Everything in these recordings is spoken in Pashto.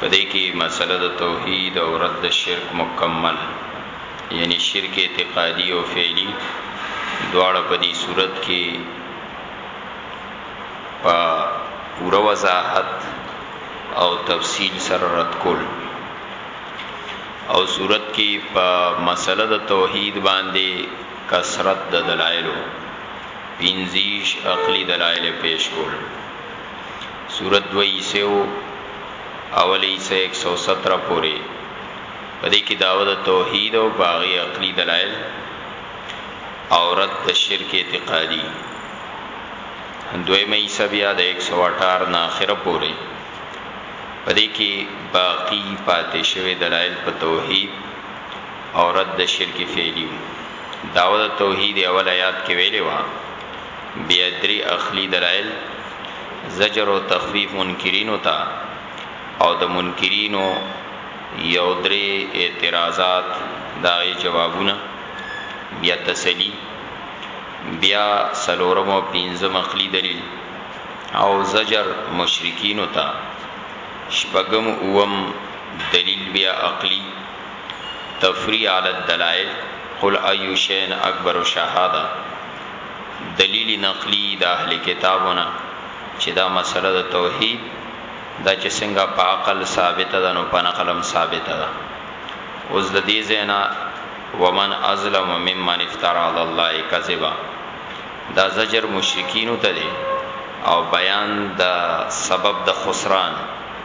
په دې کې مسئله د توحید او رد د شرک مکمل یعنی شرک اعتقادی او فعلی دواړه په دې صورت کې په پوره وضاحت او تفصیل سره رد کول او صورت کې په مسله د توحید باندې کثرت د دلایلو پنځیش عقلی دلایل پیش کول سورت دوه حصې وو، اوله حصه یې ایک سو ستره پورې، په دې کې دعوه د توحید او په هغې عقلي دلایل او رد د شرک اعتقادي، دویمه حصه بیا د ایک سو اټار نه آخره پورې، په دې کې باقي پاتې شوي دلایل په توحید او رد د شرک فعلي وو، دعوه د توحید اوله ایات کې ویلې وه. بیا درې عقلي دلایل، زجر او تخویف منکرینو ته او د منکرینو یو درې اعتراضات داغي جوابونه، بیا تسلی، بیا څلورم او پنځم عقلي دلیل او زجر مشرکینو ته، شپږم اووم دلیل بیا عقلي. تفریع علی الدلائل، قل ای شیء اکبر شهادة، دلیل نقلی د اهل کتابو نه چی دا مسئله د توحید ده چی څنګه په عقل ثابته ده نو په نقل هم ثابته ده اوس د دی ځای نه ومن اظلم ممن افتری علی الله کذبا دا زجر مشرکینو ته دی او بیان د سبب د خسران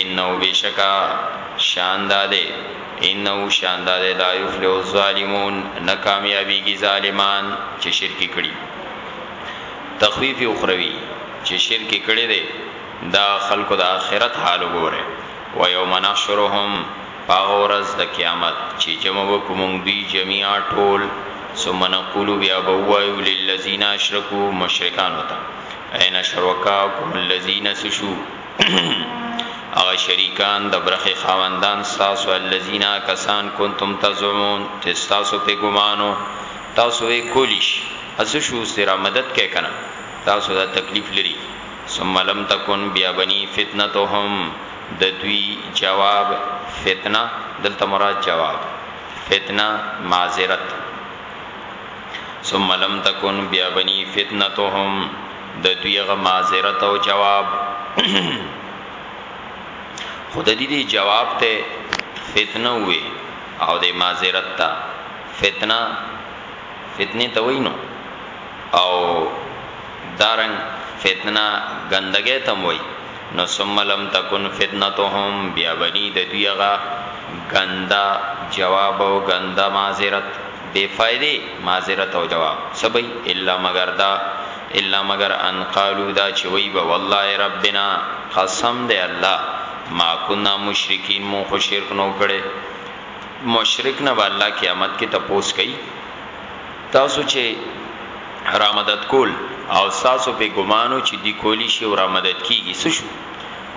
انه بېشکه شان دا دی، انه شان دا دی، لا يفلح الظالمون نه کاميابېږي ظالمان چې شرک يې کړي. تخويف اخروي، چې شرک يې کړی دی دغه خلکو د آخرت حال وګوره، ويوم نحشرهم په هغه ورځ د قيامت چې جمع به کړو مونږ دوی جميعا ټول، ثم نقول بيا به ووايو للذين اشرکو مشرکانو ته، اين شرکاؤکم الذين څه شو؟ هغه شریکان د برخې خاوندان ستاسو الذین کسان کنتم تزعمون چې ستاسو په ګمانو تاسو یې کولی شي اس شو سره مدد کې کنه تاسو دا تکلیف لري ثم لم تکن بیا بنی فتنتهم د دوی جواب فتنه دلته مراد جواب فتنه معذرت ثم لم تکن بیا بنی فتنتهم د دوی هغه معذرت او جواب خود دې دې جواب ته فتنه وي او د معذرت ته فتنه فتنه ته وینو او دارنګ فتنه ګندګې ته وای نو ثم لم تکن فتنتهم بیا بنی د دوی هغه ګندا جواب او ګندا معذرت بی فایدی معذرت او جواب څه به یی الا مګر دا الا مګر ان قالو دا چی ویی به والله ربنا قسم دی الله ما کنا مشرکین مونږ خو شرک نو کړی مشرک نه به الله قیامت کی تپوس کوي تاسو چی رامدد کول او تاسو په ګمانو چی دی کولی شی او رامدد کیږي څه شو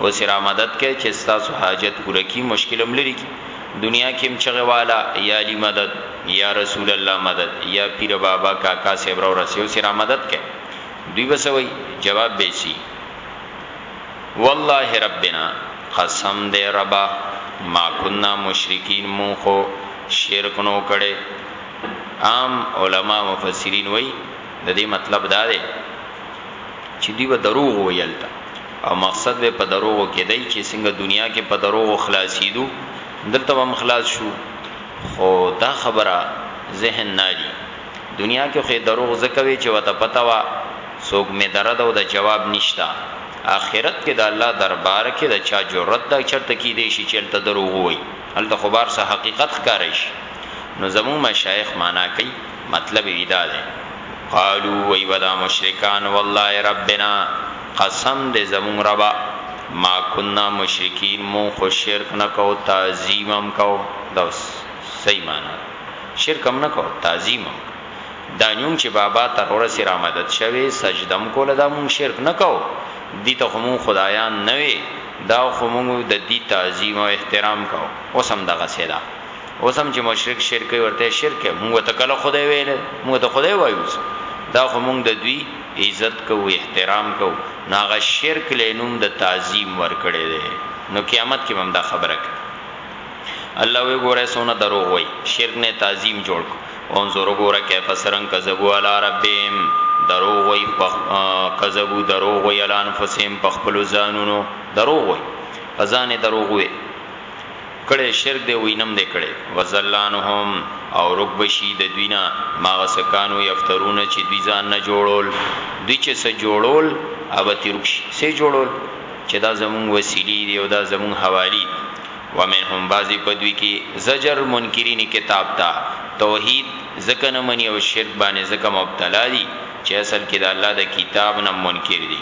اوس را مدد کړئ چې ستاسو حاجت پوره کړي مشکل هم لرې کړي دنیا کې هم چغې والا یا علي مدد یا رسول الله مدد یا پیر بابا کاکا صاحب را ورسې اوس را مدد کړئ دوی به څه وایي جواب به شي والله ربنا قسم دې ربا ما كنا مشرکین مون خو شرک نو کړي عام علما مفسرین وایي د دې مطلب دا دی چې دی و دروغ ویل تا او مقصد به په دروغو کیدای چی څنګه دنیا کی په دروغو خلاصیدو دلته به هم خلاص شو خو دا خبره ذهن نالی دنیا کی خو دروغ ځکه وی چی ورته پته وه څوک مدرد او د جواب نشته اخرت کی د الله دربار کی د چا جرات ده چرته کیدای شی چی هلته دروغ ووایی هلته خو به هرڅه حقیقت ښکاره شی نو زموږ مشایخ معنا کوي. مطلب یی دا دی قالو وی به دا مشرکان والله ربنا قسم دی زموږ ربه ما کنا مشرکین موږ خو شرک نه کوو تعظیم هم کوو دا صحیح معنی ده شرک هم نه کوو تعظیم هم کوو دا نوم چې بابا تر ورسې را مدد شوی سجده هم کوله دا موږ شرک نه کوو دی ته خو موږ خدایان نه وی دا خو موږ د دی تعظیم او احترام کوو اوس هم دغسې ده اوس هم چې مشرک شرک کوي ورته شرک کوي موږ ته کله خدای ویل موږ ته خدای وایو دا خو موږ د دوی عزت کوو احترام کوو ناغه شرک لینوم د تعظیم ورکړي دي نو قیامت کې هم دا خبره کوي الله وی ګوره سونه دروغ وای شرک نه تعظیم جوړ کو انظر ګوره کیف سرن کذبوا علی ربهم دروغ وای کذبوا دروغ وای الان فسهم په خپل ځانونو دروغ وای ځانې دروغ وای کړی شرک دی وی نم دی کړی وضل عنهم او ورک به شی د دوی نه ما هغه څه کانو یفترون چی دوی ځان نه جوړول دوی چی څه جوړول هغه ترې ورک شی څه یې جوړول چی دا زمونږ وسیلی دی او دا زمونږ حوالی دی ومنهم بعضی په دوی کی زجر منکرین کتاب ته توحید ځکه نه منی او شرک باندې ځکه مبتلا دی چی اصل کی د الله د کتاب نه منکر دی.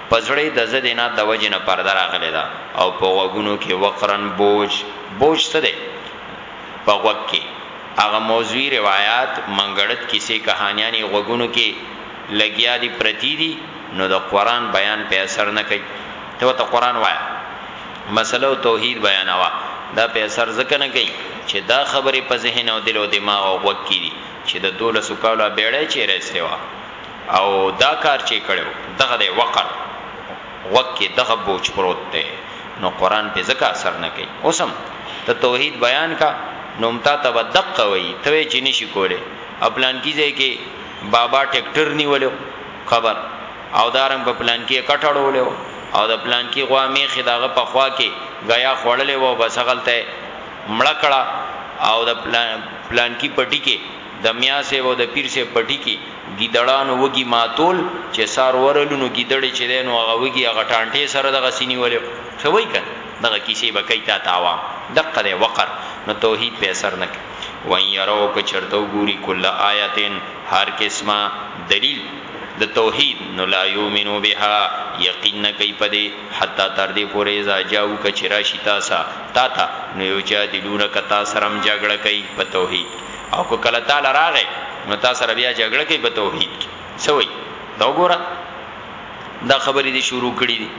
په زړه یې دزدې نعت د وجې نه پرده راغلې ده او په غوږونو کې وقرن بوج، بوج څه دی؟ په غوږ کې هغه موضوعي روایات، منګړت کیسې کهانیان یې غوږونو کې لګیا دي، پرتي دي، نو د قرآن بیان پرې اثر نه کوي. ته ورته قرآن وایه، مسله او توحید بیانوه، دا پرې اثر ځکه نه کوي چې دا خبرې په ذهن او دل او دماغ او غوږ کې دي چې د دولسو کالو هغه بیړۍ چیرې ایستې وه؟ او دا کار چې کړو دغه د وقر غوږ کې دغه بوج پروت دی نو قران په ځکه اثر نه کوي اوسم ته توحید بیان کا نومتا ته دقه وي ته چې نشي کوله خپلان کیږي کې بابا ټریکټر نیولو خبر او دارنګ په پلان کې کټړولو او د پلان کې غوا میخه دغه په خوا کې غیا خړلې وو بس غلطه مړکړه او د پلان پلان کې پټی کې د میا صیب او د پیر صیب په ټکي ګیدړانو وږي ماتول چې څار ورلو نو ګیدړې چې دی نو هغه وږي هغه ټانټې سره دغسې نیولی ښه وایي کنه دغه کیسې به کوي تا ته عوام دقه دی وقر نو توحید پې اثر نه کوي وان یرو که چرته وګوري کل آیة هر قسمه دلیل د توحید نو لا یومنو بها یقین نه کوي پدې حتی تر دې پورې اذا جاؤ که چې راشي تاسو تا ته نو یجادلونک تا سره هم جګړه کوي په توحید او که کله تعالی راغی نو تا سره بیا جګړه کوي په توحید کې سوي دا وګوره دا خبرې دي شروع کړې دي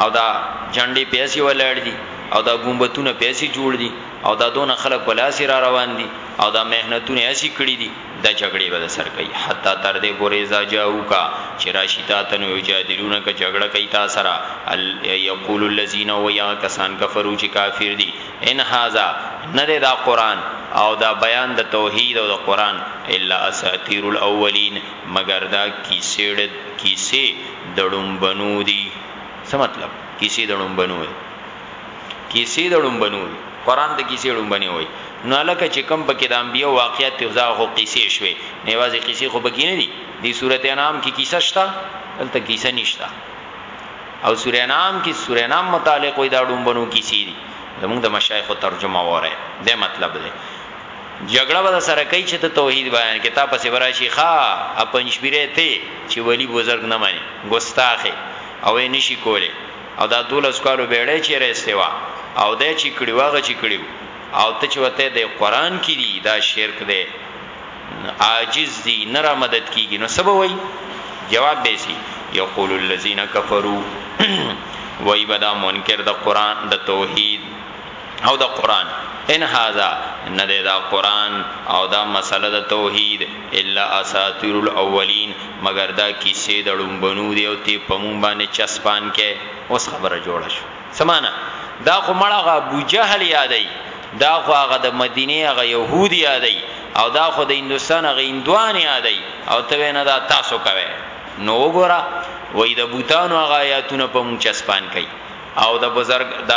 او دا جنډې پیسې ولاړ دي او دا ګمبتونه پیسې جوړ دي او دا دون خلک ولاسي را روان دي او دا مهنتونه اسی کړې دي د جګړې به سر کوي حتی تر دې پورې زاجاو کا چې راشي تا تنو یجادلون کا جګړه کوي تا سره یقول الذين ويا کسان کفرو چې کافر دي ان هذا نه دی دا قرآن او دا بیان د توحید او د قرآن الا اساطیر الاولین مګر دا کیسې ډد کیسې د ړومبنو دي څه مطلب کیسې د ړومبنو دي کیسې د ړومبنو دي قرآن د کیسې ړومبنه وای نو الکه چې کم پکې د انبیو واقعیت ته ځا خو قصې شوي نه وازي قصې خو پکې نه دي د سورته انعام کې کیسه شته دلته کیسه نشته او سورینام کی سورینام متعلق وی دا ډومبنو کیسی دی زموږ د مشایخو ترجمه وره د مطلب دی جګړه به سره کوي چې ته توحید بیان کې تا پسې براشي ښا اپنځپیره ته چې ولی بزرګ نه مانی ګستاخه او یې نشي کوله او دا دولس کالو بیړې چې رسېوا او د چې کړي واغه چې کړي او ته چې وته د قران کې دی دا شرک دی عاجز دي نه را مدد کیږي نو سبا وای جواب به سي یقول الذين كفروا وای بدا منکر د قران د توحید او د قران ان هاذا نه دا قران او دا مسله د توحید الا اساطیر الاولین مگر دا کیسه د لومبنو دی او تی پمون باندې چسپان کې اوس خبره جوړه شو سمانا دا خو مړه غا ابو جهل یادای دا خو هغه د مدینه هغه يهود یادای او دا خو د هندستان هغه هندوان یادای او ته نه دا تاسو کوي نو وګوره وای د بوتانو هغه آیاتونه په مونږ چسپان کوي او د بزرګ د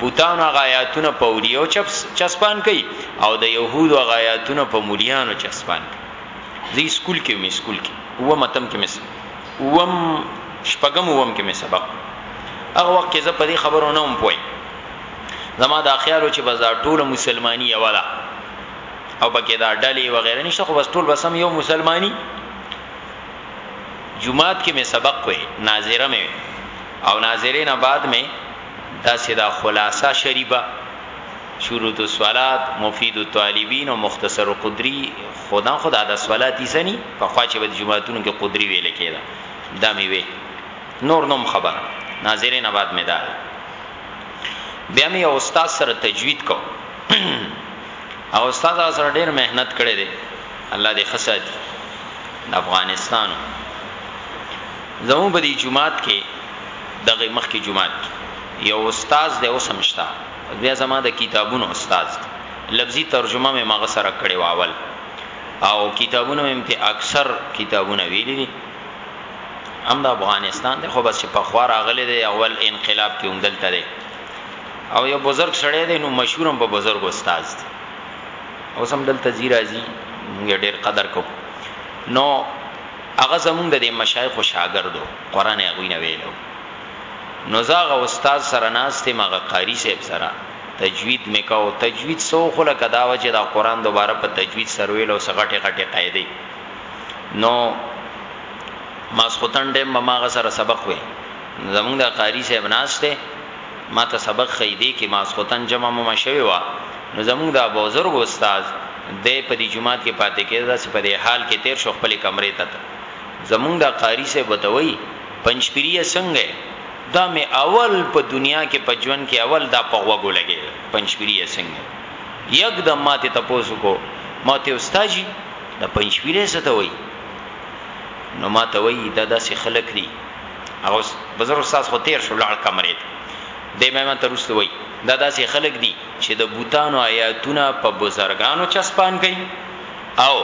بوتانو هغه آیاتونه په اولیو چپس چسپان کوي او د يهود هغه آیاتونه په مولیانو چسپان کوي زی سکول کې می سکول کې هو متم کې مې اووم شپږم اووم کې مې سبق هغه وخت کې زه په دې خبرو نه وم پوه زما دا خیال و چې بس دا ټوله مسلمانی یو ده او پکې دا ډلې وغیرہ نشته خو بس ټول بس هم یو مسلمانی جمعات کې مې سبق وې ناظره مې او ناظره نه بعد مې دا سیدا خلاصہ شریبه شروط الصلات مفید الطالبین او مختصر قدری خو دا خو د عدس ولا تیسه نی پخوا چې به د جماعتونو کې قدری ویل کېده دا مې وی نور نوم خبر ناظرین آباد مې دار بیا مې یو استاد سره تجوید کو او استاد سره ډیر مهنت کړی دی الله دې خسات د افغانستان زمو په دې جماعت کې دغه مخ کې جماعت یو استاد دی اوسمشتا او بیا زما د کتابونو استاد دی لفظي ترجمه مې هم هغه سره کړې وه اول او کتابونه مې هم ته اکثر کتابونه ویلي دي هم د افغانستان دی خو بس چې په خوا راغلی دی اول انقلاب کې هم دلته دی او یو بزرګ سړی دی نو مشهور هم په بزرګ استاد دی او سم دلته زی راځي موږ ډیر قدر کو نو هغه زمونږ د مشایخ او شاګردو قران هغه نه ویلو نو زه هغه استاد سره ناست یم هغه قاري صاحب سره تجوید مې کاوه تجوید څه و خو لکه دا وه چې دا قرآن دوباره په تجوید سره ویل او څه غټې غټې قاعدې نو ماسخوتن ټیم به ما هغه سره سبق وی زمونږ د قاري صاحب ناست دی ما ته سبق ښیي دی کې ماسخوتن جمع مو مشوي وه نو زمونږ د بزرګ استاد د په دې جمعات کې پاتې کېده چې په دې حال کې تیر شو خپل کمرې ته زمونږ د قاری سه بتوي پنجپیریه څنګه یې دا مې اول په دنیا کې په ژوند کې اول دا په غوږ ولګېده پنجپیریه څنګه یکدم ما ته تاسو کو ما ته استاجی د پنجپیریه څه ته وایي نو ما ته وایي دا داسې خلک دي او بزر استاد خو تیر شو لاړ کمرې ته د مېمن ترسته وایي دا داسې خلک دي چې د بوتانو آیاتونه په بزرګانو چسپان کوي او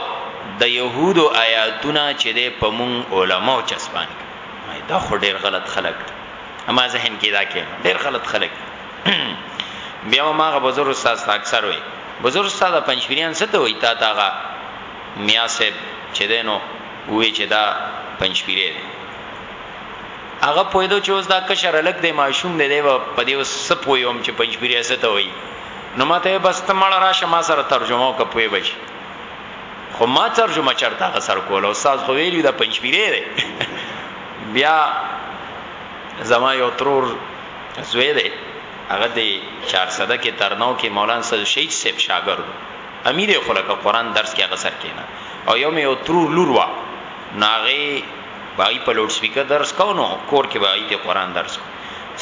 د يهودو اياتونه چې دی په مونږ علماو چسپان کړي دا خو ډېر غلط خلک دي اما ذهن کې دا کې ډېر غلط خلک بیا ما غ بزرګ استاد تا اکثر وي بزرګ استاد پنځپیران څه ته وي تا تاغه میا صاحب چې دینو وې چې دا پنځپیرې دي هغه پویدو چې اوس دا کشر الګ دی ماشوم دی دی په دې وس سپویوم چې پنځپیرې څه ته وي نو ما ته بس ته مړ راشه ما سره ترجمه وکړه پوي بچ خو ما ترجمه چرته غسر کول او استاد خو ویلی دا پنځپیری دی بیا زما یو ترور زوی دی هغه دی 400 کې ترنو کې مولانا سید شهید صاحب شاګرد امیر خلک قرآن درس کې غسر کینا او یو مې یو ترور لور وا ناغه بای په لوډ سپیکر درس کو نو کور کې بای ته قرآن درس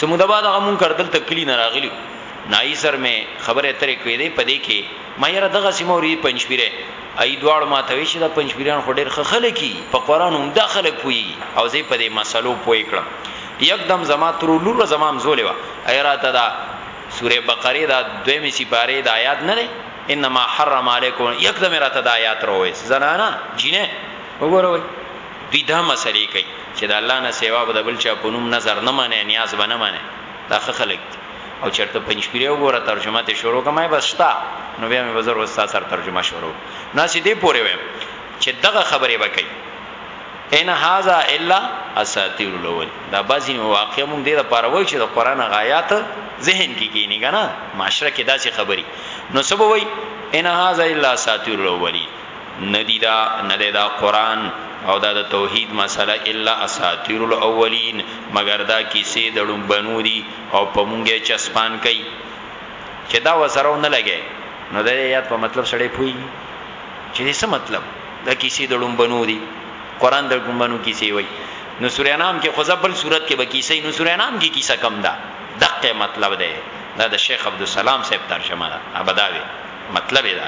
سموده بعد هغه مونږ کړدل تکلی نه راغلی نايي سره مې خبرې اترې کړېدې په دې کې ما يره دغسې مه ورېږي پنجپيرې اي دواړو ما ته وې چې دا پنجپيريان خو ډېر ښه خلک يي په قران عمده خلک پوهېږي او زه يې په دې مسلو پوه کړم يک دم زما ترور لور زما همزولې وه اي راته دا سورې بقرې دا دويمې سپارې دا آيات نه دی انما حرم عليکم يک دم راته دا آيات رويس زنانا جينه وګوره وي دوی دا مسلې کوي چې د الله نه سيوا به د بل چا په نوم نظر نه منې نياز به نه منې دا ښه خلک دي او چرته پنجپیری وګوره ترجمه ته شروع کړم بس شته نو بیا مې بزر وستا سر ترجمه شروع نو اسی دې پورې ویم چې دغه خبرې وکړي ان هاذا الا اساطیر الاول دا بعضی واقعا مونږ دې لپاره وای چې د قران غایات ذهن کې کینی کنه معاشره کې داسې خبري نو سبوي ان هاذا الا اساطیر الاولین ندی دا ندی دا قران او دا د توحید مسله الا اساطیر الاولین مگر دا کیسې د لومبنو دي او په مونږه چسپان کوي چې دا وسره نه لګي نو د یاد په مطلب سره پوي چې څه مطلب دا کیسې د لومبنو دي قران د لومبنو کیسې وای نو سورې نام کې خو ځبل صورت کې به کیسې نو سورې نام کې کیسه کم ده دغه مطلب ده دا د شیخ عبد السلام صاحب ترجمه ده ابداوی مطلب دا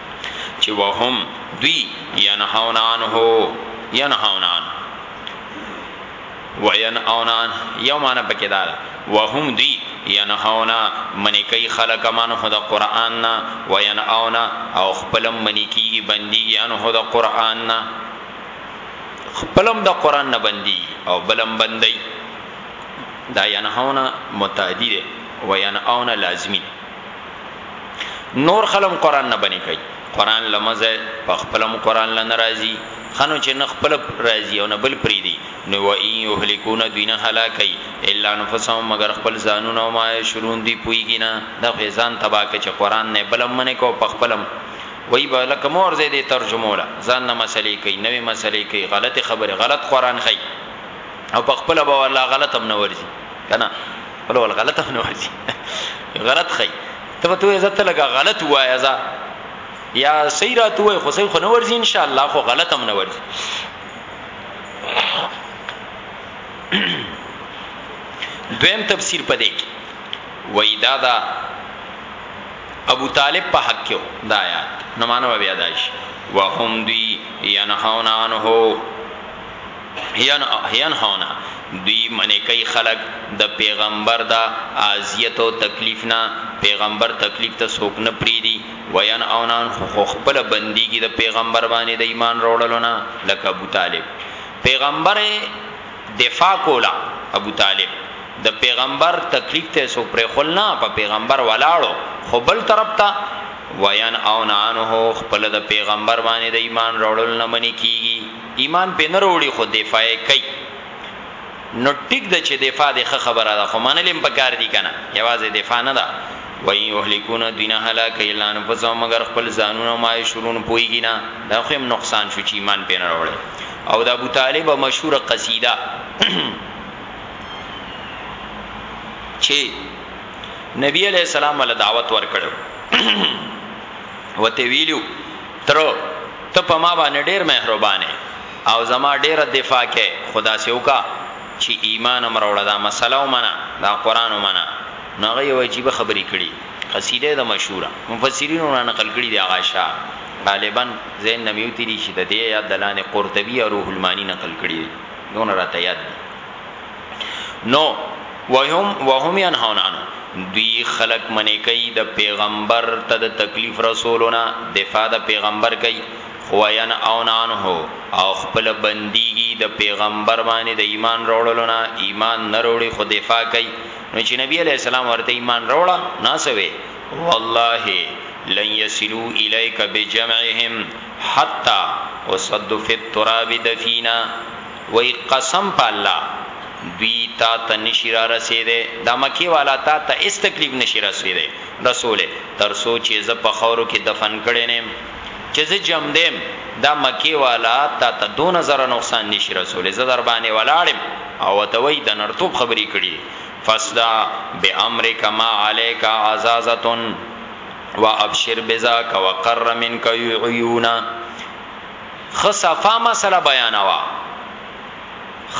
چې وهم دوی ينهون عنه ينهون عنه وین اونان یو معنا پکې دا وهم دی ینهونا منی کوي خلق من خدا قران نا وین اونا او خپلم منی کیږي بندي ان خدا قران نا خپلم د قران نه بندي او بلم بندي دا ینهونا متعدی دی وین اونا لازمی دی نور خلم قران نه بنی کوي قران لمزه په خپلم قران ل ناراضي خنو چې نه خپل راضي او نه بل پریدي نو و ان یهلکون دین هلاکای الا انفسهم مگر خپل ځانونه او ما شرون دی پویږي نه د فیزان تبا کې چې قران نه بلم منه کو په خپلم وای به لکه مور زې دې ترجمه ولا ځان نه مسلې کوي نوې مسلې کوي غلط خبره غلط قران خي او په خپل به الله غلط هم نه ورزي کنه ولو غلطه نه وځي غلط خي ته به ته عزت لګا غلط وایا ځا یا صحیح راتو وای خو صحیح خو نه ورځي ان شاء الله خو غلط هم نه ورځي دویم تفسیر پدې کې وای دا دا ابو طالب په حق کې دا آیات نو مانو بیا داش وهم دی ینهاونانه ینهونه، دوی منع کوي خلک د پیغمبر د اذیت او تکلیف نه، پیغمبر تکلیف ته څوک نه پریږدي، وینؤنا خو خپله بندیږي د پیغمبر باندې د ایمان راوړلو نه، لکه ابوطالب پیغمبر یې دفاع کوله، ابوطالب د پیغمبر تکلیف ته څوک پریښول نه، په پیغمبر ولاړو، خو بل طرف ته وینؤنا عنه خپله د پیغمبر باندې د ایمان راوړلو نه منع کیږي. ایمان په نه وروړي خو دفاع کوي نو ټیک د چې دفاع د ښه خبره ده خو منلم په کار دي کنه یوازې دفاع نه ده وای یهلکون دینه هلاک الا نفسو مگر خپل ځانونه ما شرون پویږي نه دا خو هم نقصان شو چې ایمان په نه وروړي او د ابو طالب مشهور قصیده چې نبی علیہ السلام ول دعوت ورکړو وته ویلو ترو ته په ما باندې ډیر مهربان او زما ډیره دفاع کې خدا سې وکا چې ایمان امر وړه دا مسله ومنه دا قران ومنه نو هغه یو عجیب خبرې کړي قصیده د مشهوره مفسرینو نه نقل کړي دی عائشہ غالبا زین نمیوتی دي چې د دې یاد دلانه قرطبی او روح المانی نقل کړي دي دون راته یاد دي نو وهم وهم ينهون عنه دوی خلق منی کوي د پیغمبر ته د تکلیف رسولونه دفاع د پیغمبر کوي خوین او نانه او خپل بنديږي د پیغمبر باندې د ایمان وروړلونه ایمان نه وروړي خو دفاع کوي نو چې نبی علی السلام ورته ایمان وروړه ناسوي والله لن يسلو اليك بجمعهم حتى وصد في التراب دفينا وایی قسم په الله دوی تا ته نشی را رسیدی دا مکی والا تا ته هیڅ تکلیف نشی رسویدی رسولی تر څو چی زه په خاورو کی دفن کړی نه یم چی زه جمده یم دا مکی والا تا ته دونه زره نقصان نشی رسولی زه در باندی ولاړ یم او ته وایی د نرتوب خبری کړی دی فاصدع بامرک ما علیک عزازة وابشر بذاک وقر منک عیونا. خه صفا مسله بیانوا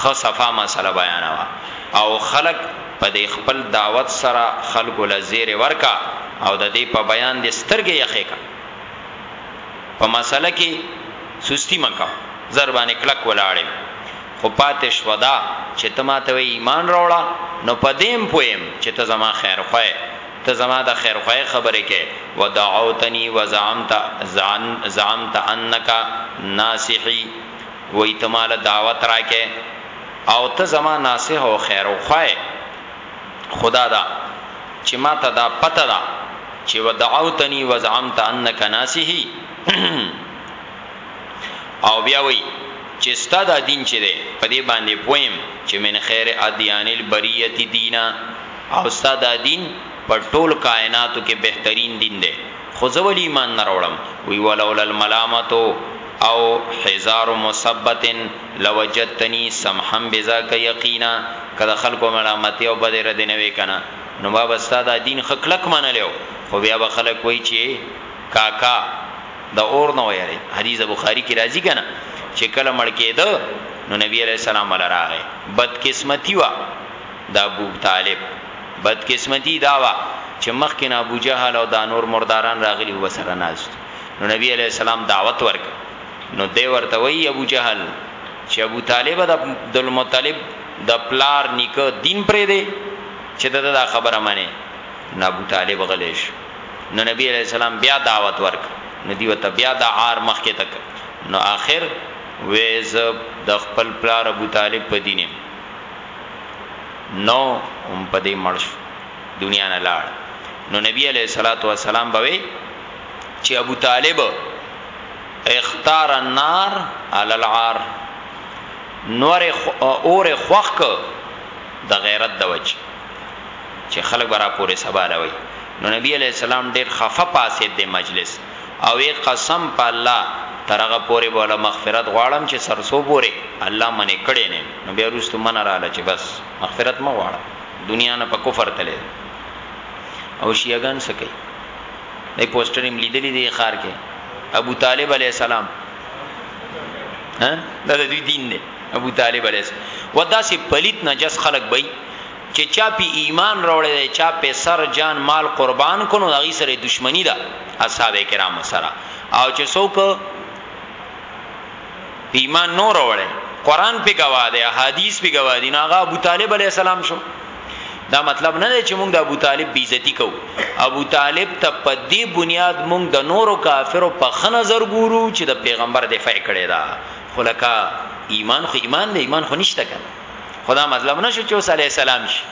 خه صفا مسله بیانوا او خلق په دې خپل دعوت سره خلق لزیر ورکا او د دې په بیان د سترګې یخې کا په مسله کې سستی مکا زربانه کلک ولاړې خو پاتې شو دا چې تماته ایمان راوړه نو پدیم پویم چې ته زما خیر خوې ته زما د خیرخواهۍ خبرې کوې، ودعوتنی وزعمت زعمت انک ناصحی، وایي ته ماله دعوت راکوې او ته زما ناصح او خیرخواه یې، خو دا ده چې ماته دا پته ده چې ودعوتنی وزعمت انک ناصحی او بیا وایي چې ستا دا دین چې دی په دې باندې پوه یم چې من خیر ادیان البریة دینا. او ستا دا دین په ټول کایناتو کې بهترین دین دی خو زه ولې ایمان نه راوړم وی ولولا الملامة او حذار مثبت لوجدتنی سمحا بذاک یقینا که د خلکو ملامتي او بدې ردې نه وی کنه نو ما به ستا دا دین ښه کلک منلی وو خو بیا به خلک وایي چې کاکا د اور نه ویری حدیث بخاری کې راځي کنه چې کله مړ کېده نو نبی علیه السلام ولراغه بدقسمتي وه د ابوطالب بدقسمتي دا وه چې مخکې نه ابوجهل او دا نور مرداران راغلي وو ورسره ناست وو نو نبي عليه السلام دعوت ورکړ نو دی ورته وايي ابوجهل چې ابوطالب د عبدالمطلب د پلار نیکه دین پرېږدې چې د ده دا خبره منې نو ابوطالب غلی شو نو نبي عليه السلام بیا دعوت ورکړ نو دی ورته بیا د عار مخکې ته کړ نو آخر وې زه د خپل پلار ابوطالب په دین یم نو هم په دې مړ شو دنیا نه لاړ نو نبی علیہ الصلوۃ والسلام بوي چې ابو طالب اختار النار علی العار نور اور خوخ د غیرت د وجه چې خلک برا پورې سبا لوي نو نبی علیہ السلام ډیر خفه پاسید د مجلس او وی قسم په الله تر هغه پورې به له مغفرت غواړم چې سر څو پورې الله منع کړي نه نو بیا روستو منع رااله چې بس مغفرت مو غواړه دنیا نه په کفر تلې او شیعاګان سکی د پوسټر هم لیدلې دی خار کې ابو طالب علی السلام ها دا د دین دی ابو طالب علی السلام ودا سي پلیت نجس خلق بې چه چا پی ایمان راوړی دی چا پی سر جان مال قربان کړو نو هغی سره دشمنی ده اصحابی کرامو سره او چه څوک پی ایمان نو راوړی قران پی گواه دی احادیث پی گواه دی نو هغه ابو طالب علیه السلام شو دا مطلب نه دی چه مونږ د ابو طالب بی عزتی کو ابو طالب ته په دی بنیاد مونږ د نورو کافرو په ښه نظر ګورو چه د پیغمبر دفاع کړی ده خو لکه ایمان خو ایمان دی ایمان خو نشته کنه خدا مطلب نشو چې اوس علی السلام شي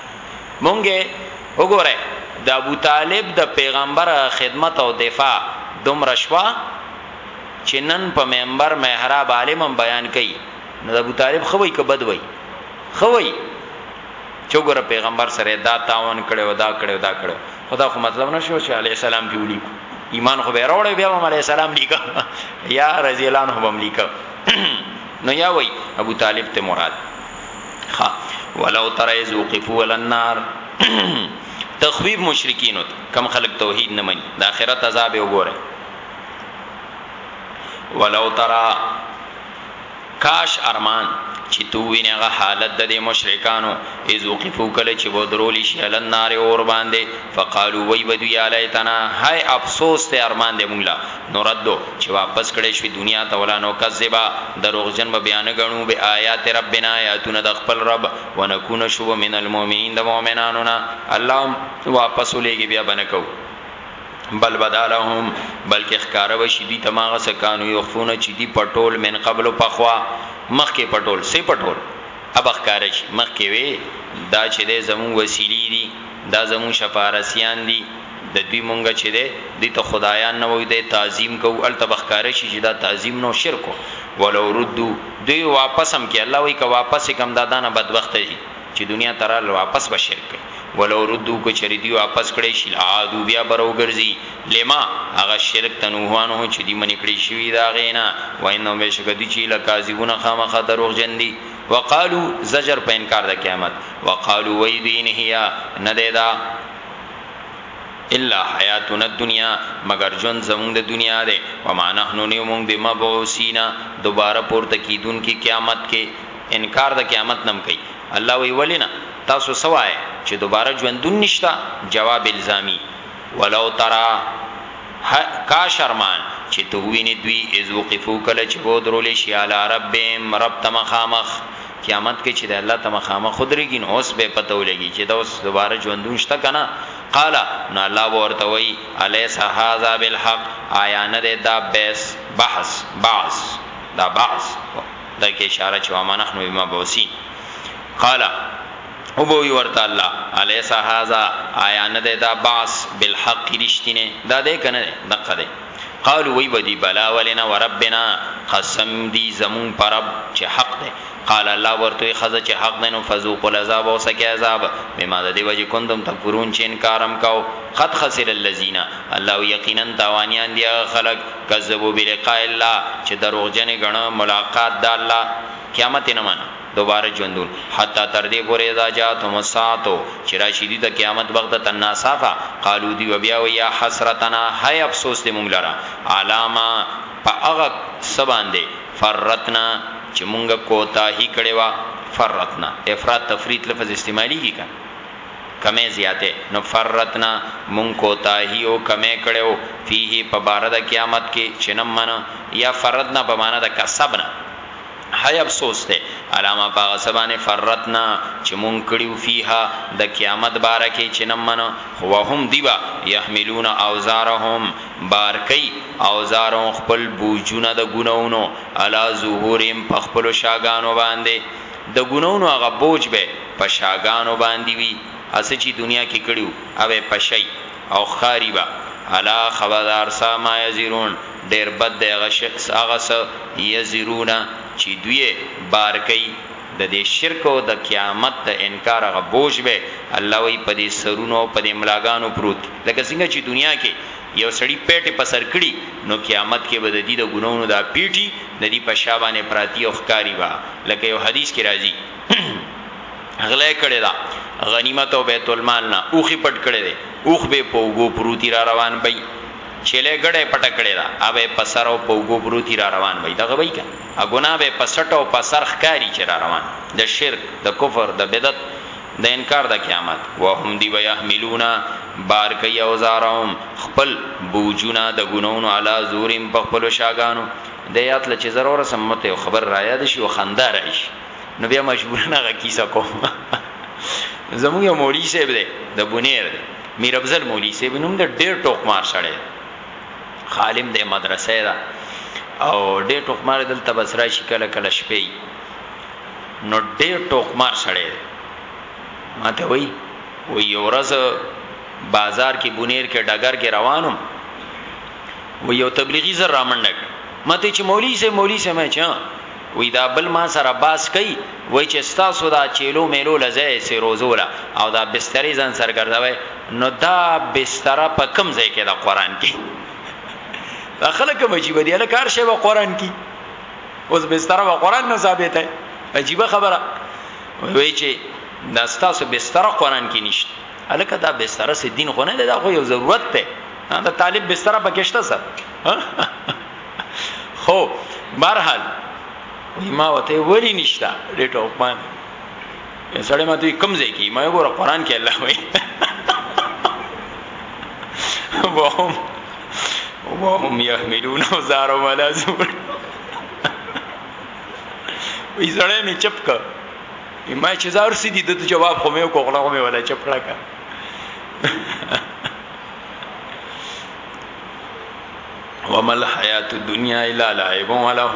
مونږه وګوره د ابو طالب د پیغمبر خدمت او دفاع دوم رشوا چې نن په منبر محراب عالمم بیان کوي نو د ابو طالب خوي کبد وي خوي چوغره پیغمبر سره دا تاون کړو دا کړو دا کړو خدا خو مطلب نشو چې علی السلام دی ولیک ایمان خو به راوړې بیا هم علی السلام لیکا یا رضی الله عنه هم لیکا نو یا وای ابو طالب ته مراد خا ولو تر از وقفو ول النار تخویب مشرکین ته کم خلق توحید نه مني د اخرت عذاب وګوره ولو تر کاش ارمان چې تو وینغه حالت د مشرکانو از وقفو کله چې ودرول شي ول النار اور باندې فقالو وای بدو یا لیتنا هاي افسوس ته ارمان دې مونږه نو رد چه واپس کړی شوی دنیا ته ولا نکذبا دروغجن به بیا نه ګڼو به آیات ربنا آیاتونه د خپل رب ونکون شو من المؤمنین د مؤمنانو نه الله واپس ولېږي بیا بنه کو بل بدالهم بلکې ښکارا وشي دي تماغه سکانو یخفون چې دي پټول من قبل پخوا مخکې پټول سي پټول ابخ کارش مخکې وي دا چې د زمو وسیلی دي دا زمو شفارسیان دي د دوی مونږ چې دی دوی ته خدایان نه وایو دی تعظیم کوو هلته به ښکاره شي چې دا تعظیم نه شرک و ولو ردو دوی واپس هم کې الله وایي که واپس یې کړم دا دانه بدبخته شي چې دنیا ته راغلل واپس به شرک کوي ولو ردو که چېرې دوی واپس کړی شي لعادو بیا به راوګرځي لما هغه شرک ته نهو عنه چې دوی منې کړی شوي د هغې نه وانهم بېشکه دوی چې لکاذبون خامخا دروغجن دي وقالو زجر په انکار د قیامت وقالو وایي دوی ان هی نه دی دا الا حیاتنا الدنیا مګر ژوند زمونږ د دنیا دی وما نحن نه یو مونږ بمبعوثین دوباره پورته کیدونکي قیامت کې انکار د قیامت نم کوي الله وی ولی نه تاسو څه وایه چې دوباره ژوندون نشته جواب الزامی ولو ترا کاش ارمان چې تو وینې دوی اذ وقفو کله چې ودرول شي علی ربهم رب تمخامخ قیامت کې چې د الله ته مخامخ ودرېږي نو اوس به پته ولګي چې دا اوس دوباره ژوندون شته که نه؟ قال نو الله به ورته وایي الیس هذا بالحق آیا نه دی دا بیس بحث بعث دا بعث دا کې اشاره چې وما نحن بمبعوثین قال او به ورته الله الیس هذا آیا نه دی دا بعث بالحق رښتینه دا دی کنه دقه دی قالو وی بدی بلا ولنا وربنا قسم دی زمون پرب چې حق ده قال الله ورته خزه چې حق ده نو فذوق العذاب او سکه عذاب بما ده دی وجه کوندم تکفرون چې انکارم کاو قد خسر الذين الله یقینا تاوانیان دی خلق کذبوا بلقاء الله چې دروغجن غنه ملاقات د الله قیامت نه منه دوباره ژوندون حتی تر دې پورې اذا جاتهم الساعه چې راشي دوی ته قیامت بغتة ناڅاپه قالو دوی به بیا وایي یا حسرتنا هی افسوس دې مونږ لره علی ما په هغه څه باندې فرطنا چې مونږ کوتاهي کړې وه فرطنا افراط تفریط لفظ استعمالیږي کنه کمه زیاته نو فرتنا مون کو تاهیو کمه کړو فيه په بار د قیامت کې چنم من یا فرتنا په معنا د کسبنا هی افسوس دی علی ما په هغه څه باندې فرطنا چې مونږ کړي وو فیها د قیامت باره کې چې نه منه خو وهم دی به یحملون اوزارهم بار کوي اوزارهم خپل بوجونه د ګناهونو علی ظهورهم په خپلو شاګانو باندې د ګناهونو هغه بوج به په شاګانو باندې وي هسې چې دنیا کې کړي وو هغه به پشي او ښکاري به علی خبردار سا ما یزرون ډېر بد دی هغه شی، هغه څه، يزرون، چي دوی يې بار کوي، د دې شرک او د قيامت د انکار هغه بوج به، الله وايي، په دې سرونو او په دې ملاګانو پروت دی، لکه څنګه چي دنيا کي يو سړي پېټې په سر کړي، نو قيامت کي به د دوی د ګناهونو دا پېټي د دوی په شا باندې پراتي او ښکاري به لکه يو حديث کي راځي، غلا کړې ده غنيمت او بيت المال نه، اوښ يې پټ کړی دی، اوښ به په اوږو پروت وي را روان به وي. چیلې ګړې پټه کړې دا اوبه په سر او په وګو بروتی را روان وای دغه وای کنه ا ګنا به په سټ او په سر ښکاری چې را روان د شرک د کفر د بدعت د انکار د قیامت وهم دی ويحملونا بار کوي اوزارهم خپل بوجونا د ګنونو علا زورم په خپل شاګانو د یات لچ ضرور سمته خبر را یاد شي او خندار شي نو بیا مجبورن هغه کیسه کوم زموږ یو مولوی صاحب دی د بنیر دی میر افضل مولوی صاحب نوم د ډیر ټوک مار سره خالم د مدرسې دا او ډیر ټوک مار دلته بسرا شي کله کله شپې نو ډیر ټوک مار سره ماته وای و یو ورځ بازار کې بنیر کې ډګر کې روانم و یو تبلیغی زر رامنډک مته چې مولوی سه مولوی سه مې چا وی دا بل ما سره باس کوي وای چې ستاسو دا چیلو میلو لځای سي روزولا او دا بسترې ځان سرګردوي نو دا بستر په کم ځای کې دا قران کې دا خلک مجیب دي له کار شی و قران کې اوس بستر و قران نه ثابت ہے عجیب خبره وای چې دا ستاسو بستر قران کې نشته الکه دا بستر سي دین خو نه دا خو یو ضرورت ته دا طالب بستر پکشته سر خو برحال ما وته ولی نشتا ډیټ اف مان سړی ما دوی کم ځای کی ما یو قرآن کې الله وای وهم وهم يحملون وزار ولا زور وی سړی می چپ کا ما چې زار سیدی د جواب خو مې کو غلا خو مې ولا چپ کړه وما الحیات الدنیا الا لعب وله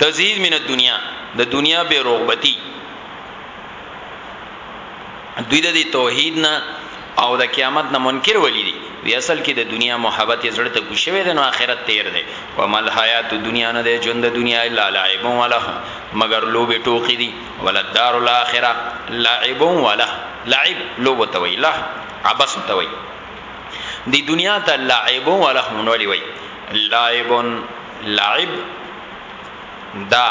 تزهید من الدنیا د دنیا به رغبتی دوی د توحید نه او د قیامت نه منکر ولی دي وی اصل کې د دنیا محبت یې زړه ته کوشوي د نو آخرت تیر دی و مل حیات دنیا نه دی ژوند د دنیا الا لعب وله مگر لوبه ټوکی دي ول دار الاخره لعب وله لعب لوبه توي له عبس توي دی دنیا ته لعب او لهون ولی وای لعب لعب دا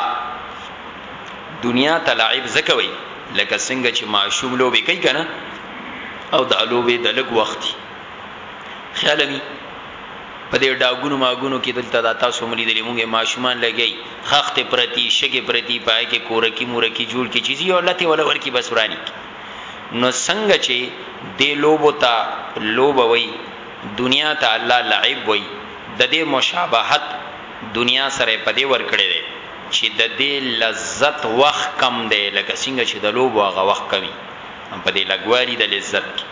دنیا ته لعب زکه وای لکه څنګه چې معشوم لوبي کوي کنه او د الوبې د لګ وخت خیال می په دې ډاګونو ماګونو کې دلته دا تاسو ملي دلې مونږه ماشومان لګي خخت پرتی شګه پرتی پای کې کورکی مورکی جوړ کی چیزی او لته ولا ورکی بس ورانی نو څنګه چي دې لوبو ته لوبه وایي دنیا ته الله لعب وایي ددې مشابهت دنیا سره په دې ورکړی دی چي ددې لذت وخت کم دی لکه څنګه چي د لوبو هغه وخت کم وي په دې لږوالي د لذت کي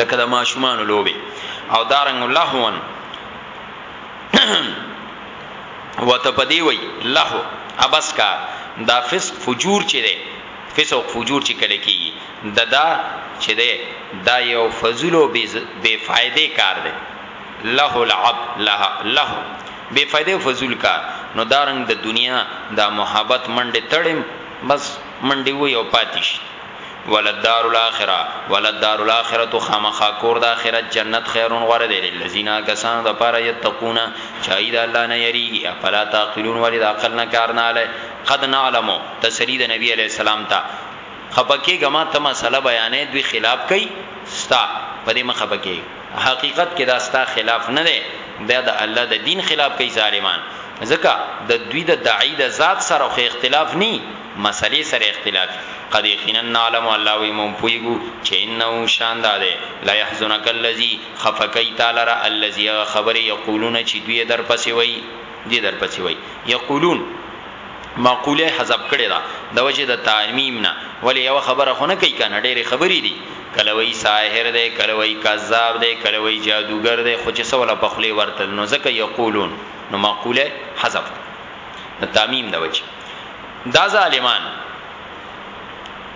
لکه د ماشومانو لوبي او دارنګ لهوا وته په دې وایي لهو ابس کار دا فسق فجور چي دی فسق فجور چی کله کیږی ددا چی دی دا یو فضول او بی فایده کار دی لهو لعب لهو بی فایده او فضول کار نو دا رنګ د دنیا دا محبت منډی تړیم بس منډی وی او پاتی شی وللدار الاخره وللدار الاخره خامخا کور د اخرت جنت خیرون غوره دی للذین هغه کسانو لپاره یتقون چی هغوی د الله نه یریږی افلا تعقلون ولی د عقل نه کار نه اخلی. قد نعلم تسلی د نبی علیه السلام ته خپه کیږه ما ته مسله بیانه دوی خلاف کوي ستا په دې مخه بکیږه حقیقت کې دا ستا خلاف نه دی دا د الله د دین خلاف کوي ظالمان ځکه د دوی د داعی د ذات سره خو اختلاف ني مسلې سره اختلاف قد یقینا نعلم الله وی مون پویګو چې انه شان داده لا يحزنک الذی خفقی تعالی را الذی خبر یقولون چې دوی در پسې وای دې درپسې وایي یقولون مقوله حذف کړی دا د وجه د تعمیم نه ولی یو خبره خو نه کوي کنه ډېری خبرې دي کله وایي ساحر دی کله وایي کذاب دی کله وایي جادوګر دی خو چې سوله په خلی ورته نو ځکه یقولون نو مقوله حذف د تعمیم د وجه دا ظالمان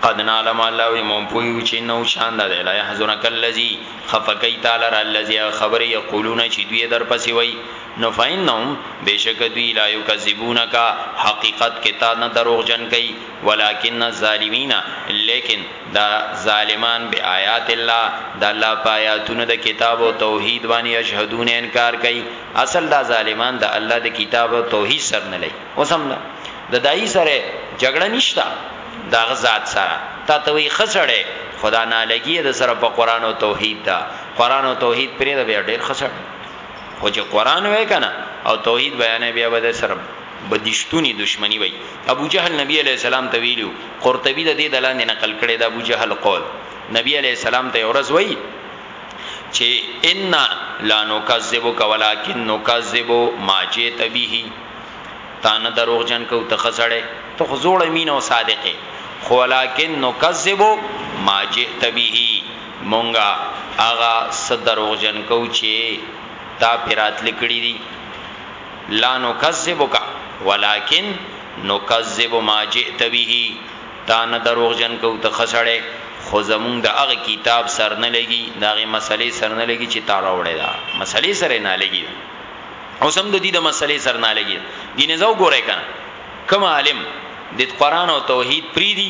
قد نعلم الله وی مون پویو چې نو شان ده لا يحزنک الذی خفقی تعالی الذی خبر یقولون چې دوی در پسې وای نو فانهم بیشک دوی لا یکذبونک حقیقت کې تا نه دروغجن کوي ولکن الظالمین لیکن دا ظالمان بآیات الله د الله پایاتونو د کتاب او توحید باندې یشهدون انکار کوي اصل دا ظالمان د الله د کتاب او توحید سر نه لای اوسم نه د دای سره جګړه نشتا دا غزاد سره تا ته وی خسړې خدا نه لګي د سره په قران او توحید دا قران او توحید پرې د بیا ډېر خسړ خو چې قران وای کنه او توحید بیانې بیا به سره بدشتونی دشمنی وای ابو جهل نبی علی السلام ته ویلو قرطبی د دې دلاندې نقل کړي د ابو جهل قول نبی علی السلام ته اورز وای چې ان لا نکذبک ولکن نکذب ما جئت به تا نه دروغ جن کو ته خسړې ته خزوړ امین او صادقې خو ولکن نکذب ما جئت به مونږ هغه څه دروغجن کوو چي تا پرې راتلي کړي دي، لا نکذبک ولکن نکذب ما جئت به، تا نه دروغجن کوو ته ښه سړی یې، خو زمونږ د هغه کتاب سر نه لګي، د هغې مسئلې سر نه لګي چي تا راوړې ده، مسئلې سره یې نالګي ده، اوس هم د دوی د مسئلې سره نالګي ده، ګنې ځه وګورئ کنه کوم عالم د قرآن او توحید پریږدي.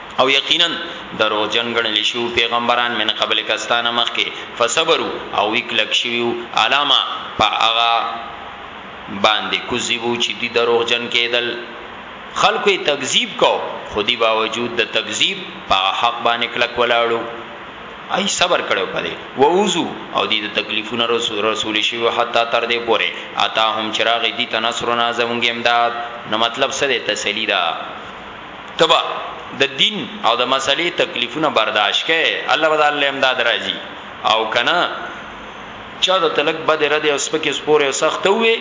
او یقینا دروغجن ګڼل شوي وو پیغمبران من قبلک ستا نه مخکې فصبرو او وي کلک شوي وو علی ما په هغه باندې کذبو چې دوی دروغجن کېدل خلکو یې تکذیب کو خو دی باوجود د تکذیب په حق باندې کلک ولاړو ای صبر کړو پدې ووزو او دې د تکلیفونو رسول رسول شي حتا تر دې پوره اتا هم چراغ دې تنصرنا زمونږ امداد نو مطلب څه دې تسلی ده ته به د دین او د مسلې تکلیفونه برداشت کئ الله به دالله امداد راځي او کنه چا د تلک بد رد او سپکه سپوره او سخت وي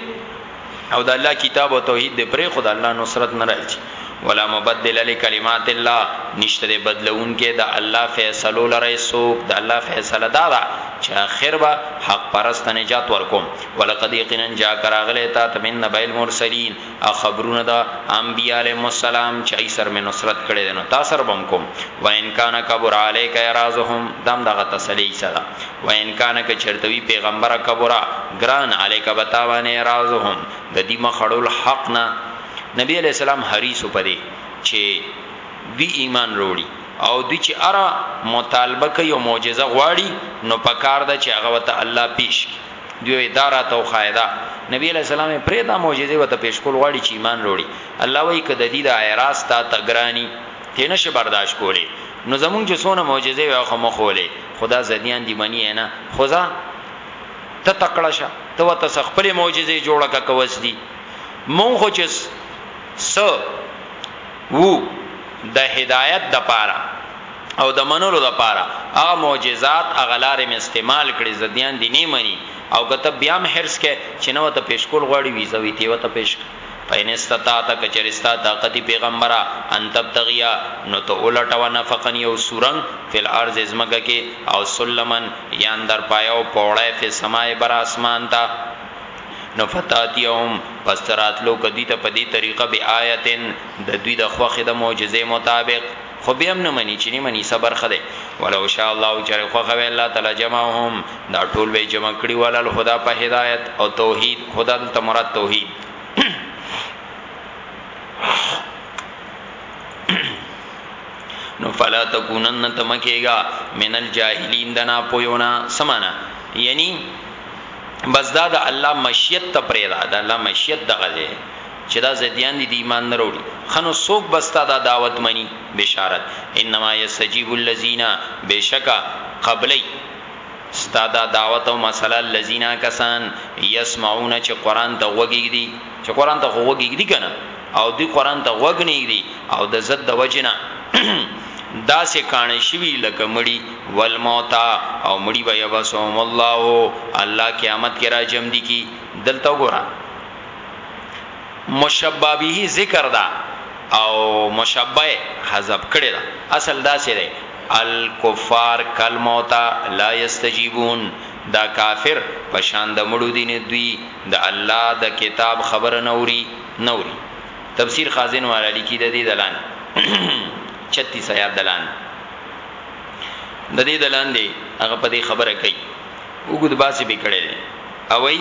او د الله کتاب او توحید د پرې خدای الله نصرت نه راځي ولا مبدل لکلمات الله نشته بدلون کې د الله فیصلو لره سوق د الله فیصله دا ده چې اخر به حق پرست نجات ورکوم ولقد یقینا جا کراغله تا تمن نبیل مرسلین هغه خبرونه د انبیاء علیهم السلام چې ای سر مې نصرت کړي دي نو تا سر بم کوم و ان کان کبر علیک اعراضهم دم دغه تسلی سره و ان کان ک چرتوی پیغمبره کبره ګران علیک بتاوان اعراضهم د دې مخړول حق نه نبی علیہ السلام حریص پدې چې دوی ایمان وروړي او دوی چې اره مطالبه کوي او معجزه غواړي نو پکار ده چې هغه وته الله پیش دوی وی دا راته وخایه دا نبی علیہ السلام پرې دا معجزه وته پیش کول غواړي چې ایمان وروړي الله وی کده دي دا اعراض تا تګرانی ته نشه برداشت کولی نو زمونږ چې سونه معجزه وي خو مخوله خدا زديان دي منی نه خدا ته تکړه شه ته وته خپل معجزه جوړه کا کوس دي مونږ خو چې س وو د هدایت د پاره او د منلو د پاره هغه معجزات هغه لارې مې استعمال کړې زديان دې نۀ مني او که ته بيا هم حرص کړې چې نه ورته پېش کول غواړي ويزه وي تۀ ورته پېش کړه فان استطعت که چېرې ستا طاقت وي پېغمبره ان تبتغي نو ته ولټوه نفقا يو سورنګ في الارض ځمکه کې او سلما يا اندر پايه او پوړۍ في السماء بر اسمان ته نو فتاتيهم پس ته راتلو که دوی ته په دې طريقه بآية د دوی د خوښې د معجزې مطابق خو بیا هم نه مني چې نیمه نیسه برخه ده ولو شاء الله چې خوخه وی الله تعالی جمعهم دا ټول به جمع کړي ول الهدى په هدایت او توحید خدا دلته مراد توحید نو فلا تکونن تمکیگا من الجاهلین دنا پویونا سمانا یعنی بس دا د الله مشیت ته پرې دا د الله مشیت دغه دی چه دا زیدیان دی دی ایمان نه راوړي ښه نو څوک به ستا دا دعوت مني بشارت انما یستجیب الذین بېشکه قبلوي ستا دا دعوت او مسله الذین هغه کسان یسمعون چه قرآن ته غوږ ایږدي چه قرآن ته خو غوږ ایږدي که نه او دوی قرآن ته غوږ نه ایږدي او د ضد د وجې نه داسې کاڼه شوي لکه مړي والموتى او مړي به یبسهم الله الله قیامت کې را جمع دي کی دلته وګوره مشبہ به ذکر دا او مشبہ حذف کړی دا اصل دا سره الکفار کل موتا لا یستجیبون دا کافر پشان د مړو دین دوی د الله د کتاب خبر نوري نوري تفسیر خازن والا لیکي د دې دلان 36 آیات دلان د دې دلان دی هغه په دې خبره کوي وګد باسي به کړي او وی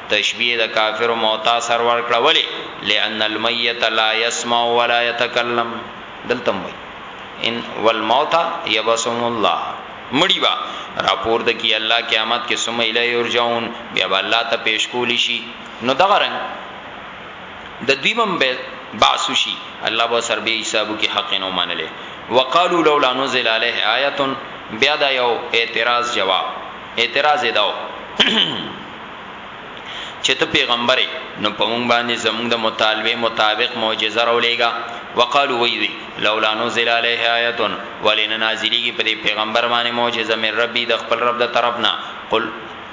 تشبیه د کافرو موتیٰ سر ورکړه ولی لأن المیت لا یسمع ولا یتکلم دلته هم وایی ان والموتیٰ یبعثهم الله مړی به راپورته کی الله قیامت کی ثم الیه یرجعون بیا به الله ته پیش کولی شی نو دغه رنګ د دوی بم به بعث وشی الله به سر به حساب کی حق نو منله وقالو لولا نزل علیه آیه بیا دا یو اعتراض جواب اعتراض داو چې ته پیغمبر یې نو په مونږ باندې زمونږ د مطالبه مطابق معجزه راولېګا وقالو وی دی لولا نزل علیه آیه ولنا نازلیږي په دې پیغمبر باندې معجزه مې ربي د خپل رب د طرف نه قل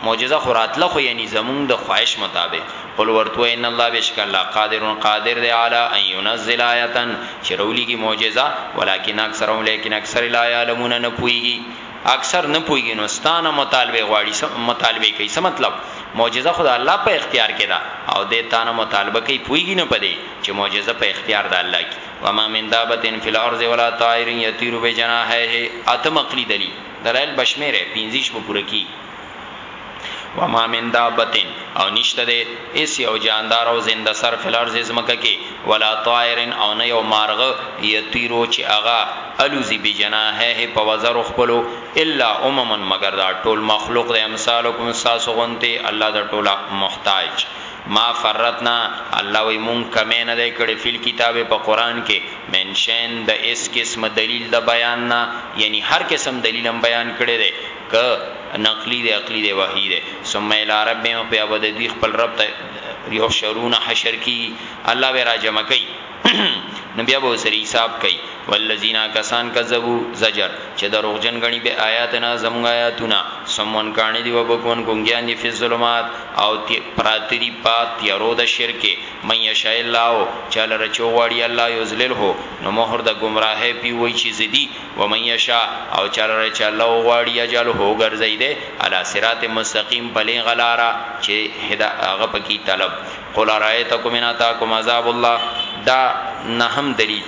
معجزه خوراتله خو یعنی زمونږ د خواهش مطابق قل ورتو ان الله بشک الله قادر قادر دی علی ان ينزل آیه چرولیږي معجزه ولکن اکثرهم لیکن اکثر لا یعلمون نه پويږي اکثر نه پويږي نو ستانه مطالبه غواړي سم مطالبه کوي سم مطلب معجزه خدای الله په اختیار کې ده او د تانه مطالبه کوي پويږي نه پدې چې معجزه په اختیار ده الله کې وما من دابه فی الارض ولا طائر یطیر بجناحه اتم عقلی دلیل دلائل بشمیره 15 په پوره کی وما من دابتن او نشته ده اس یو جاندار او زنده سر فلارز ازمکه کی ولا طائرن او نه یو مارغ یطیرو چی اغا الوزی بجناحه په وزر خپلو الا امم مگر دا ټول مخلوق ده امثالکم ساسو غنتی الله دا ټول محتاج ما فرتنا الله وی مون کمه نه ده کړي فل کتاب په قران کې منشن د اس قسم دلیل د بیان نه یعنی هر قسم دلیل هم بیان کړي ده که نقلی دی عقلی دی وحی دی ثم الی ربهم بیا به د دوی خپل رب ته یحشرون حشر کیږي الله به را جمع کوي نو بیا به سری حساب کوي والذین کسان کذبوا زجر چې دروغجن غني به آیاتنا زموږ آیاتونه سمون کانی دی وبکون ګونګیان دی فی ظلمات او تی پراتری پات یرو د شرک من یشاء الله چاله رچو غواړي الله یذلل هو نو مہر د گمراهه پی وای چې زدی ومن یشاء او چا لره چې الله وغواړي یجعله وګرځوي دی علی صراط مستقیم په لېغه لاره چې هدا هغه پکې طلب قل ارایتکم ان اتاکم عذاب الله دا نهم دلیل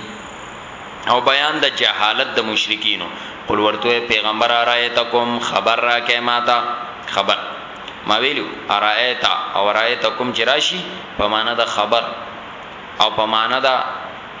او بیان د جهالت د مشرکینو قل ورته پیغمبر ارایتکم خبر را کې ماتا خبر ما ویلو ارایتا او ارایتکم چې راشي په معنا د خبر او په معنا د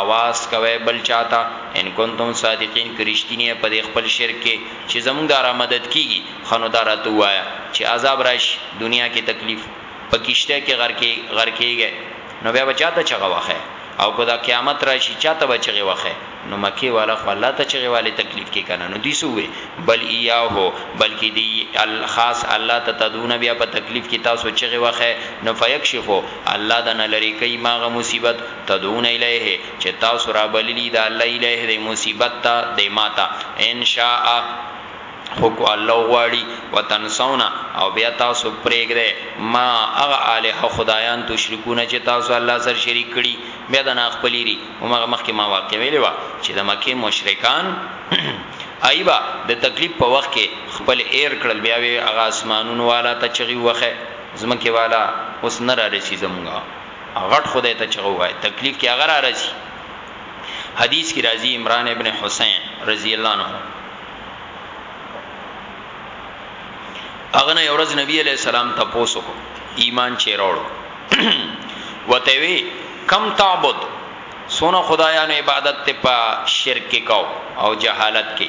اواز کوئ بل چاته ان کنتم صادقین که رښتینی یې په دې خپل شرک کې چې زموږ د را مدد کیږي ښه نو دا راته ووایه چې عذاب راشي دنیا کې تکلیف په کشته کې غرق غرق کیږی نو بیا به چاته چغه وهی او که دا قیامت راشي چاته به چغې وهی نو مکې والا خو الله ته چغې وهلی تکلیف کې کنه نو دوی څه وویل بل ایاه بلکې دی خاص الله ته تدعون بیا په تکلیف کې تاسو چغې وهی نو فیکشفو الله د نه لری کوي ماغه مصیبت تدعون الیه چه تاسو رابللی د الله الیه دی مصیبت ته دی ما ته ان شاء خو که الله وغواړي وتنسون او بیا تاسو پریږدی ما هغه الهه خدایان تشرکون چه تاسو الله سره شریک کړي بیا د نه خپل ری همغه مخکې ما واقع ویلی و چه د مکه مشرکان ایبا د تکلیف په وخت کې خپل ایر کړل بیا وی هغه اسمانونو والا ته چغي وخه زمکه والا اوس نه را رسی زمونږه غټ خدای ته چغه وای تکلیف کې هغه را رسی حدیث کې راځي عمران ابن حسین رضی الله عنه اغنه یورز نبی علیہ السلام تپوسو کو ایمان چې راوړو وته وی کم تعبد سونه خدایانو عبادت ته په شرک کې کو او جهالت کې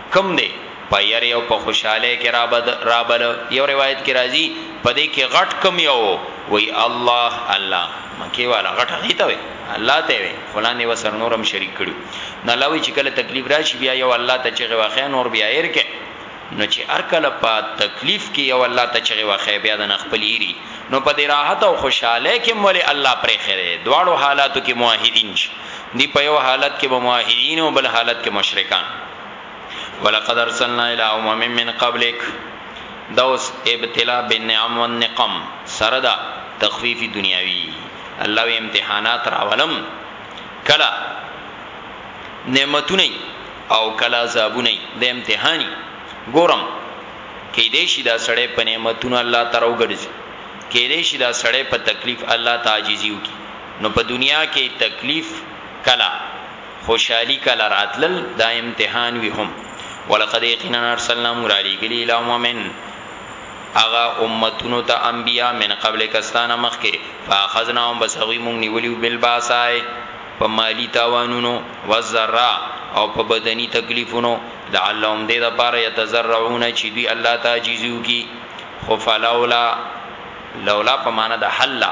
کوم دی په یری او په خوشحالی کی رابله یو روایت کی راځی په دی کی غټ کوم یو وو وایی الله الله مکی والا غټ هغی ته وی الله ته وی فلان دی وسر نور هم شریک کړی وو نو الله وی چی کله تکلیف راشی بیا یو الله ته چغی وخی نور بیا ایر کی نو چی هر کله په تکلیف کی یو الله ته چغی وخی بیا د نخپل ایری نو په دی راحت او خوشحالی کی مولی الله پریخی دی دواړو حالاتو کی موحدین شی. دي په یو حالت کې به موحدین او بل حالت کې مشرکان ولقد ارسلنا الى امم من قبلك دوس ابتلا بالنعم والنقم سره دا تخفیف دنیاوی الله وی امتحانات راولم کلا نعمتونه او کلا عذابونه د امتحاني ګورم کې دې شي دا سړې په نعمتونو الله تعالی وګرځي کې دې شي دا سړې په تکلیف الله تعالی عاجزي وکي نو په دنیا کی تکلیف کله خوشحالی کله راتلل دا امتحان وی هم ولقد یقینا ارسلنا موږ رالیږلی الی امم هغه امتونو ته انبیاء من قبلک ستانه مخکی فاخذناهم بس هغوی موږ نیولی وو بالباساء په مالی تاوانونو والضراء او په بدنی تکلیفونو لعلهم دی لپاره یتضرعون چی دوی الله ته عاجزی وکی خو فلولا لولا په معنی د حلا.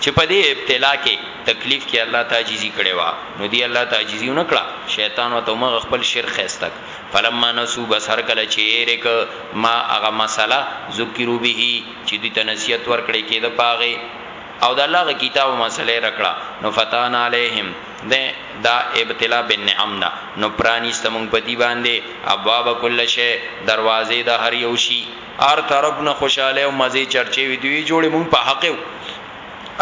چه په دی ابتلا کی تکلیف کی الله ته عاجزی کړی وه نو دی الله ته عاجزی ونه کړه شیطان ورته همغه خپل شرک ښایسته کړ فلما نسو بس هر کله چه هیر کړ ما هغه مسله ذکرو به چه دوی ته نصیحت ورکړی کیده په هغی او د الله هغه کتاب او مسله هیر کړه نو فتحنا علیهم دی دا ابتلا بالنعم ده نو پرانیسته مونږ په دی باندی ابواب کل شی دروازی د هر یو شی. ار طرف نه خوشاله او مزه چرچه وی دوی جوړې مون په حق یو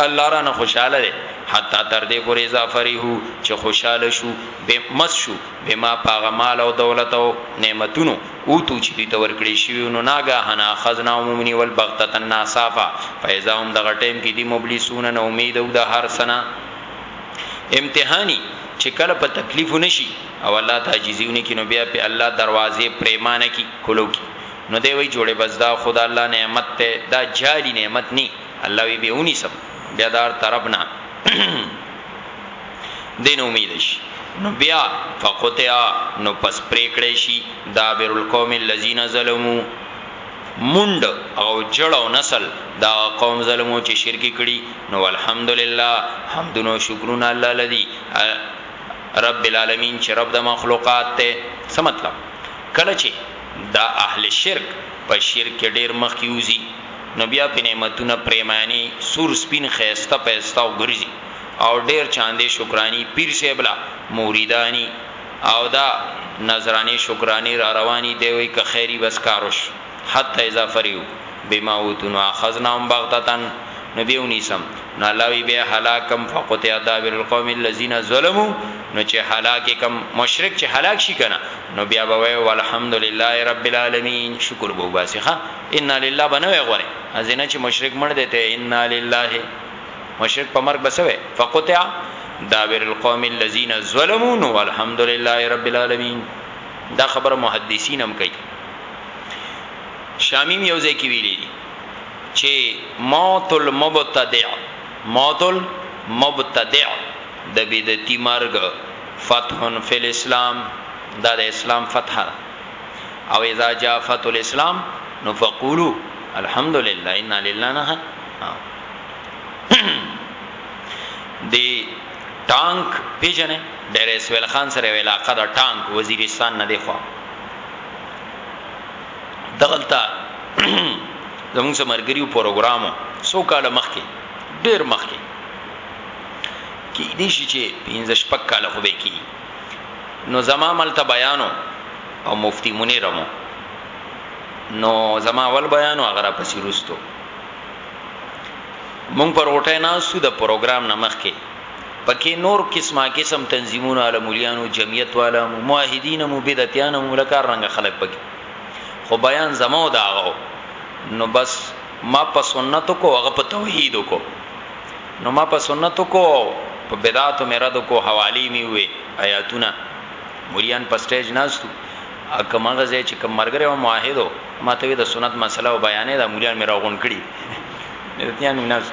الله را نه خوشاله دی حتا تر دې پورې اذا فرحو چې خوشاله شو به مس شو بما پاغه مال او دولت او نعمتونو او تو چې دې تور کړی شي نو ناګه حنا خزنا مومنی ول بغتت الناسافا فایزا هم دغه ټیم کې دی مبلسون نه امید او د هر سنا امتحاني چې کله په تکلیف نشي او الله تعجزیونه کې نو بیا په الله دروازې پریمانه کې کولو کې نو دی وای جوړه بس دا خو د الله نعمت ته دا جعلی نعمت نی الله وی به ونیسم بیا دار طرف نه دین امید شي نو بیا فقطع نو پس پریکړې شي دابر القوم الذين ظلموا مند او جړ او نسل دا قوم ظلمو چې شرک کړي نو الحمدلله حمدونو شکرونه الله لذي رب العالمین چې رب د مخلوقات ته څه مطلب کله چې دا اهل شرک په شرک کې ډیر مخکې وځي نو بیا پې نعمتونه پریماني سور سپین ښایسته پایسته او ګرځي او ډیر چاندې شکراني پیر صیب له موریداني او دا نذرانې شکرانې رارواني دی وایي که خیر وي بس کار وشو حتی اذا فرحو. بما اوتو نو اخذناهم بغتتا نو دی ونیسم نو الله وی بیا هلاک کم فقطع دابر القوم الذین ظلموا نو چې هلاک کم مشرک چې هلاک شي کنه نو بیا به وی والحمدلله رب العالمین شکر بو باسي ها ان لله بنوي غره ازنه چې مشرک مړ دی ته ان لله مشرک په مرګ بسوي فقطع دابر القوم الذين ظلموا نو الحمدلله رب العالمین دا خبر محدثین هم کوي شامیم یو ځای کې ویلي دي چې، موت المبتدع، موت المبتدع، د بدعتي مرګ، فتح فی الاسلام، دا د اسلام فتحه ده او اذا جاء فتح الاسلام نو فقولو الحمدلله انا لله نه ها دی ټانک پیژنې ډېر اسویل خان سره ویلاقه دا ټانک وزیرستان نه دی خو دغلطه زموږ سمرګریو پروګرامو سو کال مخکې ډیر مخکې کې دې شي چې پنځه شپږ کال خو به کې نو زما ملته بیانو او مفتی منیرمو نو زما اول بیانو هغه را پسې روستو مونږ پر وټه ناسو د پروګرام نمخ کې پکې نور قسمه قسم تنظیمونه اله مليانو جمعیت والا مو موحدین مو بدعتیان مو لکار رنګ خلک پکې خو بیان زمو داغو نو بس ما په سنت کو هغه په توحید کو نو ما په سنت کو په بدعت مې رد کو حوالی می وې آیاتونه مليان په سټیج ناستو اکه مغه زې چې کوم مرګره او موحدو ما ته د سنت مسله او بیانې د مليان مې راغون کړي دتیان ناس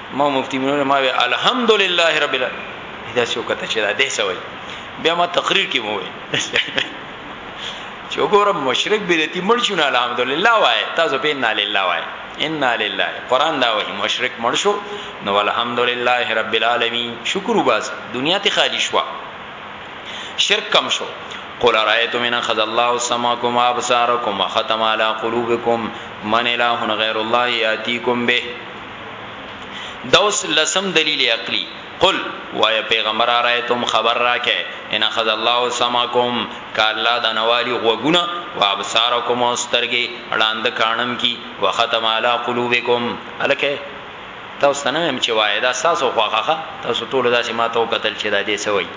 ما مفتی منور ما وی الحمدلله رب العالمین دا څه کته چې دا دې سوي بیا ما تقریر کې مو وی چې وګورم مشرک بدعتي مړ شو نه الحمدلله وای تاسو په ان لله وای ان لله قران دا وای مشرک مړ شو نو الحمدلله رب العالمین شکر وباس دنیا ته خالی شو شرک کم شو قل رایتم ان خذ الله سماکم ابصارکم ختم علی قلوبکم من اله غیر الله یاتیکم به دوس لسم دلیل عقلی قل وای پیغمبر ارایتم خبر راکه ان اخذ الله سماکم ک الله د نوالی غوګونه و ابصارکم او سترګې اړاند کانم کی وختم علی قلوبکم الکه تاسو ته نه هم چې وای دا تاسو خوخه تاسو ټول داسې ما ته قتل چې دا دې سوی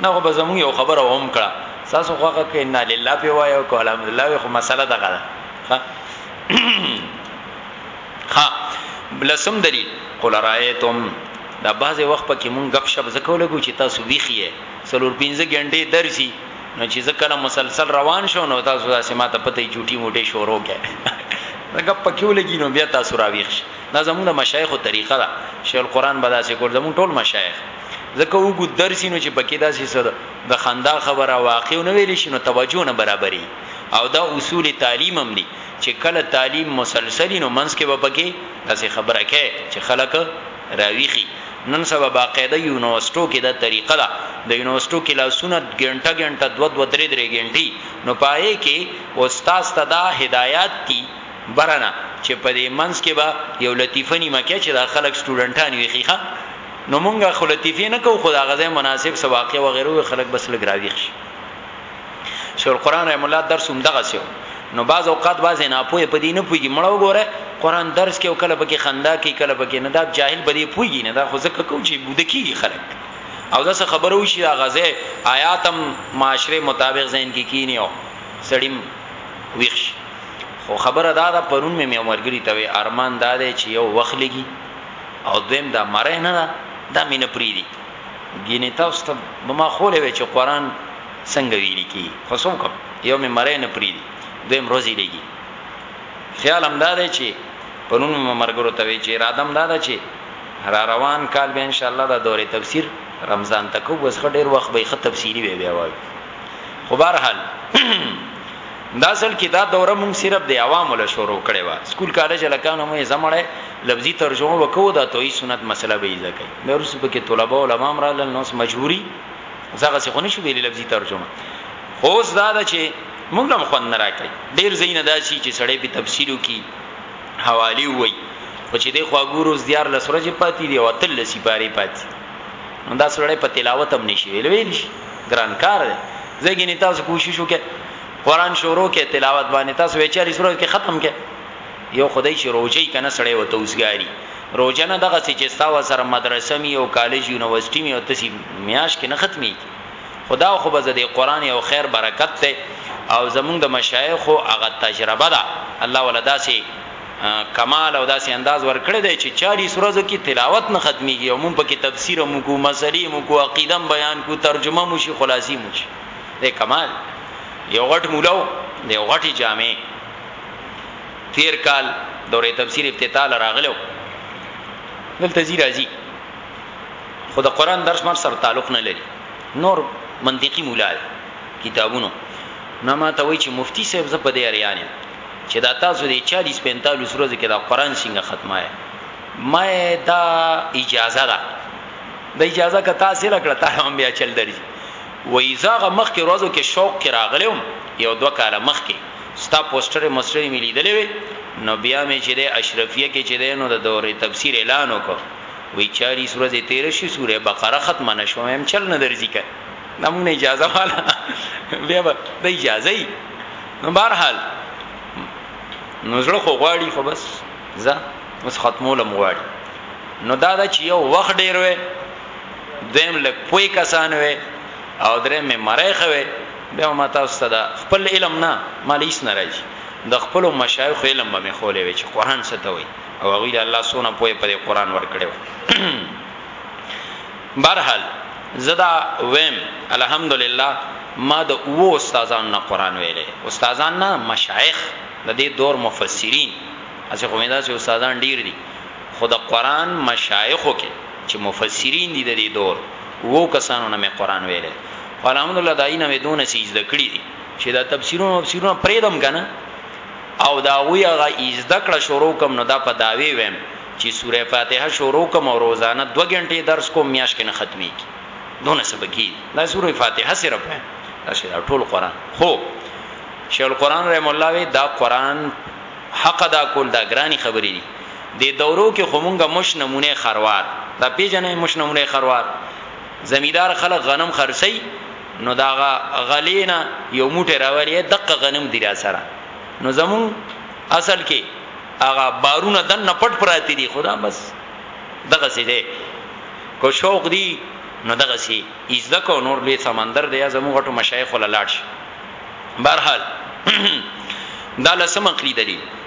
نه خو به زمو یو خبره هم کړه تاسو خوخه کې ان لله په وای او الحمدلله خو مسله دغه ده ها لسم دلیل قل رایتم دا بعضې وخت پکې مونږ غب شپ زکو لګو چې تاسو ویخی سلور پینځه ګنډې درځي نو چې زکه مسلسل روان شو نو تاسو دا سماته پته جوټي موټي شورو کې غب پکې ولګي نو بیا تاسو راویخ شي دا زموږ مشایخو طریقه ده شیخ القرآن به داسې کول زموږ ټول مشایخ ځکه وګو درسي نو چې پکې داسې سره د خندا خبره واقع نه ویل شي نو توجه نه برابرې او دا اصول تعلیم هم دي چې کله تعلیم مسلسل وي نو منځ کې به پکې داسې خبرکۍ چې خلک راویښي نن سبا باقاعده یونیورسټو کې دا طریقه ده د یونیورسټو کلاسونه ګنټه ګنټه دوه دوه درې درې ګنټي نو پاهې کې استاد ته دا هدایات دي برنه چې په دې منځ کې به یو لطیفه نیمه کې چې دا خلک سټوډنټان ویخي ښه نو مونږه خو لطیفه نه کو خو دا غزه مناسب سواقه وغیره خلک بس لګراویخ شي شیخ القران رحم الله درس هم دغه سیو نو بعض اوقات بعض نه پوي په دې نه پويږي مړ وګوره قران درس کې او کله پکې خندا کې کله پکې نه دا جاهل بری پويږي نه دا خو ځکه کوم چې بود کېږي خلک او دا څه خبرو شي دا غزه آیاتم معاشره مطابق ذهن کې کینی او سړیم ویښ خو خبره دا ده پرون مې مې عمرګری ته وی ارمان دا دی چې یو وخت لګي او دویم دا مره نه دا مینه پری دي ګینه تاسو ته به ما خوله وی چې قران څنګه ویل کی خو څوک یو مې مړې نه پریدي دویم روزي لګي خیال هم دا دی چې پرون مې مرګرو ته وی چې اراده هم دا ده چې را روان کال به ان شاء الله دا دوره تفسیر رمضان تکو بس خډیر وخت به خط تفسیری وی بیا وای خو بهر حال دا اصل کې دا دوره مونږ صرف د عوامو له شروع کړي وا سکول کالج لکانو مې زمړې لفظي ترجمه وکړو دا توي سنت مسله به یې ځکه بیا وروسته پکې طلبه او علما هم راغلل نو اوس مجبوري اوس هغه څه خو نشو ویلي لفظي ترجمه خو اوس دا ده چې موږ هم خوند نه راکړي ډېر ځینې داسي چې سړی په تفصیلو کې حوالی وای او چې د خواګورو زیار لسرجه پاتې دی او تل لسی پاره پاتې نو دا سړی په تلاوت هم نشي ویل ویل شي ګران کار دی زګینې تاسو کوشش وکړئ قران شروع کې تلاوت باندې تاسو ویچاري سورې کې ختم کې یو خدای چی روژه یی کنه سړی ورته اوزګاری روژه نه دغسی چی ستا ورسره مدرسه می او کالج یونیورسټی می او ته سی میاشت کی نه ختمیږی خو دا خو به زده قران یو خیر برکت ده او زمونږ د مشایخو هغه تجربه ده الله ولا داسی کمال او داسی انداز ورکړی دی چی چالیس ورځو کی تلاوت نه ختمیږی او مونږ پکی تفسیر هم وکړو مسلی هم وکړو عقیده هم بیان کړو ترجمه هم وشی خلاصی هم وشی دا کمال دی یو غټ مولا وو د یو غټی جامی تیر کال دوره تفسیر افتتاح له راغلو دلته زی راځي خو د قران درس مر سره تعلق نه لري نور منطقي مولا دی کتابونو نه ما ته وای چې مفتی صاحب ز په دې اریانه چې دا تاسو د 40 45 ورځې کې دا قران څنګه ختمه ما دا اجازه ده د اجازه که تاسو لکړه تا هم بیا چل درځي وای زغه مخ کې ورځو کې شوق کې راغلم یو دوه کاله مخ کې ستا پوسټر مسټر می لیدلې وې نو بیا می چې د اشرفیه کې چې د نو د دورې تفسیر اعلان وکړ وی 40 ورځې تیر شي سوره بقره ختمه نشوم هم چل نه درځي که نمونه اجازه والا بیا به د اجازه ای نو بهر حال نو زړه خو غواړي خو بس زه اوس ختمول مغواړي نو دا د چې یو وخت ډیر وې دیم لک پوی کسان وې او درې مې مړې خوي بیا به ما تاسو ته د خپل علم نه ما له هیڅ نه راځي د خپلو مشایخو علم به مې ښوولی وی چې قرآن څه ته وایي او هغوی له الله څونه پوهه په دې قرآن ورکړې وه بهرحال زه دا ویم الحمدلله ما د اوو استادانو نه قران ویلې استادان نه مشایخ د دې دور مفسرین اسه خو مېدا چې استادان ډیر دي خو د قران مشایخو کې چې مفسرین دي د دې دور وو کسانو نه مې قران ویلې الحمدلله داینه مې دونه سیز د کړی دي چې دا تفسیرونه تفسیرونه پریدم کنه او دا وی هغه ایز د کړه شروع کوم نو دا په داوی ویم چې سوره فاتحه شروع کوم او روزانه 2 غنټه درس کوم میاش کې نه ختمي کی دونه سبکی دا سوره فاتحه صرف ویم دا شی دا ټول قران خو شیخ القران رحم الله وی دا قران حق دا کول دا ګرانی خبرې دي د دورو کې خمونګه مش نمونه خروار دا پیجنې مش نمونه خروار زمیدار خلک غنم خرڅي نو دا غلینا یو موټی راوړي دغه غنم دی را سره نو زمون اصل کې هغه بارونه دنه پټ پراتی دي خدا بس دغه سي دي کو شوق دی نو دغه سي ایزده کو نور لوی سمندر دی زمو غټو مشایخ ولاړ شي برحال دا لسم عقلی دلیل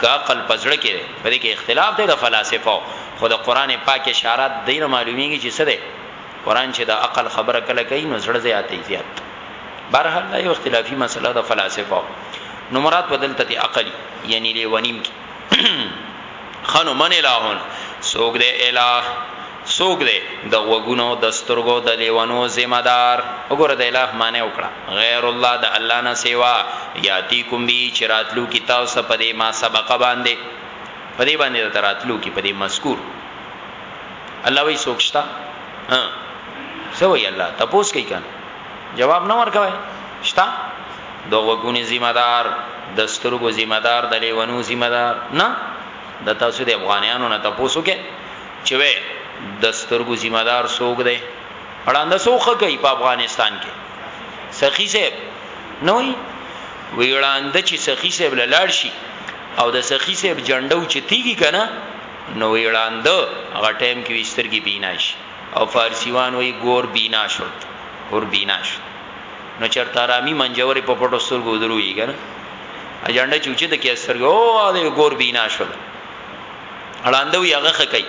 که عقل په زړه کې دی په دې کې اختلاف دی د فلاسفو خو د قران پاک اشارات دینه معلومیږي چې څه دی قران چې د عقل خبره کله کوي نو زړه زیاتې زیات برحال دا یو اختلافي مسله د فلاسفو نو مراد بدلته دی عقل یعنی لیونیم کی خنو من الہون سوګ دے الہ څوک دی د غوږونو، د سترګو، د لېونو ذمه دار؟ وګوره د اله معنی وکړه، غیر الله د الله نه سوا، یاتیکم به چه راتلو کی تاسو ته په دې ما سبق باندې، په دې باندې درته راتلو کی په دې مذکور. الله وایي څوک شته؟ ها څه وایي الله؟ تپوس کوي کنه جواب نه ورکوي شته د غوګونی ذمہ دار د سترګو ذمہ دار د لیونو ذمہ دار نه د تاسو د افغانانو نه تاسو کې چی وی دسترګو ذمه دار څوک دی ړانده څوک ښه کوي په افغانستان کی سخی صاحب نه وی وی ړانده چی سخی صاحب له لاړ شي او د سخی صاحب جنډه او چتیږي کنه نو وی ړانده هغه ټیم کی وسترګي بینا شي او فارسیوان وی ګور بینا شد ګور بینا شد نو چرته آرامي منجورې په پټو سترګو دروي کنه اجنډه چوچې د کې سترګو او د ګور بینا شد ړانده وي هغه خه کوي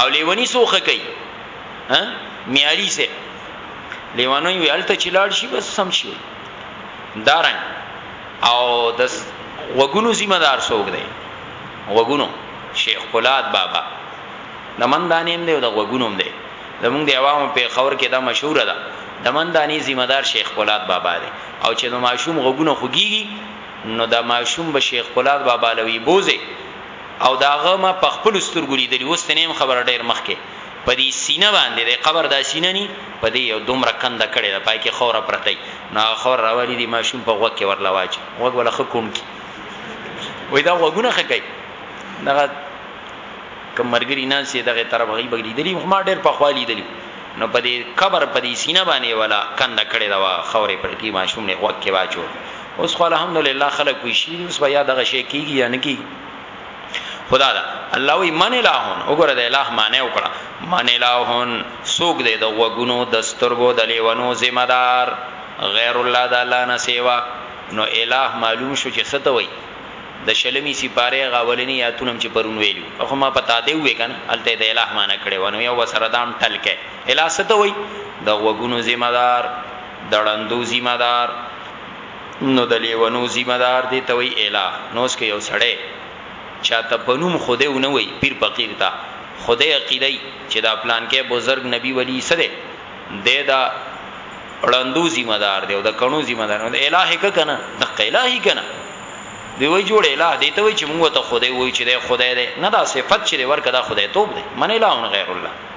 او لیونی سو خه کوي ها میاري سه لیوانو وی الته چلاړ شي بس سم شي دارنګ او د وګونو ذمہ دار سوګ دی وګونو شیخ قلات بابا د من دانیم دی او د وګونو دی زمونږ د عوامو په خور کې دا مشهور ده د من دانی ذمہ دار شیخ قلات بابا دی او چې د ماشوم غوګونو خوګي نو د ماشوم به شیخ قلات بابا لوي بوزي او دا هغه ما په خپل سترګو لیدلی اوس ته نیم خبر ډیر مخکې په دې سینه باندې د قبر دا سینه ني په دې یو دومره کنده کړي دا پای کې خوره پرتای نو خور راوالي دي ماشوم په غوږ کې ورلا واچ غوږ ولا خ کوم کی وای دا غوګونه خکای دغه کوم مرګري نه سي دغه طرف غي بغلي دلی خو ما ډېر په خوالي دلی نو په دې قبر په دې سینه باندې ولا کنده کړي دا خورې پر کې ماشوم نه وکه واچو اوس خو الحمدلله خلک وی شي اوس بیا دغه شی کیږي یا نه کیږي خدا دا الله وی من الہون وګوره د الہ معنی وکړه من الہون سوق دې د وګونو د سترګو د لیونو ذمہ دار غیر الله د الله نه سیوا نو الہ معلوم شو چې ستوي د شلمی سپاره غاولنی یاتونم چې پرون ویلو خو ما پتا دی وې کنه الته د الہ معنی کړي ونه یو سره دام ټلکه الہ ستوي د وګونو ذمہ دار دړندو ذمہ دار نو د لیونو ذمہ دار دی ته وی اله نو اس کې یو سړی چاته پنوم خوده ونه وی پیر فقیر تا خوده عقیده چې دا پلان کې بزرگ نبی ولی سره د دا پړندو ذمہ دار دی او د کڼو ذمہ دار دی الہ ک کنه د الہی کنه دی وی جوړ الہ دی ته وی چې موږ ته خوده وی چې د خوده دی نه دا صفت چې ورکه دا خوده توب دی من الہ غیر الله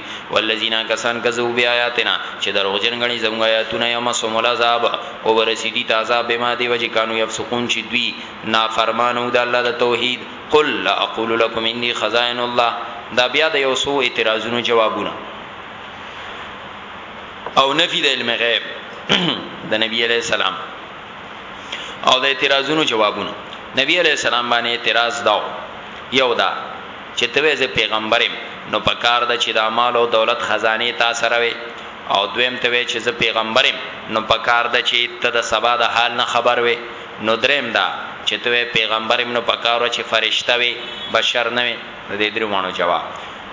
والذین کسان کذو بیااتنا چې دروغجن غني زموږ آیاتونه یوم سوم العذاب او ورسیدی ته عذاب بما دی وجه کانو یفسقون چې دوی نافرمانو د الله د توحید قل لا اقول لكم انی خزائن الله دا بیا د یو سو اعتراضونو جوابونه او نفی د علم غیب د نبی علی السلام او د اعتراضونو جوابونه نبی علی السلام باندې اعتراض داو یو دا چي ته وایې زه پیغمبر یم نو په کار ده چي د مال او دولت خزانې تا سره وې او دویم ته وایې چي زه پیغمبر یم نو په کار ده چي ته د سبا د حال نه خبر وې نو دریم دا چي ته وایې پیغمبر یم نو په کار وه چي فرشته وې بشر نه وې نو دې دریو معنو جواب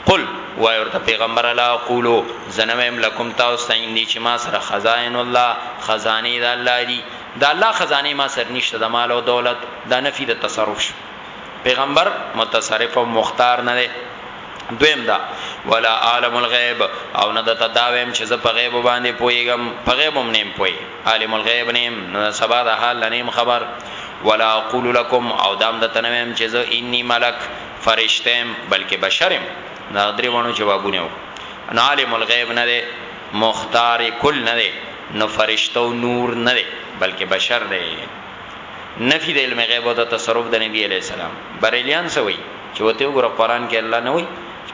قل وایه ورته پیغمبره لا اقول زه نه وایم لکم تاسو ته عندي چي ما سره خزائن الله خزانې د الله دي د الله خزانې ما سره نشته د مال او دولت دا نفي د تصرف شو. پیغمبر متصرف او مختار نه دی دویم دا ولا عالم الغیب او نه دته دا ویم چې زه په غیب باندې پویګم په غیب هم نیم پوی عالم الغیب نیم سبا د حال نیم خبر ولا اقول لكم او دام دته نه ویم چې زه انی ملک فرشتم بلکې بشرم دا درې وانو جوابونه نو عالم الغیب نه دی مختار کل نه دی نو فرشتو نور نه دی بلکې بشر دی نفی د علم غیب او د تصرف د نبی علی السلام بریلیان سوی چې وته وګوره قران کې الله نه وای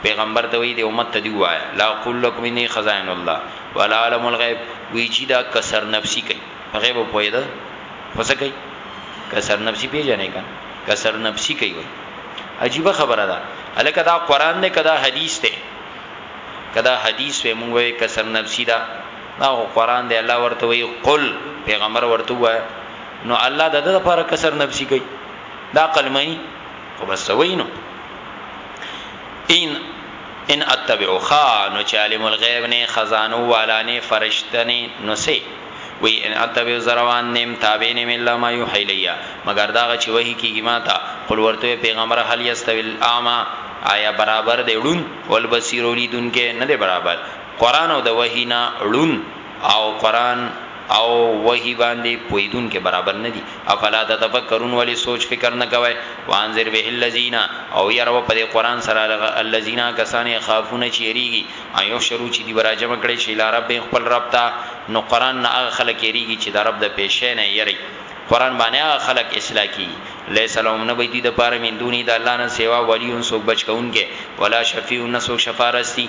پیغمبر ته وی دی امت ته دی وای لا قل لكم انی خزائن الله ولا علم الغیب وی چې دا کسر نفسی کوي غیب په یده فسه کوي کسر نفسی پیژنې کا کسر نفسی کوي وای عجیب خبره ده الکه دا قران نه کدا حدیث ته کدا حدیث وې مونږ وې کسر نفسی دا دا خو قران دی الله ورته وی قل پیغمبر ورته وای نو الله د دې لپاره کسر نفسي کوي دا عقل مانی خو بس وینو ان ان اتبع خانو چې عالم الغیب نه خزانو والا نه فرشته نه نو سي وی ان اتبع زروان نیم تابع نیم الا ما یوحی لیا مگر دا چې وਹੀ کیږي ما ته قل ورته پیغمبر هل یستوی الاما آیا برابر دی ړون ول بصیر ولیدون کې نه دی برابر قرآن او د وحی نه ړوند او قرآن او وحی باندی پوهیدونکی برابر نه دی افلا تتفکرون ولی سوچ فکر نه کوی وانذر به الذین او یروه په دی قرآن سره هغه الذین کسان یخافون چی یریږی ان یحشرو چی دی به راجمع کړی شی الی ربهم خپل رب ته نو قرآن نه هغه خلک یریږی چی د رب د پیشی نه یری قرآن باندی هغه خلک اصلاح کیږی لیس لهم نه وی دوی دپاره من دونه د الله نه سوا ولی څوک بچ کوونکی ولا شفیع نه څوک شفارستی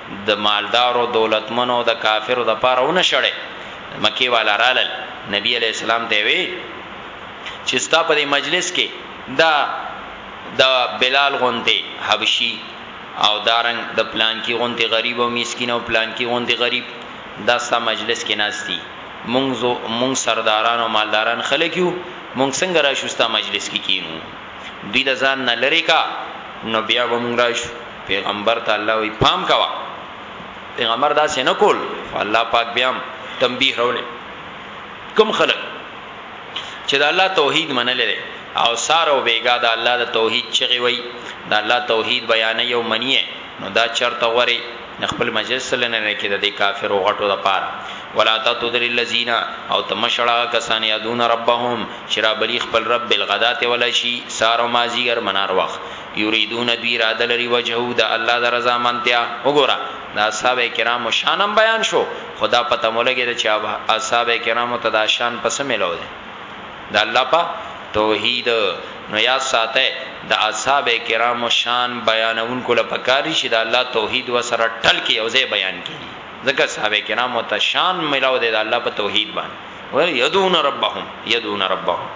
د مالدارو دولتمنو د کافرو د پاره ونه شړی مکی والا رالل نبی علیه السلام ته وی چی ستا په دی مجلس کی دا د بلال غونتی حبشی او دارنګ د پلانکی غونتی غریب او مسکین او پلانکی غونتی غریب دا ستا مجلس کی ناستی مونږ مونږ سرداران او مالداران خلک یو مونږ څنګه راشو ستا مجلس کی کینو دوی د ځان نه لری کا نو بیا به مونږ راشو پیغمبر ته الله وی پام کوا پیغمبر دا سینه کول الله پاک بیا تنبیه راولې کم خلق چې د الله توحید منل لري او سار او بیګا د الله د توحید چغي وي د الله توحید بیان یو منی نو دا چرته غوري د خپل مجلس سره نه کې د دې کافرو غټو د پاره ولا تطدر الذين او تمشړه کسان یادون ربهم شرا بلی خپل رب بالغدات ولا شي سار او مازیګر منار وخت یریدون دوی را دلری وجهو د الله د رضا منتیا وګوره د اصحاب کرام شانم بیان شو خدا پته مولګی د چا اصحاب کرام ته دا شان پس ملو دي د الله په توحید نو یاد ساته د اصحاب کرامو شان بیانونکو له پکاري چې د الله توحید وسره ټل کې یوځای بیان کړي ځکه اصحاب کرامو ته شان ملاو دی د الله په توحید باندې وای یدون ربهم یدون ربهم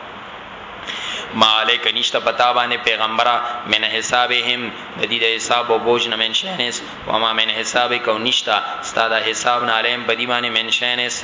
مالک نشته پتا باندې پیغمبره من حسابهم د دې د حساب او بوج نه من شینس و ما من حسابک او نشته ستاده حساب نه علیم بدی باندې من شینس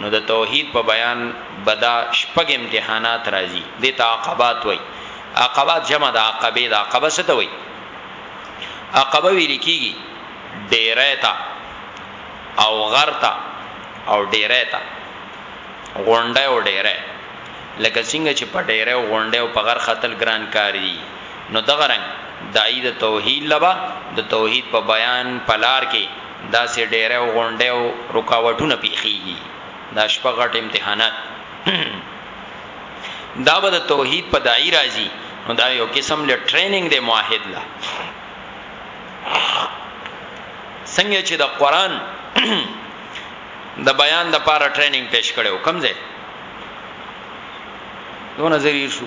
نو د توحید په بیان به دا شپږ امتحانات راځي، دې ته عقبات وایي، عقبات جمع د عقبې ده، عقبه څه ته وایي؟ عقبه ویل کیږي ډیری ته او غر ته او ډیری ته، غونډی او ډیری، لکه څنګه چې په ډیری او غونډی او په غر ختل ګران کار دي، نو دغه رنګ داعی د توحید له به د توحید په بیان په لار کې داسې ډیری او غونډی او رکاوټونه پیښیږي دا شپږ غټ امتحانات دا به د توحید په دای راځي نو دا یو قسم له ټریننګ دی موحد لا څنګه چې د قران د بیان د پاره ټریننګ پیش کړو کم ځای دو نظر شو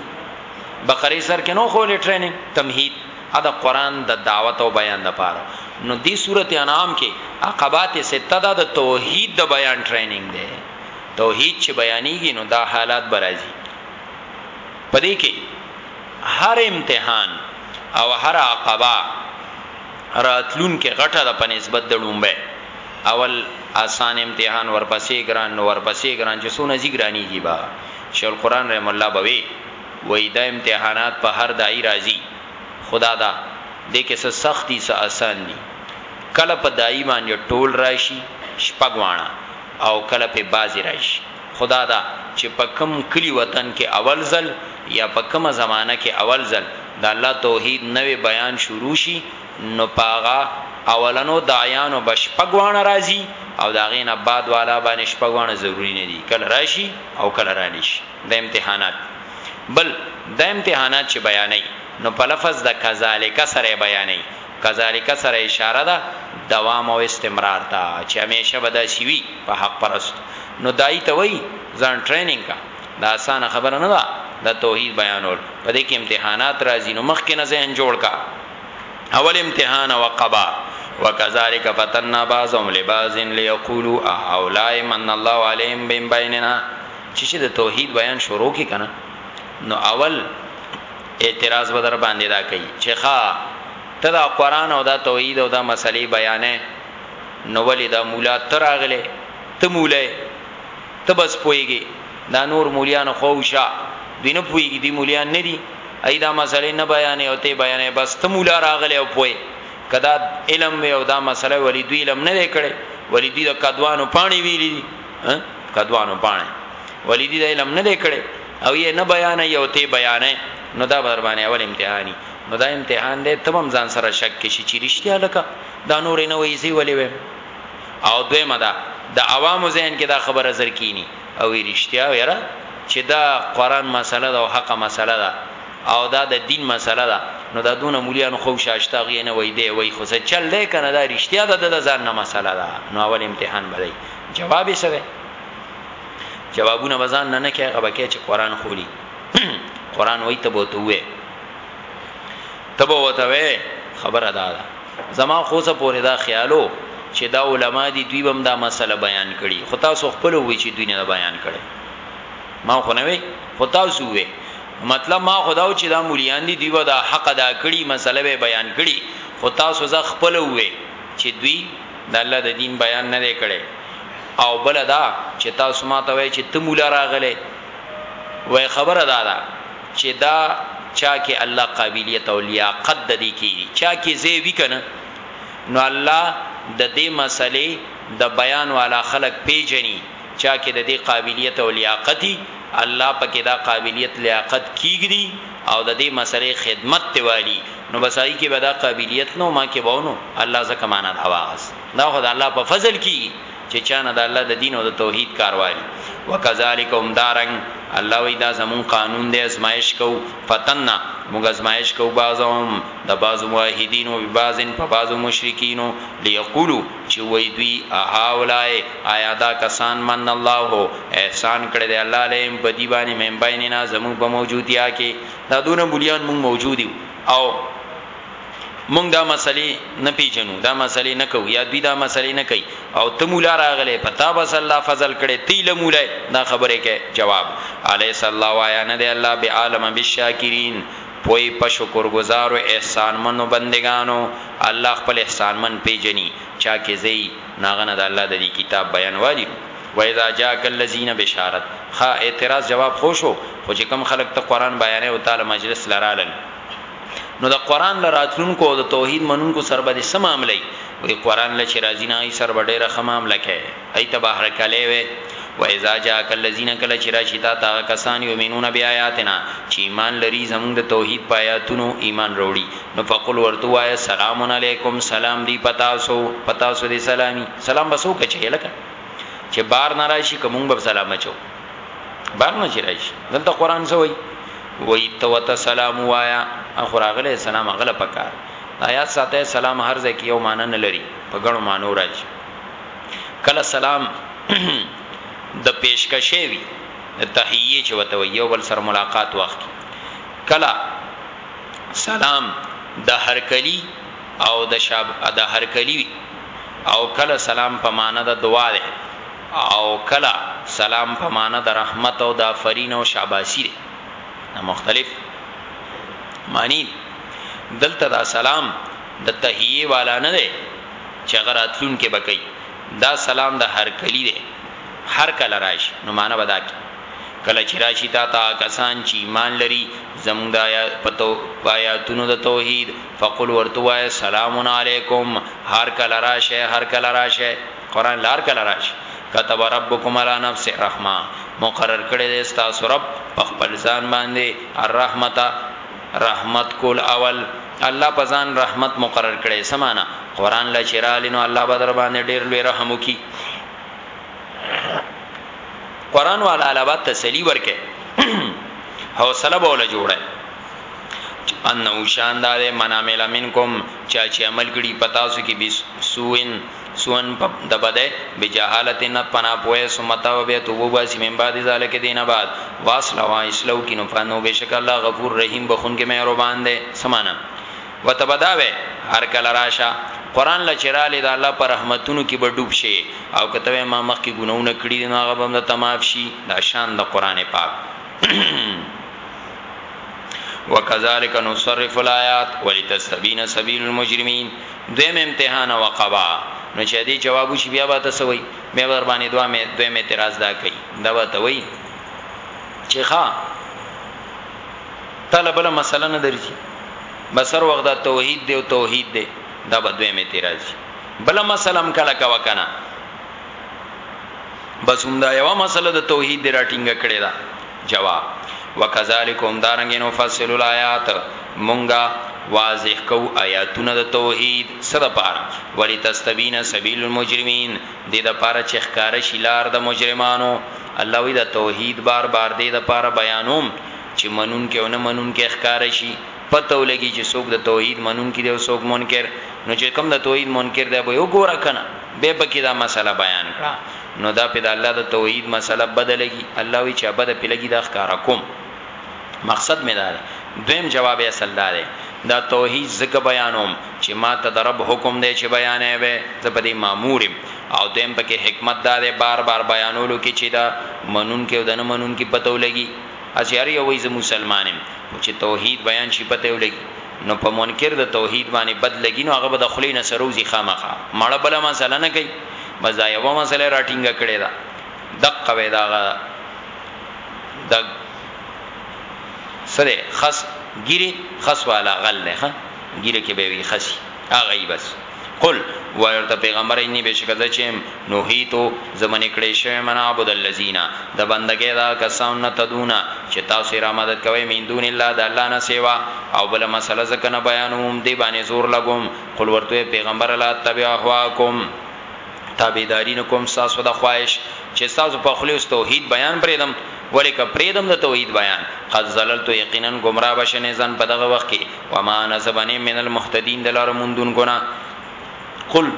بقره سر کې نو خولې ټریننګ تمهید او د قرآن د دعوت او بیان لپاره نو دې سورت انعام کې عقبات سته دا د توحید د بیان ټریننګ دی توحید چې بیانېږي نو دا حالات به راځي په دې کې هر امتحان او هر عقبه راتلون کې غټه د په نسبت د ډومبه اول آسان امتحان ورپسې ګران نو ورپسې ګران چې سونه زی ګرانیږي با شیخ القرآن رحم الله بوي وایی دا امتحانات په هر داعی راځی خو دا دا دی که څه سخت دی څه اسان دی کله په داعی باندی ټول راشی شپږ واڼه او کله پی بعضی راشی خو دا دا چه په کوم کلی وطن کی اول ځل یا په کومه زمانه کی اول ځل د الله توحید نوی بیان شروع شی نو په هغه اولنو داعیانو به شپږ واڼه راځی او د هغی نه بعد والا باندی شپږ واڼه ضروری ندی کله راشی او کله رانشی. د امتحانات بل دا امتحانات چې بیانوي نو په لفظ د کذالک سره بیانوي کذالک سره اشاره ده دوام او استمرار ته چې همیشه به دا سیوی په حق پرست نو دای ته وای ځان ټریننګ کا دا اسانه خبره نه ده د توحید بیانول په دې کې امتحانات راځي نو مخ کې نه ذهن جوړ کا اول امتحان او قبا وکذالک فتننا بعضهم لبعض ليقولوا اولای من الله عليهم بين بيننا چی چی د توحید بیان شروع کی کنه نو اول اعتراض به در باندی دا کوي چی ښا ته دا قران او دا توحید او دا مسئلې بیانه نو ولی دا مولا ته راغله ته مولا یې ته بس پوهیږي دا نور مولیان خو شا دوی نه پوهیږي دی مولیان نه دي ای دا مسئلې نه بیانې او ته بیانې بس ته مولا راغله او پوهه کدا علم وی او دا مسئله ولی دوی علم نه کړي ولی دوی د کدوانو پانی ویلي کدوانو باندې ولی دې علم نه دی کړي او یې نه بیان یو ته بیان نو دا بر باندې اول امتحاني نو دا امتحان دې تمام ځان سره شک کې شي چې رښتیا لکه دا نور نه وایي زی ولې وې او دوی مدا د عوامو ذهن کې دا خبره زر کینی او رښتیا ویرا چې دا قران مسله ده او حق مسله ده او دا د دین مسله ده نو دا دونه مولیان خو شاشته غي نه وای دی وای خو څه چل دی کنه دا رښتیا ده د ځان نه مسله ده نو اول امتحان بلای جواب یې سره جوابونه بزان نه نه کې غبا کې چې قران خولي قران وای ته بوته وې تبو وته وې خبره ده زما خو څه پورې دا خیالو چې دا علما دي دوی هم دا مسله بیان کړي خو تاسو خپل وی چې دوی نه بیان کړي ما خو نه وی خو تاسو وی مطلب ما خدا او چې دا مليان دي دوی دا حق ادا کړي مسله به بیان کړي خو تاسو ځ خپل وی چي دوی د الله د دين بيان نه دی کړی او بله دا چي تاسو ما ته وايئ چي ته مولا راغلی وای خبره دا ده چي دا چا کي الله قابليت او لياقت د دې کي چا کي زه وي کنه نو الله د دې مسئلې د بيان والا خلق پيژني چا کي د دې قابليت او لياقتي الله پکې دا قابليت لياقت کيږدي او د دې مسلې خدمت ته والی نو بس هغه کې به دا قابلیت نو ما کې به نو الله زکه معنا دا واغس دا خدای الله په فضل کی چې چانه د الله د دین او د توحید کاروالي وکذالک هم دارنګ الله وی دا زمون قانون دی ازمایش کو فتننا موږ ازمایش کو بعضهم د بعض موحدین او بعضن په بعض مشرکین ليقولوا چی وایی دوی، اهاولائک، آیا دا کسان، من الله، احسان کړی دی الله علیهم په دوی باندی، من بیننا، زموږ په موجودتیا کی، دا دونه مولیان موږ موجود یو او موږ دا مسئلی نه پیژنو، دا مسئلی نه کوو یا دوی دا مسئلی نه کوي او ته مولا راغلی، په تا بس الله فضل کړی، ته ایله مولا یې، دا خبری کوي؟ جواب، الیس الله، آیا نه دی الله، بعالم بالشاکرین، پوی په شکر ګزارو احسانمنو بندګانو الله خپل احسانمن پیژنی چا کی ځه یی نو هغه نه د الله د دی کتاب بیان والی نو واذا جاک الذین بشارت ښه اعتراض جواب خو شو خو چی کوم خلک ته قران بیانه او تاله مجلس له رالل نو د قران له راتلونکو او د توحید منونکو سره به دی څه معامله وی وای قران له چی راځی نه هغه سره به ډیره ښه معامله کوی. هغوی ته به هرکلی وی. واذا جاءک الذین کله چی راشی تا ته هغه کسان یؤمنون بآیاتنا چی ایمان لری زموږ د توحید په آیاتونو ایمان راوړی نو فقل ورته ووایه سلام علیکم سلام دی په تاسو په تاسو دی سلام وی سلام به څوک اچوی لکه چی بار نه راشی که موږ به سلام اچوو بار نه چی راشی دلته قرآن څه وایی وای ته وته سلام وایا اخو راغله سلام غله پکار آیات ساته سلام هر ځای کې یو معنی نه لري په ګڼو معنی راځي کله سلام د پیشکشې وی د تحیه چې وته یو بل سره ملاقات وخت کله سلام د هرکلی او د شاب د هرکلی وی او کله سلام په معنا د دعا ده او کله سلام په معنا د رحمت او د افرین او شاباسی ده مختلف معنی دلته دا سلام د تحیه والا نه ده چه هغه راتلونکې به کوي دا سلام د هرکلي دی هر کله راشي نو معنی به دا کی کله چه راشي تا ته کسان چه ایمان لري زمونږ د آیات پتو آیاتونو د توحید فقل ورته وایه سلام علیکم هر کله راشه هر کله راشه قران لار کله راشي كتب ربكم على نفس الرحمه مقرر کړی دی تاسو رب په خپل ځان باندې الرحمتا رحمت کول اول الله په ځان رحمت مقرر کړي سمانا قران لا چرال نو الله بدر باندې ډیر لوی رحم وکي قران وال علاوه تسلی ورکه حوصله بوله جوړه انه شاندار من عمل منکم چا چې عمل کړي پتا سو کې بسوین سوءً په د بدۍ، بجهالة نه په ناپوهۍ، ثم تاب بیا توبه وباسي، من بعد ذلک دینه بعد، واصلح او اصلاح وکړي، نو فانه بېشکه الله غفور رحیم بخښونکی مهربان دی. څه معنی؟ ورته به دا وایې، هر کله راشه، قرآن له چې راغلې د الله په رحمتونو کې به ډوب شې او که ته وایې ما مخکې ګناهونه کړي دي نو هغه به هم درته معاف شي، دا شان د قرآن پاک دی. وکذلک نصرف الآیات ولتستبین سبیل المجرمین. دویم امتحان او عقبه نو چه دی جواب وشی بیا به ته څه وایی بیا به درباندی دوه می دویم اعتراض دا کوي دا به ته وایی چه ښا تله بل مسله نه درځي بسر وخت دا توحید دی او توحید دی دا به دویم اعتراض بل مسله هم کله کا وکنه بس هم دا یو مسله د توحید دی راټینګه کړی دا جواب، وکذالک همدارنګه نفصل الایات مونږ واضح کوو ایاتونه د توحید څه لپاره ولتستبین سبیل المجرمین دې لپاره چې ښکاره شي لار د مجرمانو الله وی د توحید بار بار دې لپاره بیانوم چې منونکي او نه منونکي ښکاره شي پته ولګي چې څوک د توحید منونکي دی او څوک منکر نو چې کوم د توحید منکر دی به وګوره کنه به پکې دا مسله بیان کړه نو دا په د الله د توحید مسله بده لګي الله وی چا بده په لګي دا ښکارا کوم مقصد مې دا دی دویم جواب یې اصل دا دی دا توحید زکه بیانوم چې ما ته د رب حکم دی چې بیانې وې زه په دې مامورم او دیم پکې حکمت دا دی بار بار بیانولو کې چې دا منون کې او د نه منون کې پته ولګي اشعری او وې مسلمانم چې توحید بیان شي پته ولګي نو په منکر د توحید باندې بد لګي نو هغه به د خلی نه سروزي خامخه مړه بل مسله نه کوي بس دا یوه مسله راټینګه کړې ده دقه وې داغه د سره خس ګيري خس والا غل نه ها ګيره کې به وي خسي هغه یې بس قل ورته پیغمبر انی بشکزه چم نو هیتو زمن کړي شوی من عبد الذین د بندګی دا کسان نه تدونا چې تاسو را مدد کوي مين دون الله د الله نه سیوا او بل مسله ځکه نه بیانوم دی باندې زور لګوم قل ورته پیغمبر لا تبع احواکم تابعداري نکوم تاسو د خواهش چې تاسو په خلیص توحید بیان پریدم ولی که پریدم د توحید بیان قد زللت یقینا گمراه بشنه زن په دغه وخت کې و ما نسبنه من المهتدین دلار مندون ګنا قل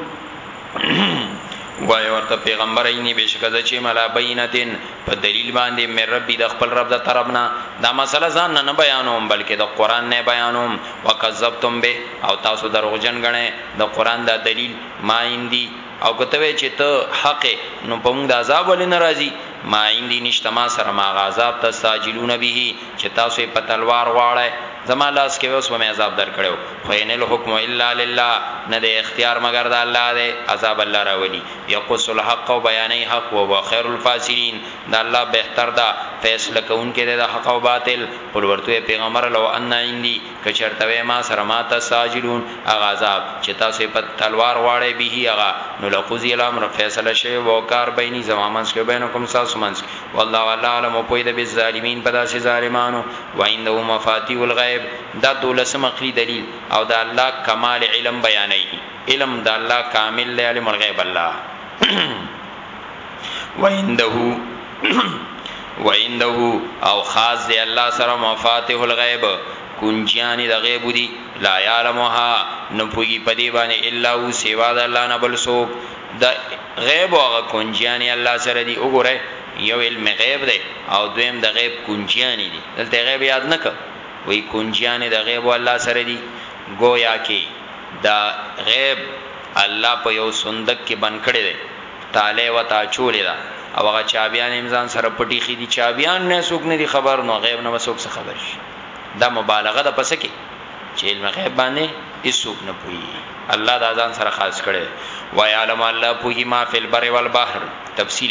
وای ورته پیغمبر اینی بشکزه چې ملا بینتن په دلیل باندې مې ربی د خپل رب د طرف نه دا مسله ځان نه نه بیانوم بلکې د قران نه بیانوم وکذبتم به او تاسو دروغجن غنئ د قران دا دلیل ما عندي او کته وی چې ته حق نو په موږ د عذاب ولې ناراضي ما عندي نشته ما سره ما غذاب تستاجلون به چې تاسو په تلوار غواړئ زما لاس کې اوس مې عذاب درکړو خو ان الحكم الا لله نه د اختیار مگر د الله دی عذاب الله راولي یقص الحق او بیانوی حق وهو خیر الفاصلین دا الله بهتر ده فیصله کوونکی دی د حق او باطل قل ورته وایه پیغمبره لو ان عندی که چرته وی ما سره ما تستعجلون هغه عذاب چه تاسو یې په تلوار غواړی به هغه نو لقضی الامر فیصله شوی وه کار بینی زما منځ کښې او بینکم ستاسو منځ کښې والله الله اعلم پوه ده بالظالمین په داسې ظالمانو وعنده مفاتیح الغیب دا دولسم عقلی دلیل او د الله کمال علم بیانوی. علم د الله کامل دی علم الغیب الله وعنده وعنده او خاص دی الله سره مفاتيح الغیب کنجیانی د غیب دی لا یعلمها نو پوی په دی باندې الا هو سوا د الله نه بل سوک د غیب او هغه کنجیانی الله سره دی وګوره یو علم غیب دی او دویم د غیب کنجیانی دی دلته غیب یاد نک وی کنجیانی د غیب الله سره دی گویا کې دا غیب الله په یو صندوق کې بند کړی دی، تاله یې ورته اچولې ده او هغه چابیان یې هم ځان سره پټې ایښې دي، چابیان نه څوک نه دي خبر، نو غیب نه به څوک څه خبر شي؟ دا مبالغه ده په څه کې؟ چې علم غیب باندې هیڅوک نه پوهېږي، الله دا ځان سره خاص کړی دی. ویعلم الله پوهېږي مافی البر والبحر تفسیر.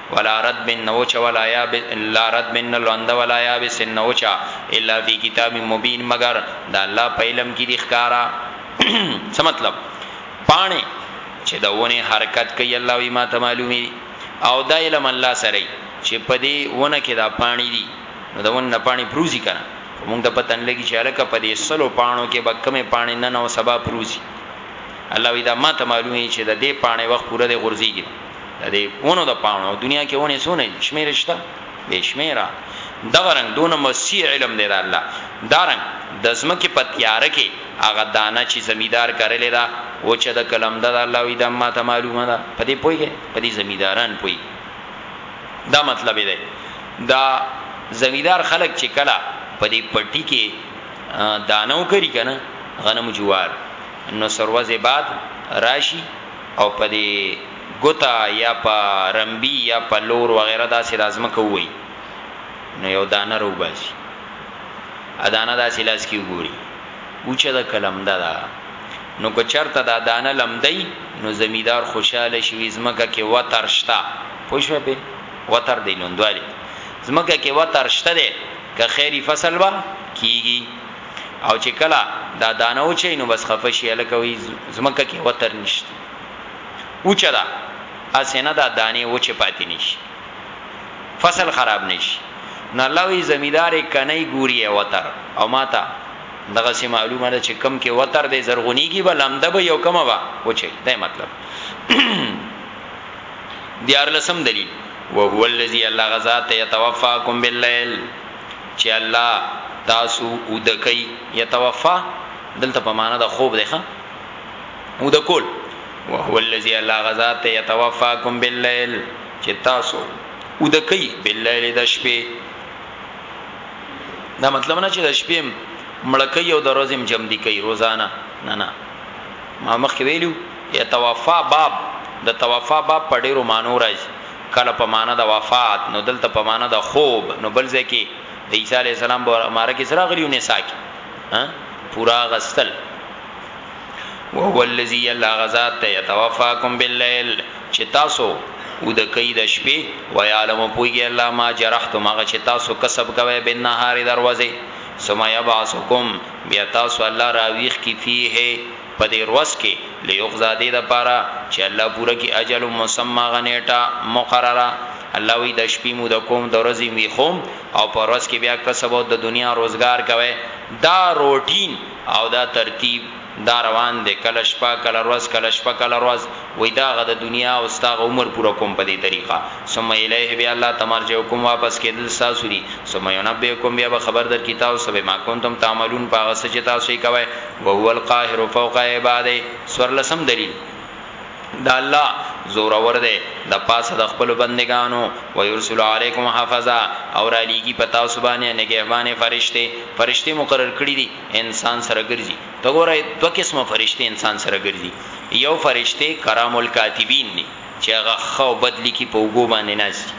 ولا رطب نه وچه ولا یاب لا رطب نه لوند ولا یابس نه وچه الا فی کتاب مبین مگر د الله په علم کې دی ښکارا څه مطلب پانه چې د ونه حرکت کوي الله وی ما ته معلومي او دا علم الله سره چې په دې ونه کې دا پانی دي نو دا ونه پانی پروزي کنه موږ د پتن لګي چې الکه په دې سلو پانو کې به کمه پانی نه نو سبا پروزي الله وی دا ما ته معلومي چې د دې پانی وخت پوره دی غورځيږي د دې ونو د پاڼو دنیا کې ونې سونه شمیر شته به شمیره دغه رنگ دون مسی علم دی دا الله دا رنگ د زمکه په تیار کې هغه دانه چې زمیدار کړلې دا او چې د کلم د الله وی د ما ته معلومه ده په دې پویږي په دې زمیداران پوی دا مطلب دی دا زمیدار خلک چې کلا په دې پټی کې دانو کری کنه غنم جوار نو سروازه بعد راشي او په دې ګوته یا په رمبی یا په لور وغیره داسې دا ځمکه ووهي نو یو دانه روباسي ادانه داسې لاس کې وګوري اوچه د کلمده دا نو که چرته دا دانه لمدی نو زمیدار خوشاله شي ځمکه کې وتر شته پوښوي به وتر دی لوندوالي ځمکه کې وتر شته ده که خیری فصل وا کیږي او چې کله دا دانه وچی نو بس خفه شي هلکه وي زمکه کې وتر نشته اوچه ده اسنه دا دانه وچه پاتې نشي فصل خراب نشي نو الله وی زمیدار کنای ګوري وتر او ماته دغه سي معلومه ده چې کم کې وتر دې زرغونیږي به لمده به یو کمه به و چي دا مطلب دیار لسم دلیل وهو الذی الله غزا ته يتوفاکم باللیل چی الله تاسو اوده کوي يتوفا دلته په معنی د خوب دی ښه اوده کول وهو الذي الله هغه ذات دی يتوفاکم بالليل چی تاسو اوده کوي بالليل د شپې دا مطلب نه چې د شپې مړکې او د ورځې هم جمع دي کوي روزانه نه نه ما مخکې ویلو یا توفا باب د توفا باب په ډیرو مانو راځي کله په معنی د وفات نو دلته په معنی د خوب نو بل ځای کی د عیسی علیه السلام باره کی څه راغلی نساء کی ها پورا غستل وهو الذی الله غزاد ته يتوفاکم باللیل چې تاسو او د کید شپې و یعلم پویږي الله ما جرحتم هغه چې تاسو کسب کوي بن نهار دروازه سما یبعثکم بیا تاسو الله راویخ کی فيه په دې روځ کي ليقضی دې د پاره چي الله پوره کړي اجل مسمی هغه نيټه مقرره الله وائي د شپي موده کوم د روځي ويښوم او په روځ کي بيا کسب او د دنيا روزګار کوي دا روټين او دا ترتيب دا روان دی کله شپه کله روځ کله شپه کله روځ وائي دا هغه د دنيا او ستا هغه عمر پوره کوم په دې طريقه ثم اليه بيا الله ته مرجعکم واپس کيدل ستاسو دي ثم ينبئکم بيا به خبر درکړي تاسو بما کنتم تعملون په هغه څه چي تاسو يې کوي وهو القاهر فوق عباده څوارلسم دلیل دا الله زورور دی د پاسه د خپل بندگانو ويرسل علیکم حفظا اور علیگی پتا سبانه نگهبان فرشته فرشته مقرر کړی دي انسان سره ګرځي ته ګوره دوه قسمه فرشته انسان سره ګرځي یو فرشته کرام الکاتبین دي چې هغه خو بدلی کی په وګو باندې ناشي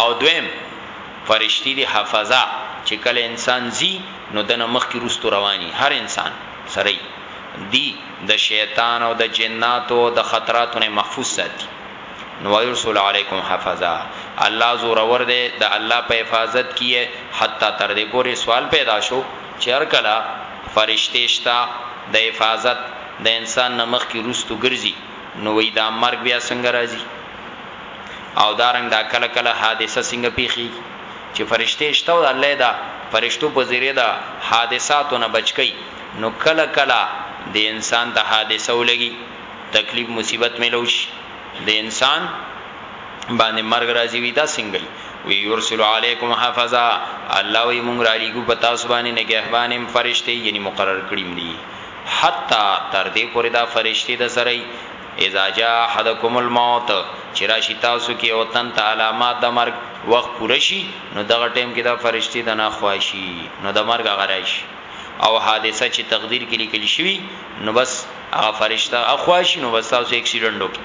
او دویم فرشتي دي حفظه چي کله انسان ځي نو دنه مخکي روستو رواني هر انسان سره يي دي د شيطان او د جناتو او د خطراتو نه محفوظ ساتي نو ويرسل عليکم حفظه الله زورور دی د الله په حفاظت کي يي حتا تر دي پوري سوال پيدا شو چي هر کله فرشتي شته د حفاظت د انسان نه مخکي روستو ګرځي نو وي دا مرګ بيا څنګه راځي. او دا رنګ دا کله کله حادثه څنګه پیښیږي چې فرشتې شته او الله یې دا فرشتو په ذریعه دا حادثاتو نه بچ کوي نو کله کله د انسان ته حادثه ولګي تکلیف مصیبت ملوش د انسان باندې مرګ راځي وي دا څنګه وي یرسل علیکم حفظا الله وی مونږ را لګو په تاسو باندې نگهبانم فرشتي یعنی مقرر کړیم دي حتا تر دې پورې دا فرشتي د سره اذا جاء احدکم الموت چی راشی تاسو کی یو تن ته علامات د مرګ وخت پوره شی نو دغه ټیم کی دا فرشتی د نا خوا شی نو د مرګ هغه راشی او حادثه چی تقدیر کی لیکل شوی نو بس هغه فرشته اخوا شی نو بس تاسو اکسیډنټ وکی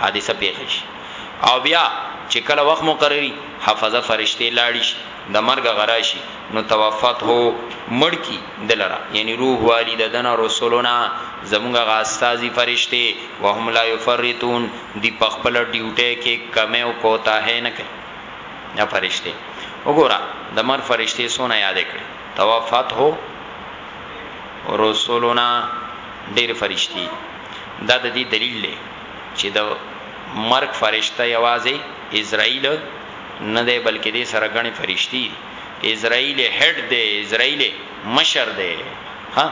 حادثه پیښه شی او بیا چی کله وخت مقرری حفظه فرشته لاړی شی. د مرګ هغه راشي نو توفته مړ کی د لره یعنی روح والی د دنا رسولنا زمونږ هغه استاذی فرشته وهم لا یفرطون دی په خپل ډیوټه کې کمه او کوتا هه نه کوي یا فرشته وګوره د مر فرشته سونه یاد کړي توفته رسولنا ډیر فرشتي دا د دې دلیل دی چې د مرګ فرشته یوازې اسرائیل نه دی بلکې دې سره ګڼې فرشتي دي اسرائیل هډ دی اسرائیل مشر دی ها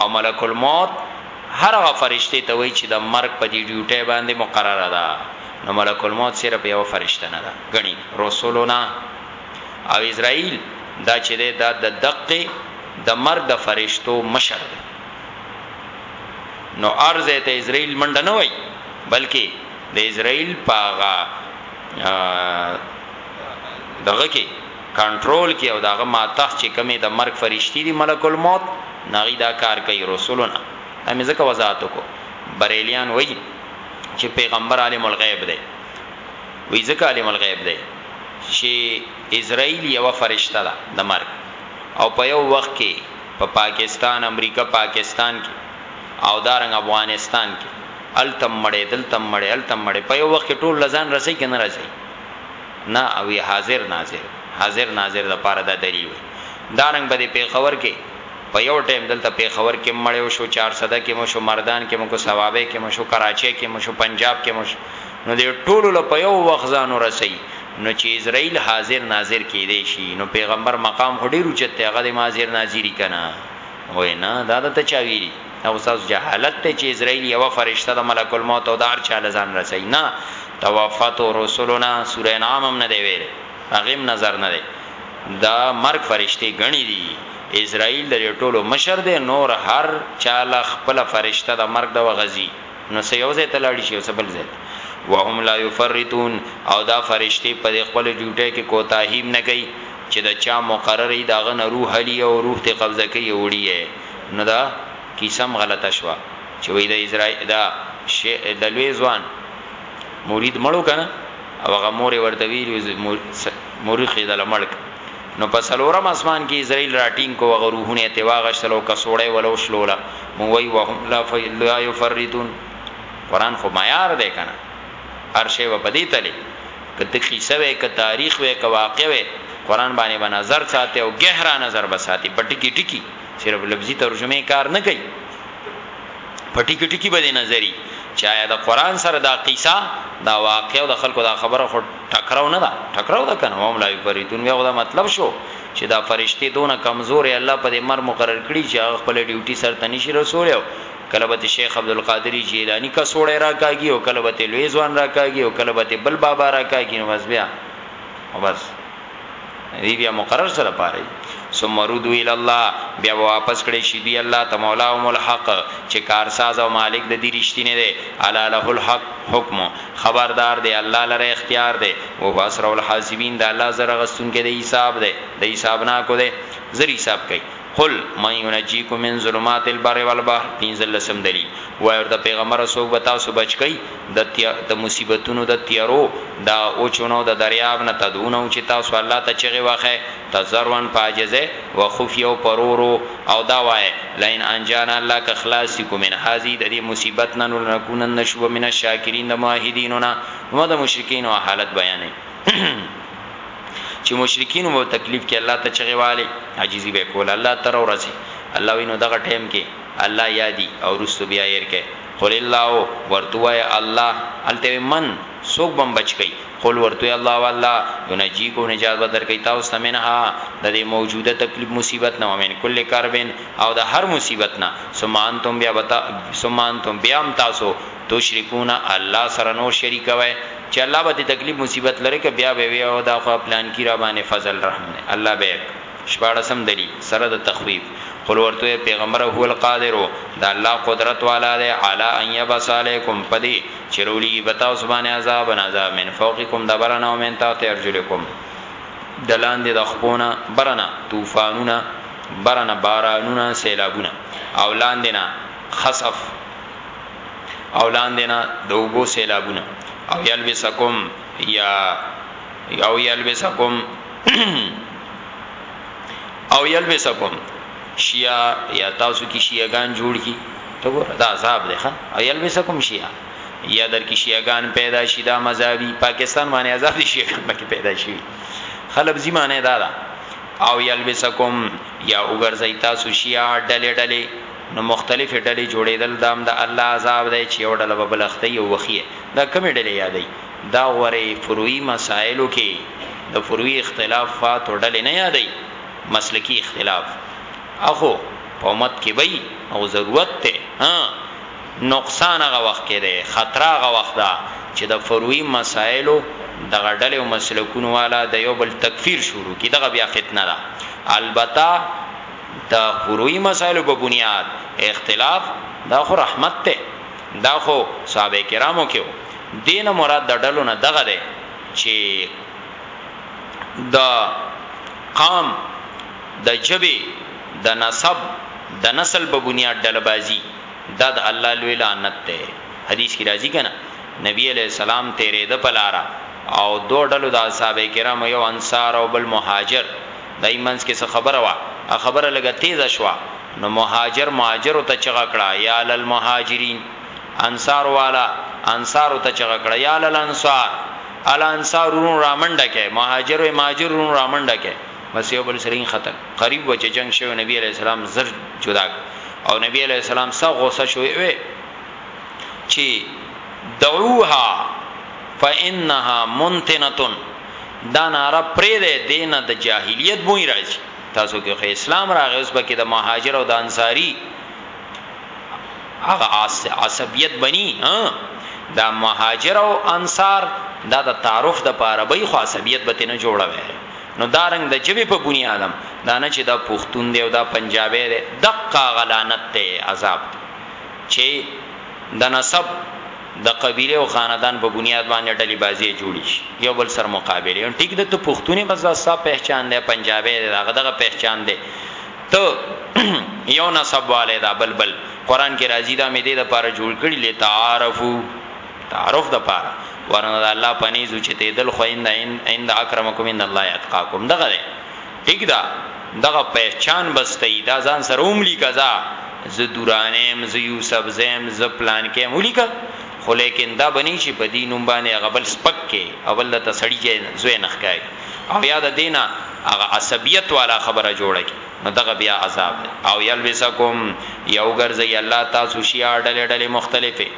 او ملک الموت هر هغه فرشته ته وای چې د مرګ په دې ډیوټه باندې مقرره ده نو ملک الموت صرف یو فرشته نه ده غني رسولنا او اسرائیل دا چې دا د دقه د مرګ د فرشتو مشر ده نو ارزه ته اسرائیل منډه نه وای بلکې د اسرائیل په هغه دغه کې کنټرول کې او داغه ماتخ چې کمی د مرګ فرشتي دي ملک الموت ناغي دا کار کوي رسولنا امي زکه وضاحت کو بریلیان وای چې پیغمبر عالم الغیب دی وی زکه عالم الغیب دی چې اسرائیل یو فرشته ده د مرګ او په یو وخت کې په پا پاکستان امریکا پاکستان کې او دارنګ افغانستان کې هلته هم مړی دلته هم مړی هلته هم مړی په یو وخت کې ټول له ځان رسي که نه رسي نه او یې حاضر ناظر حاضر ناظر د پاره دا دلیل وي دا رنګ به دې پیښور کې په یو ټیم دلته پیښور کې مړی وشو چارسده کې مو شو مردان کې مو کو صوابه کې مو شو کراچۍ کې مو شو پنجاب کې مو شو نو دې ټولو له په یو وخت ځان ورسي نو چې اسرائیل حاضر ناظر کېدې شي نو پیغمبر مقام هډې روچته هغه د ماضر ناظری کنه وای نه دا د تچاویری دا استاد جهالت ته چې اسرائیل یو فرشته د ملک الموت او دار چا لزان رسي نه توفت رسولنا سوره انعام هم نه دی ویل هغه نظر نه دی دا مرګ فرشته غني دي اسرائیل د ټولو مشر دی نور هر چاله خپل فرشته د مرګ د وغزي نو سې یو ځای تلاړي شي او سبل ځای وهم لا یفرتون او دا فرشته په خپل ډیوټه کې کوتاهیم نه کوي چې د چا مقرري داغه نه روح هلی او روح ته قبضه کوي وړي نو دا کیسه هم غلطه شوه چې وایي د اسرائیل دا شی د لوی ځوان مرید مړو کنه او هغه مور ورته ویلي مورخ یې دل مړک نو په سلورم اسمان کې اسرائیل راټینګ کو هغه روحونه ته واغشتلو کسوړې ولو شلولا مو وایي وهم لا فیل لا یفرتون قران خو معیار دی کنه هر شی به په دې تلې که ته قیصه وې که تاریخ وې که واقعه وې قرآن باندې به نظر ساتې او ګهرا نظر به ساتې په ټکي ټکي صرف لفظي ترجمه کار نه کوي په ټکي ټکي به دې نظري چې آیا د قرآن سره دا قیصه دا واقعه او د خلکو دا خبره خو ټکراو نه ده ټکراو ده کنه هم لا یفریتون بیا خدا مطلب شو چې دا فرشتي دونه کمزورې الله په دې مر مقرر کړی چې هغه خپل ډیوټي سر ته نشي رسول کله به ته شیخ عبدالقادری جیلانی کسوړی راکاږي او کله به ته لوی ځوان راکاږي او کله به ته بل بابا راکاږي نو بس بیا او بس دی بیا مقرر سره پاره ثم ردوا الى الله بیا واپس کړي شي دی الله ته مولا او ملحق چې کارساز او مالک د دې رښتینه دی الا له الحق حکم خبردار دی الله لره اختیار دی او هو اسر الحاسبین د الله زره غستون کې د حساب دی د حساب نه کو دی زری حساب کوي قل من ینجیکم من ظلمات البر والبحر پنځلسم دلیل وای ورته پیغمبر څوک به تاسو بچ کئ د د مصیبتونو د تیارو د اوچونو د دریاب نه تدعونه چې تاسو الله ته چغې وهئ تضرعا په عاجزۍ وخفیه او په رو رو او دا وایئ لئن انجانا الله که خلاص کړي من هذه د دې مصیبت نه نو لنکونن شو به من الشاکرین د موحدینو نه نو د مشرکینو حالت بیانوي چی مشرکین وو تکلیف کی الله ته چغی والی عاجزی به کول الله تر ورځی الله وینو دغه ټیم کی الله یادی او رستو بیا ایر کئ قل الله ورتو وای الله الته من سوک بم بچ کئ قل ورتو الله والله ینجی کو نجات بدر کئ تاسو ته منها د دې موجوده تکلیف مصیبت نه ومن کل کربن او د هر مصیبت نه ثم انتم بیا بتا ثم انتم بیام تاسو تشرکون الله سره نور شریکوی چی الله به ته تکلیف مصیبت لری که بیا به وی او دا خو پلانکی را باندی فضل رحم دی الله به یی کړی شپاړسم دلیل سره د تخویف قل ورته وی پیغمبره هو القادر دا الله قدرت والا دی علی ان یبعث علیکم په دی چی رولیږی په تاسو باندی عذابا عذاب من فوقکم د بره نه او من تحت ارجلکم د لاندی د خپو نه بره نه طوفانونه بره نه بارانونه سیلابونه او لاندی نه خسف او لاندې نه د وبو سیلابونه او یلبسکم یا او یلبسکم او یلبسکم شیا یا تاسو کی شیاغان جوړ کی ته ګور دا عذاب دی ښا او یلبسکم شیا یا در کی شیاغان پیدا شي دا مزاوی پاکستان باندې عذاب شي پکې پیدا شي خلب زی معنی دا دا او یلبسکم یا وګرځي تاسو شیا ډلې ډلې نو مختلفې ډلې جوړېدل، دا هم د الله عذاب دی چې یوه ډله به بله اخته یي او وښي یې. دا کومې ډلې یادوي؟ دا غورې فروعي مسایلو کې د فروعي اختلاف فاتو ډلې نه یادوي، مسلکي اختلاف اخو په امت کې به یي او ضرورت دی، ها نقصان هغه وخت کې دی، خطره هغه وخت ده چې د فروعي مسایلو دغه ډلې او مسلکونو والا د یو بل تکفیر شروع کړي، دغه بیا فتنه ده، البته. د فروعی مسایلو په بنیاد اختلاف دا خو رحمت دی دا خو صحابه کرامو کې وو دې نه مراد د ډلو نه دغه دی چې د قام د جبه د نسب د نسل په بنیاد ډلبازي دا د الله لوی لعنت ده حدیث کی راځي کنه نبی علیہ السلام تیرې د پلارا او دو ډلو د اصحاب کرام یو انصار او بل مهاجر دای منځ کې څه خبره وه هغه خبره لږه تیزه شوه نو مهاجر مهاجرو ته چغه کړه یا للمهاجرین انصار والا انصارو ته چغه کړه یا للانصار الانصار ورونو رامنډه کې مهاجر او مهاجر ورونو رامنډه کې بس یو بل سرین خطر قریب و چې جنگ شوی نبی علی السلام زر جدا او نبی علی السلام سغه غوسه شوی وی چی دعوها فانها منتنه دا ناره پرې ده دینه د جاهلیت بوی راځي تاسو کې خو اسلام راغی اوس بکې د مهاجر او د انصاری هغه عصبیت بنی ها دا مهاجر او انصار دا د تعارف د پاره به خو عصبیت به نه جوړوي نو دارنګ د دا جبه په بنیادم دا نه چې دا پښتون دی او دا پنجابی دی دقه غلانت ته عذاب دی چي د نسب، د قبيلې او خاندان په بنياد باندې ډلي بازۍ جوړي شي، يو بل سره مقابلې وي، ټيک ده ته پښتون يې بس دا ستا پهچان ده، پنجابی ده، د هغه دغه پهچان ده، ته يو نسب والی دا بل بل، قرآن کي راځي دا مي دې د پاره جوړ کړي لتعارفو، تعارف د پاره، ورنه د الله په نيز اوچتېدل خو عند عند اکرمکم عند الله اتقاکم دغه دی. ټیک ده دغه پهچان بس ته یی دا ځان سره هم لیکه ځه زه دوران یم زه یوسف زی یم زه پلانکی یم ولیکه خو لیکن دا به نه شی په دی نوم باندی هغه بل سپک کی او بل درته سړی جای ځوی نه ښکاری او یا د دی نه هغه عصبیت والا خبره جوړه کی نو دغه بیا عذاب دی او یلبسکم یا وګرځی الله تاسو شیعه ډلی ډلی مختلفی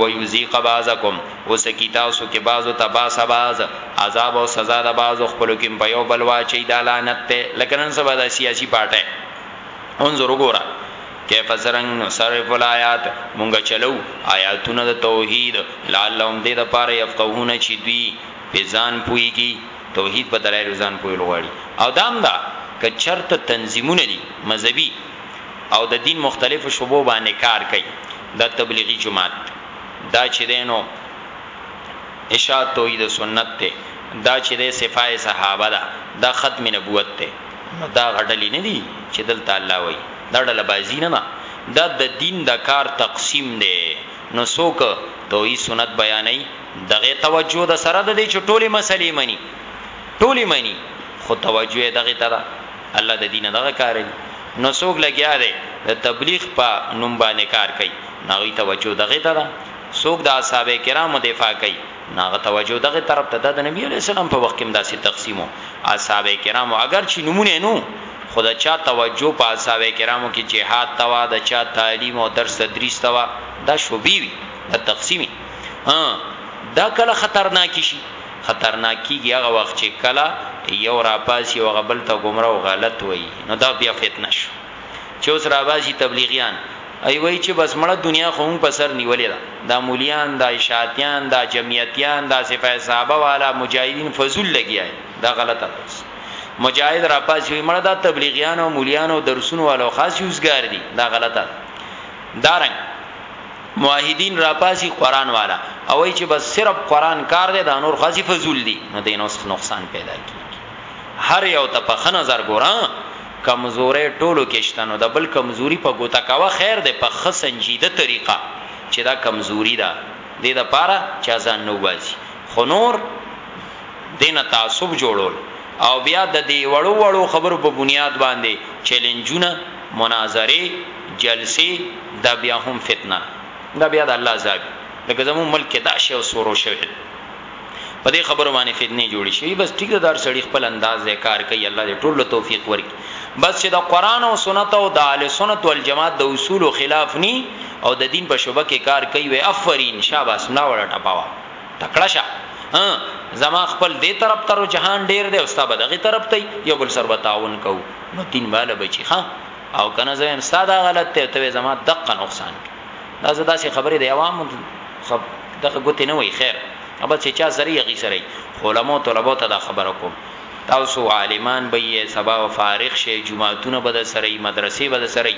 و یذیق بعضکم اوسکی تاسو کی بعضو ته باس بعض عذاب او سزا د بعضو خپلو کی په یو بل واچی دا لعنت ته لکه نن سبا د سیاسی پارټی انظر وګوره کیف سرنګ نصرف الایات مونږ چلو آیاتونه د توحید لعلهم دې د پاره یفقهون چی دوی په ځان پویږي توحید په دلایل ځان پوی لغواړي او دام دا که چرته تنظیمونه دي مذهبي او د دین مختلفو شعبو باندې کار کوي دا تبلیغي جومات دی دا چې دی نو اشاعت توحید سنت دی دا چې دی صفاء صحابه ده دا ختم نبوت دی نو دا غډلی نه دی چې دلته الله وایي دا ډله بازی نه ده دا د دین د کار تقسیم دی نو څوک توحید سنت بیانای دغه توجه د سره د دې چې ټوله مسلې مني ټوله مني خو توجه دغه ته ده الله د دینه دغه کاری نو څوک لګیا دی د تبلیغ په نوم باندې کار کوي ناغي توجه دغه ته ده څوک د اصحاب کرامو دفاع کوي ناغه توجه دغه طرف ته د نبی علی السلام په وخت کې داسې تقسیمو اصحاب کرامو اگر چې نمونه نو خدا چا توجه په اصحاب کرامو کې جهاد توا د چا تعلیم او درس تدریس توا دا شوبې وي د تقسیمي ها دا کله خطرناک شي خطرناک کیږي هغه وخت چي کله یو راپاڅي او هغه بل ته ګمراه او غلط وایي نو دا بیا فتنه شو چي اوس راپاڅي تبلیغیان ای وایي چي بس مړه دنیا خو موږ په سر نیولې ده دا مولیان دا اشاعتیان دا جمعیتیان دا سپاه صحابه والا مجاهدین فضول لګیا دي دا غلطه ده اوس مجاهد راپاڅي وایي مړه دا تبلیغیان او مولیان او درسونو والا خاص یوزګار دي دا غلطه ده دارنګ موحدین راپاسی قران والا او وای چې بس صرف قران کار دی دا نور خاصی فضول دی نو دین اوس نقصان پیدا کی هر یو ته په خنه زر ګورا کمزورې ټولو کې شته نو د بل کمزوري په ګوتا کاوه خیر دی په خسنجیده طریقه چې دا کمزوري ده د دې لپاره چې ځان نو واسي خو نور دینه تعصب جوړول او بیا د دې وړو وړو خبرو په بنیاد باندې چیلنجونه مناظرې، جلسې دا بیا هم فتنه ده. دا بیا د الله عذاب وي. لکه زموږ ملک کې دا شی اوس شروع شوی دی. په دې خبرو باندې فتنې جوړې شوي. بس ټیک ده، د هر سړي خپل انداز دی، کار کوي، الله دې ټولو له توفیق ورکړي. بس چې د قرآن او سنت او د اهلسنت والجماعت د اصولو خلاف نه وي او د دین په شعبه کې کار کوي، وایي افرین، شاباس، ملا وړه ټپه وه. تکړه شه ها زما خپل دې طرف تر جهان ډیر دی او ستا به دغه طرف ته یو بل سره تعاون کو نو دین والا بچی ها او کنه زه هم ساده غلط ته ته زما دقه نقصان دا زه داسې خبرې د عوام خب دغه ګوتې نه وای خیر ابا چې چا سره یې غي سره علماء طلبه ته دا خبره کوم تاسو عالمان به یې سبا او فارغ شي جمعهتونه به سره مدرسې به سره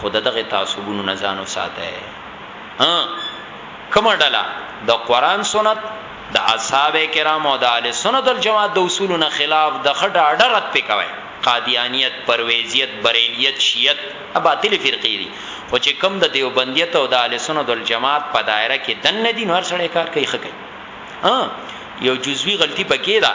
خود دغه تعصبونو نه ځانو ساته ها کومه ډله د قران سنت د اصحاب کرام او د اهل سنت والجماعت د اصولو نه خلاف د خډه اډه رد پې کوي قادیانیت پرویزیت بریلیت شیعت باطل فرقې دي خو چې کم د دیوبندیت او د اهل سنت والجماعت په دایره کې دن نه دي نو هر سړی کار کوي خکې ها یو جزوی غلطی پکې ده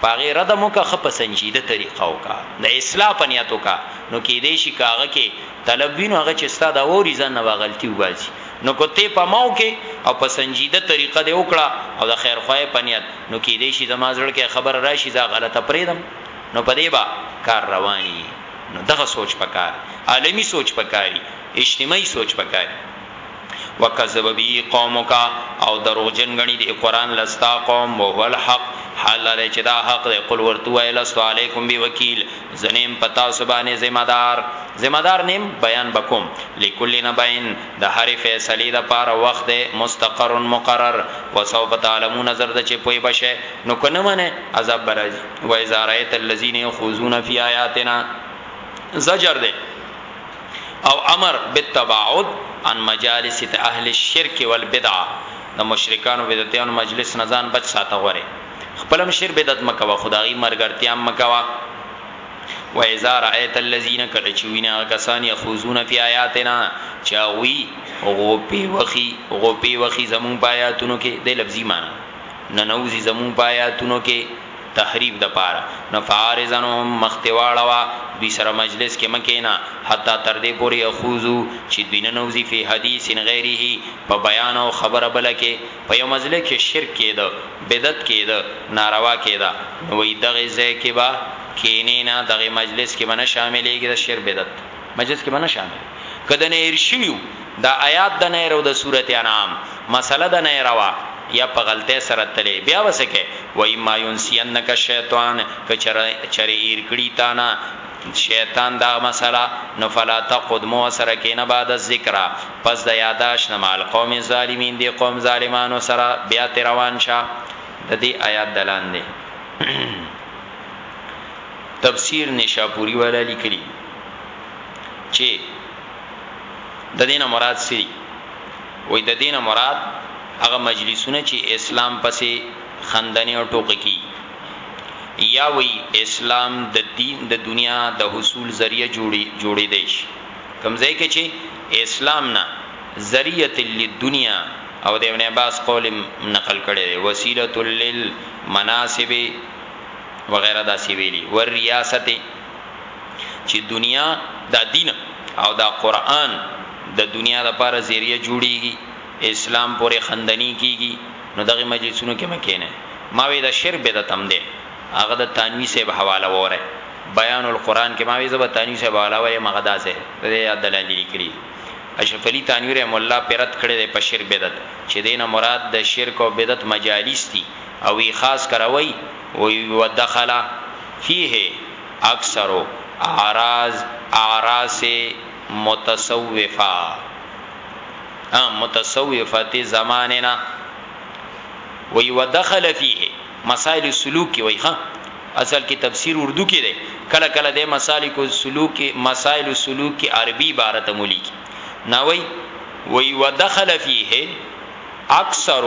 پاغه رد مو کا خپ سنجیده طریقه وکا د اصلاح پنیاتو کا نو کې دې شي کاغه کې طلب وي نو هغه چې ستا دا واوري ځان نه به غلطي وباسي نو که ته په ماو کې او په سنجیده طریقه دې وکړه او د خیرخواهۍ په نیت نو کیدای شي زما زړه کې خبره راشي زه غلطه پریږدم نو په دې به کار روان وي نو دغه سوچ پکار عالمي سوچ پکاري اجتماعي سوچ پکاري. وکذب به قومک او دروغجن ګڼي دې قرآن له ستا قوم وهو الحق حال دا دی چې دا حق دی قل ورته ووایه لست علیکم بوکیل زه نیم په تاسو باندې ذمه دار ذمه دار نیم بیان به کوم لکل نبأ د هرې فیصلې دپاره وخت دی مستقر مقرر وسوف تعلمون زر د چې پوه به شئ نو که نه منئ عذاب به راځي واذا رأیت الذین یخوضون فی آیاتنا زجر دی او امر بالتباعد عن مجالس اهل الشرک والبدعه د مشرکانو بدعتیانو مجلس نه ځان بچ ساته غوره خپل هم شرک بدعت مه کوه خو د هغوی ملګرتیا هم مه کوه واذا رايت الذين کله چې وینه کسان يخوزون فی آیاتنا چا وی غوپی وخی غوپی وخی زمون پایاتونو کې د لفظي معنی ننوزي زمون پایاتونو کې تخریب د پاره نو فعارضنهم مخ دې واړوه دوی سره مجلس کې مه کېنه حتی تر دې پورې یخوضو چې دوی ننوځي فی حدیث غیره په بیان او خبره بله کې په یو مجلس کې شرک کېده بدعت کېده ناروا کېده نو وایي دغې ځای کې به کېنې نه دغې مجلس کې به نه شاملېږې د شرک بدعت مجلس کې به نه شامل که د نهیر شویو دا آیات د نهیر او د سورت انعام مسله د نهیر وا یا په غلطه سره تلې بیا وسکه و اما ينسینک شیطان که چر چر ایر کړي تا نه شیطان دا مسله نو فلا تقعد مو سره کې نه بعد ذکر پس د یاداش نه مال قوم ظالمین دی قوم ظالمانو سره بیا تی روان شه د دې آیات دلان دی تفسیر نشاپوری والا لیکلی چی ددی نه مراد څه دی وای ددی نه مراد هغه مجلسونه چی اسلام پسی خندنی او ټوکی کی یا وای اسلام د دین د دنیا د حصول ذریعہ جوړی جوړی دیش کمزای کی چی اسلام نه ذریعه للدنیا او د ابن عباس قول نقل کړی دی وسیله للمناسب وغیرہ دا سی ویلی ور ریاست چې دنیا دا دین او دا قران د دنیا لپاره ذریعہ جوړیږي اسلام پورې خندنی کیږي نو دغه مجلسونو کې مکینه ما وی دا شرک بدعت هم ده هغه د تانوی صاحب حواله وره بیان القرآن کې ما وی زبر تانوی صاحب حواله وره مغدا سه دې یاد دلان دي کړی اشرف علی تانوی رحم الله پرد کړی په شرک بدعت چې دینه مراد د شرک او بدعت مجالس دي او وی خاص کر وی وی ودخل فیه اکثر اعراض اعراص متصوفه ها متصوفت زماننا وی ودخل فیه مسائل السلوک کی وی ها اصل کی تفسیر اردو کی دی کله کله دی مسالک السلوک کی مسائل السلوک کی عربی عبارت هم ولیکی ناوی وی ودخل فیه اکثر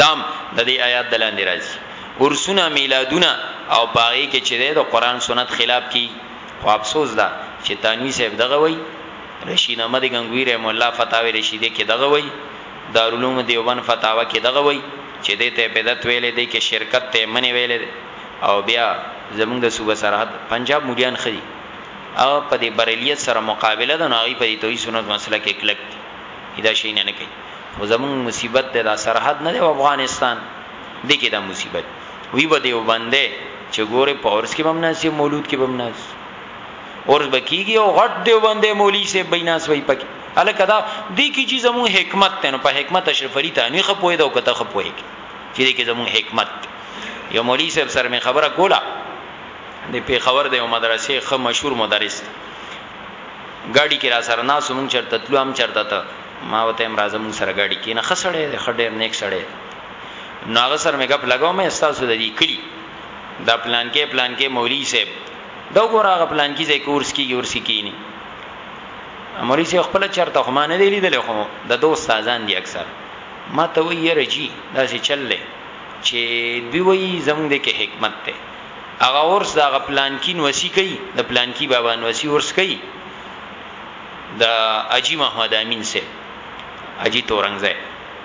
دام د دې آیات د لاندې راځي عرسونه میلادونه او پاغي کې چې د قران سنت خلاف کی خو افسوس ده چې تانوی صاحب دغه وای رشید احمد غنگوی رحم الله فتاوی رشیده کې دغه وای دارالعلوم دیوبند فتاوا کې دغه وای چې دې ته بدعت ویلې دې کې شرکت ته منی ویلې او بیا زمونږ د صوبه سرحد پنجاب مليان خدي او په دې بریلیت سره مقابله د ناغي په دې توي سنت مسله کې کلک دا شي نه کوي خو زمون مصیبت دی دا سرحد نه دی افغانستان دی کې دا مصیبت وی به دیو باندې چې ګوره پاورز کې بم ناس مولود کې بم ناس اورز بکیږي او غټ دیو باندې مولوی سه بیناس وی پک الکه دا دی کې چې زمون حکمت ته نو په حکمت اشرف علی ته نه خپوي دا او کته خپوي چې دی کې زمون حکمت یو مولوی صاحب سره می خبره کوله د پیښور د یو مدرسې خ مشهور مدرس ګاډي کې را سره ناسو مونږ چرته تلو هم چرته ته ما وته هم راځه مون سره گاډي کې نه خسړې د خډیر نیک سړې نو هغه سر مې غپ لګاو مې استاسو د دې کلی دا پلان کې پلان کې مولوی صاحب دا ګور هغه پلان کې ځای کورس کیږي ورسې کینی مولوی صاحب خپل چرته خو ما نه دی لیدل خو د دوه استادان دي اکثر ما ته وی رجی دا چې چللې چې دی وی زموږ د کې حکمت ته هغه ورس دا پلان کې نوسی کوي د پلان کې بابا نوسی ورس کوي د حاجي محمد امین صیب حاجي تورنګزی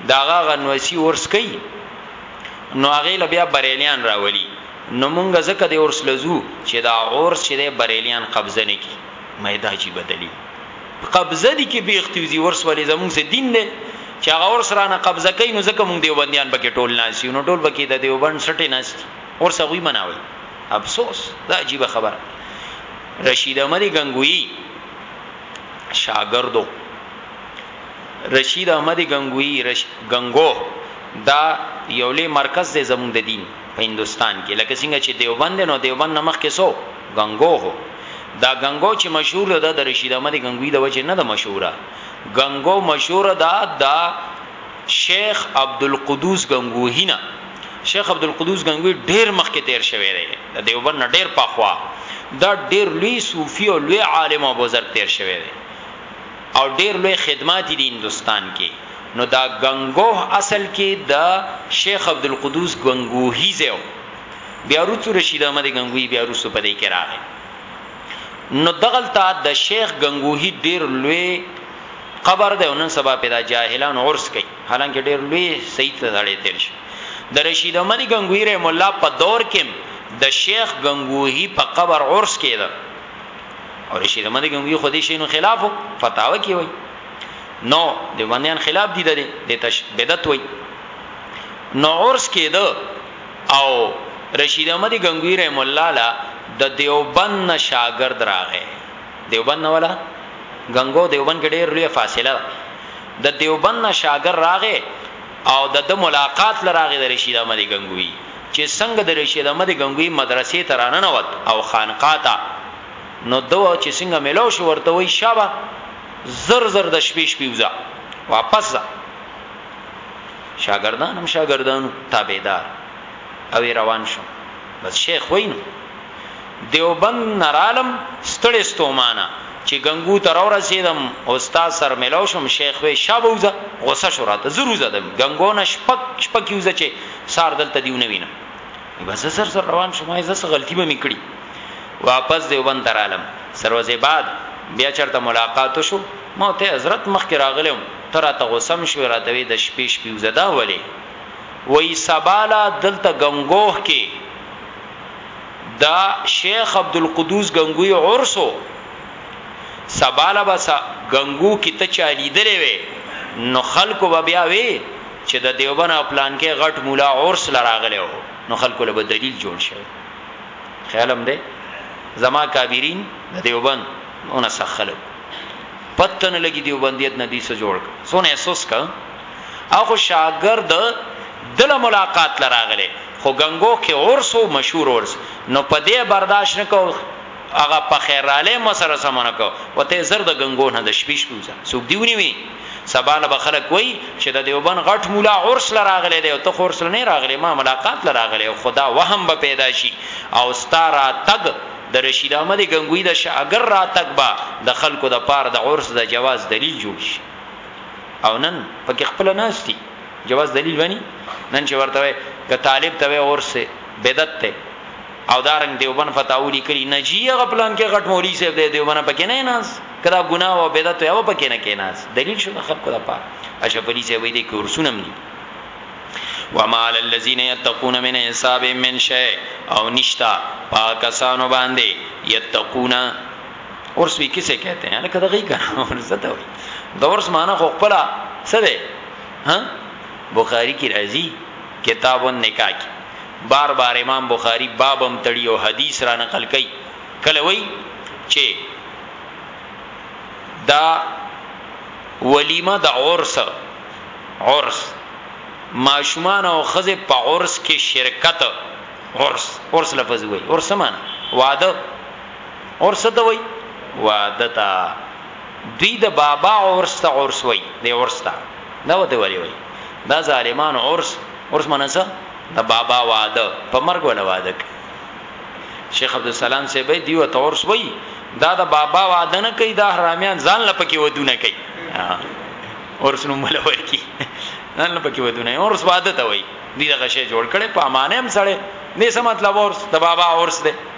د هغه هغه نوسي عرس کوي نو هغې له بیا بریلیان راولي نو مونږ ځکه د عرس له ځو چې دا عرس چې دی بریلیان قبضه نه کړي مې دا عجیبه دلیل قبضه دي کې بیختي وزي عرس ولې زمونږ څه دین دی چې هغه عرس رانه قبضه کوي نو ځکه مونږ دیوبندیان پکې ټول ناسي نو ټول پکې د دیوبند سټې ناسي اوس هغوی مناوی افسوس دا عجیبه خبره رشید احمد غنگویی شاګردو رشید احمد غنگویی رش غنگو دا یو لوی مرکز دی زموږ د دین په هندستان کې لکه څنګه چې دیوبند نو دیوبند نمخ کې سو غنگو هو دا غنگو چې مشهور ده د رشید احمد غنگوی د وجه نه ده مشهوره غنگو مشهور ده دا شیخ عبدالقدوس ګنګوهی نه شیخ عبدالقدوس ګنګوهی ډیر مخکې تیر شوی دی د دیوبند نه ډیر پخوا دا ډیر لوی صوفی او لوی عالم او بزرګ تیر شوی دی او ډیر لوی خدمات دي هندستان کې نو دا ګنګوه اصل کې د شیخ عبدالقدوس ګنګوهی زو بیا روڅو رشید احمد ګنگوی بیا روڅو پدې کې راغی نو دغلطه د شیخ ګنگوهی ډیر لوی قبر دی نن سبا پیدا جاهلان عرس کوي حالانکه ډیر لوی سید ته ځړې تیر شي د رشید عملی غنگوی رحم الله په دور کې د شیخ غنگوهی په قبر عرس کېده او رشید عملی غنگوی خو دې شینو خلاف فتاوا کې وای نو د باندېان خلاف دي د دې بدعت وای نو عرس کېده او رشید عملی غنگوی رحم الله لا د دیوبند شاګرد راغې دیوبند نه ولا غنګو دیوبند کې ډېر لوی فاصله ده د دیوبند نه شاګر راغې او د د ملاقات لراغې د رشید احمد غنگوی چې څنګه د رشید احمد غنگوی مدرسې ترانه نه وت او خانقاه تا نو دو چې څنګه ملو شو ورته وی شابه زر زر د شپې شپې وځه واپس ځه شاګردان هم شاګردان تابعدار او روان شو بس شیخ وینو دیوبند نه رالم ستړی ستومانه چی ګنګو ته راورسیدم استاد سره ملاو شوم شیخ وی شابه وزه غصه شو راته زر وزه د ګنګو نه شپک شپکی وزه چی سار دلته دی ونه وینم نو بس زه زر زر روان شوم وای زه څه غلطی به می کړی واپس دیوبند ته رالم سر وزه بعد بیا چرته ملاقات وشو ما ته حضرت مخکی راغلی وم ته راته غصه هم شوی راته وی د شپی شپی وزه دا ولی وای سبا له دلته ګنګوه کی د شیخ عبدالقدوس ګنګوی عرس و، سبا له به سه ګنګو کی ته چا لیدلی وی نو خلکو به بیا وی چه د دیوبند هغه پلانکی غټ ملا عرس له راغلی و نو خلکو له به دلیل جوړ شی خیال هم دی زما کابرین د دیوبند دونه سخت خلک پته نه لګی دیوبندیت نه دوی څه جوړ کړ څونه یې سست کړ. هغه خو شاګرد ده له ملاقات له راغلی خو ګنګوه کښې عرس وو مشهور عرس نو په دې برداشت نه کو هغه په خیر رالی مو سره سمه نه کو وته زر د ګنګوه نه د شپې شپې وزه سوک دیونی وی سبا له خلک وای چې د دیوبن غټ مولا عرس له راغلی دی او ته خورس نه راغلی ما ملاقات له راغلی خدا وهم به پیدا شي او ستاره تګ د رشید احمد ګنگوی د شاګر را تک با د خلکو د پار د عرس د جواز دلیل جوړ شي او نن پکې خپل ناس دي جواز دلیل ونی نن چې ورته وي که طالب ته وي اور سه بدعت ته او دارنګ دیوبن فتاو لیکلی نجی هغه پلان کې غټ مولوی صاحب دی دیوبن پکې نه ناز کدا ګناه او بدعت یو پکې نه کې ناز دلیل شو خلکو دا پاره اشرف علی صاحب دې کې ورسونه مني وما على الذين يتقون من حساب من شيء او نشتا پاکسانو باندې يتقون عرس وی کیسه کہتے ہیں لکه دغه کنه عرس ته وي د عرس معنی خو خپل څه ده ها بخاری کی راځي کتاب النکاح کی بار بار امام بخاری بابم تړي او حدیث را نقل کوي کله وی چې دا ولیمه د عرس عرس ماشومان او خزه په عرس کې شرکت عرس عرس لفظ وی عرس معنی واده اور څه ته وای واده تا دوی د بابا اورس ته اورس وای دی اورس ته دا وته وری وای دا ظالمان اورس اورس منسه د بابا واده په مرګ ولا واده شیخ عبد السلام سی به دیو ته اورس وای دا د بابا واده نه کوي دا حرامیان ځان لپکې ودونه کوي اورس نو مل ورکی ځان لپکې ودونه اورس واده ته وای دی دغه شی جوړ کړي په امانه هم سره دې سم مطلب اورس د بابا اورس دی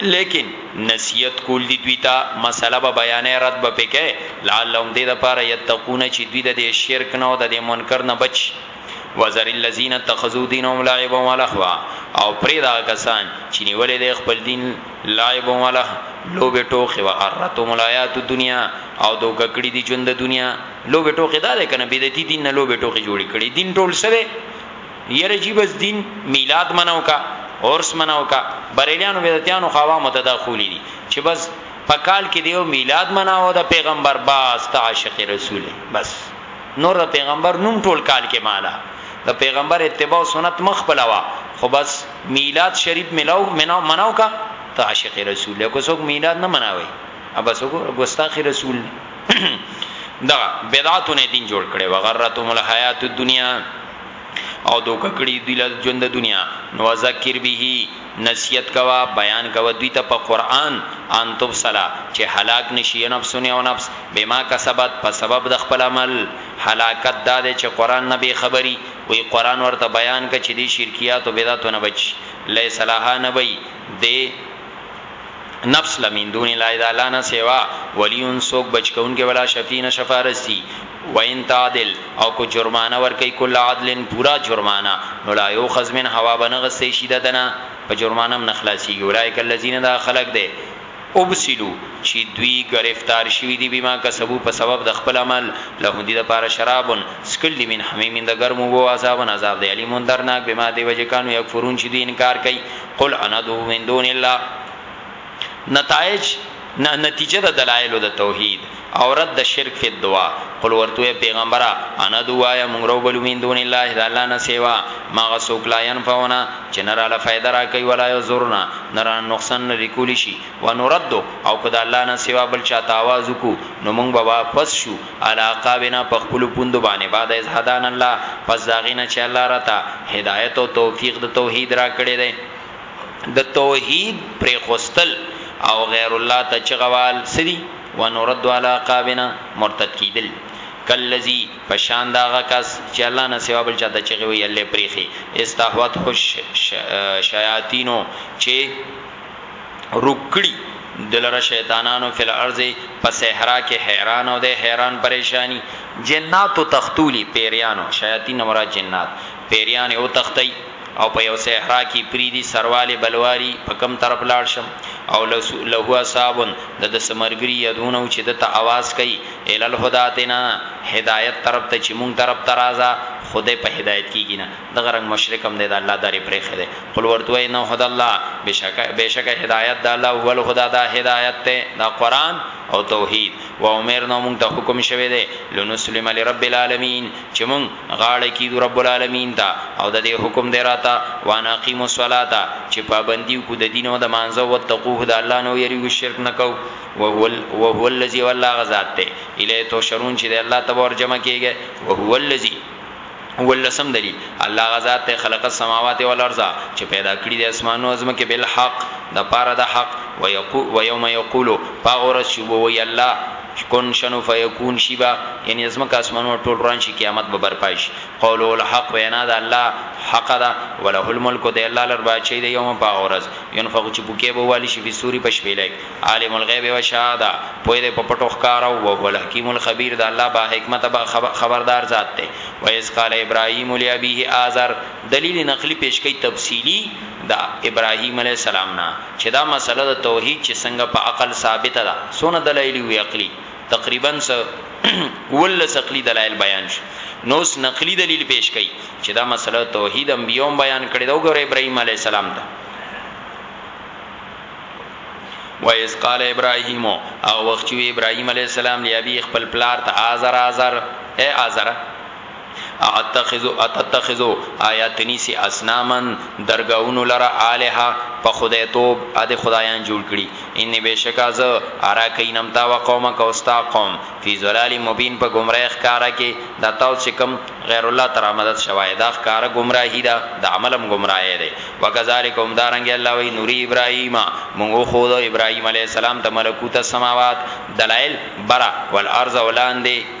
لیکن نصیحت کول دی دوی ته مسله به بیانې رد به پکې لعلهم دې د پاره یتقون چې دوی د دې شرک نه او د دې منکر نه بچ وزر الذین اتخذوا دینهم لعبا ولهوا او پرې دا کسان چې نیولې د خپل دین لعب وله لوب ټوخه و غرتهم الایات الدنیا او دوک کړي دي ژوند د دنیا لوب ټوخه دا ده کنه بدعتي دین نه لوب ټوخه جوړ کړي دین ټول سره یره جی بس دین میلاد منو کا عرس منو کا بریلیانو بدعتیانو خوا متداخولی دي چې بس په کال کې دیو میلاد مناو د پیغمبر باز ته عاشق رسول بس نور د پیغمبر نوم ټول کال کې مالا د پیغمبر اتباع سنت مخ پلاوا خو بس میلاد شریف ملاو مناو مناو کا ته عاشق رسول له کو څوک میلاد نه مناوي ابا څوک ګستاخ رسول دا بدعتونه دین جوړ کړي وغرتهم الحیات الدنیا او دوک کړي دوی له ژوند دنیا نو ذکر به نصیحت کوا بیان کوا دوی ته په قران ان تبصلا چې هلاک نشي نفس نه او نفس بما کسبت په سبب د خپل عمل هلاکت دا دی چې قران نه به خبري وي قران ورته بیان ک چې دي شرکیات او بدعت نه بچ لای صلاح نه وي د نفس لمن دون الله الا لنا سوا وليون سوک بچکون کې ولا شفیع نه شفارسی وان تعدل او که جرمانه ورکوي کل عدل پوره جرمانه نو لا یوخذ منها وابه نه غستې شي ددنه په جرمانه هم نه خلاصیږي اولایک الذین دا خلک دی ابسلو چی دوی ګرفتار شوی دی بما کسبو په سبب د خپل عمل له دی د پاره شرابن سکل دی من حمیم د ګرمو وو عذاب عذاب دی الیمون درناک بما دی وجه کانو یکفرون چی دی انکار کوي قل اندو من دون الله نتایج نه نتیجه د دلایلو د توحید او رد د شرک فی الدعاء قل ورته وایه پیغمبره اندعو آیا مونږ روبلو من دون الله د الله نه سیوا ما هغه څوک لا ینفعنا چه نه راله فایده راکوی ولا یضرنا نه رانه نقصان لری کولی شی ونرد او که د الله نه سیوا بل چاته آواز وکړو نو مونږ به واپس شو علی اعقابنا په خپلو پوندو باندې بعد اذ هدانا الله پس د هغې نه چه الله راته هدایت او توفیق د توحید راکړی دی. د توحید پریخوستل او غیر الله ته چغه وهل څه دي؟ ونرد علی عقابنا مرتد کیدل دي. کالذی په شان د هغه کس چې الله نه سوا بل چاته چغې وهي الله یې پریښی، استهوته الشیاطین چې روږد کړي دلره شیطانانو فی الارض په صحرا کې حیران او دی حیران پریشانی، جنات وتښتولي پیریانو، شیاطین نه مراد جنات، پیریان یې وتښتئ. او په یو صحرا کی پریدی سروال بلواری په کوم طرف لاړ شم او له اصحاب د د سمرګری یدونه چې د ته आवाज کوي ال الهداتنا هدایت طرف ته چې مونږ طرف ترازا خدای په هدایت کیږي نه د غرنګ مشرک هم د الله داري پرې خره قل ورته وای نه هدا الله بشک بشک هدایت د الله هو الهدا دا هدایت ته دا قران او توحید و عمر نو مونږ ته حکم شوه دی لنسلم لرب العالمین چې مونږ غاړه کیږو رب العالمین ته او د دې حکم دی راته وان اقیمو الصلاة چې پابندی وکړو د دین او د مانځه وتقوه د الله نه ویریږو شرک نه کوو وهو وهو الذی والله هغه ذات دی الیه تحشرون چې د الله ته به ورجمع کیږئ وهو الذی اوولسم دلیل الله غزاد ته خلق السماوات والارض چې پیدا کړی د اسمانو عظمت کې بالحق د پاره د حق ويقو ويوم يقولو پاغورس شوبو وی الله کن شنو فیکون شیبا یعنی ازمک اسمانو ټول روان شي قیامت به برپا شي قول الحق وینا د الله حق ده وله الملک د الله لر باچې دی یوم په اورز ينفق چې پوکې به والی شي فسوري پشپېلې عالم الغیب و شهاده پوی دی په پټو ښکار او هو الحکیم الخبیر د الله با حکمت با خبردار ذات ته و اس قال ابراهیم لابیه آزر دلیل نقلی پیش کوي تفصیلی دا ابراهیم علی السلام نه چه دا مسئله د توحید چه څنګه په عقل ثابته ده څونه دلایل یی وی عقلی تقریبا څه اوولس عقلی دلایل بیان شو نو اوس نقلی دلیل پیش کړي چه دا مسئله د توحید انبیاء هم بیان کړی دا وګوره ابراهیم علیه السلام ته و اذ قال ابراهيم او وخت چې ابراهيم عليه السلام لیا بي خپل پلار ته ازر ازر اي ازر ااتخذو اتتخذو آیا ته نیسې اصناما درګاهونو لره آلهه په خدای توب ادې خدایان جوړ کړي اني بېشکه زه اراک وینم تا وقومک او ستا قوم فی ضلال مبین په ګمراهۍ ښکاره کې دا تاسو چې کوم غیر الله ته رامدد شوی دا ښکاره ګمراهي ده د عمل هم ګمراهي ده وکذالک همدارنګه الله وی نوری ابراهیم موږ وښود ابراهیم علیه السلام ته ملکوت السماوات دلایل برا والارض ولاندې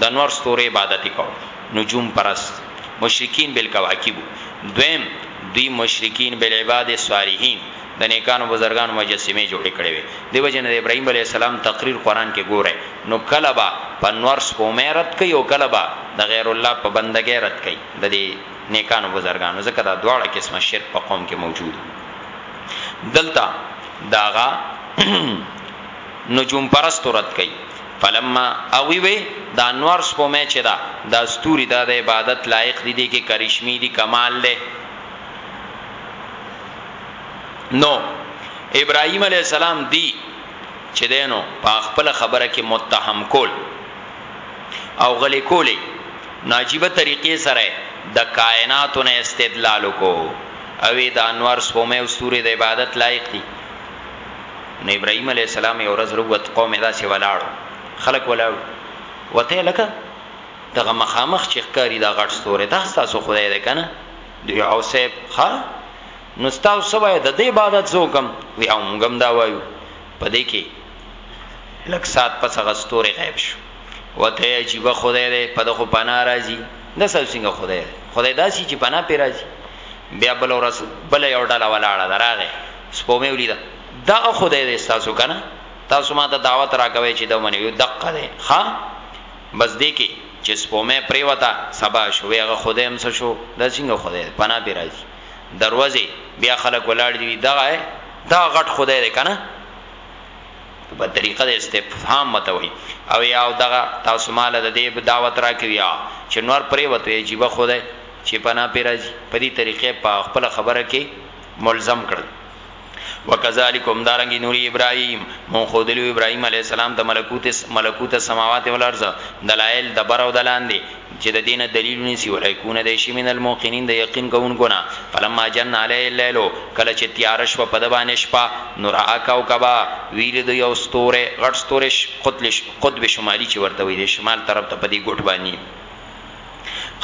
د نور ستورو عبادت يې کاوه، نجوم پرست، مشرکين بالکواکب، وو، دويم، دوی مشرکين بالعباد الصالحين، د نيکانو بزرګانو مجسمې جوړې کړې وې، دې وجې نه د ابراهيم عليه السلام تقرير قرآن کې ګورئ نو کله به په نور سپومۍ رد کوي او کله به د غير الله په بندګۍ رد کوي د دې نيکانو بزرګانو ځکه دا دواړه قسمه شرک په قوم کې موجود وو دلته د هغه نجوم پرستو رد کوي. فلما او وی وی دا انوار سپومه چه ده دا ستوری ده ده عبادت لایق دی دی که کریشمی دی کمال ده نو ابراهیم علیه السلام دی چه ده نو پا خپل خبره که متهم کول او غلی کولی ناجیبه طریقه سره د کائناتو نه استدلالو کو اوی دا انوار سپومه او ستوری ده عبادت لایق دی نو ابراهيم عليه السلام یو ورځ وروت قوم یې داسې ولاړو خلک ولاړو وته لکه دغه مخامخ چې ښکاری دا غټ ستوره دا تاسو خدای دې کنه دی او صاحب ها نو تاسو سوای د دې عبادت زوکم وی او موږ دا وایو پدې کې لک سات پس غستوري غیب شو وته عجیب خدای دې په دغه پنا راځي د سوسنګ خدای خدای داسي چې پنا پی راځي بیا بل ورځ بل یو ډله ولاړه دراغه سپومې ولیدا دغه خدای دې تاسو کنه تاسو ما ته دعوت راکوي چې دا منی یو دقه ده ها بس دې کې چې سپومې پرې وتا سبا شو هغه خدای هم شو دا څنګه خدای پنا به راځي دروازه بیا خلک ولاړ دي دغه دا غټ خدای دې کنه په طریقه د استفهام متوي او یا دغه تاسو مال د دې دعوت راکوي چې نور پرې وته جيبه خدای چې پنا پې راځي په دې طریقې په خپل خبره کې ملزم کړل وکذالک همدارنګ نوری ابراهیم مون خودلو ابراهیم علی السلام د ملکوت ملکوت السماوات والارض دلایل د بر او دلاندې چې د دینه دلیل نسی ولای کو نه د شی من الموقنین د یقین کوونکو نه فلما جن علی الليل کله چې تیار شو په د باندې شپه نور اکاو کبا ویل د یو ستوره غټ ستوره قطب قطب شمالي چې ورته وي د شمال طرف ته په دې ګټ باندې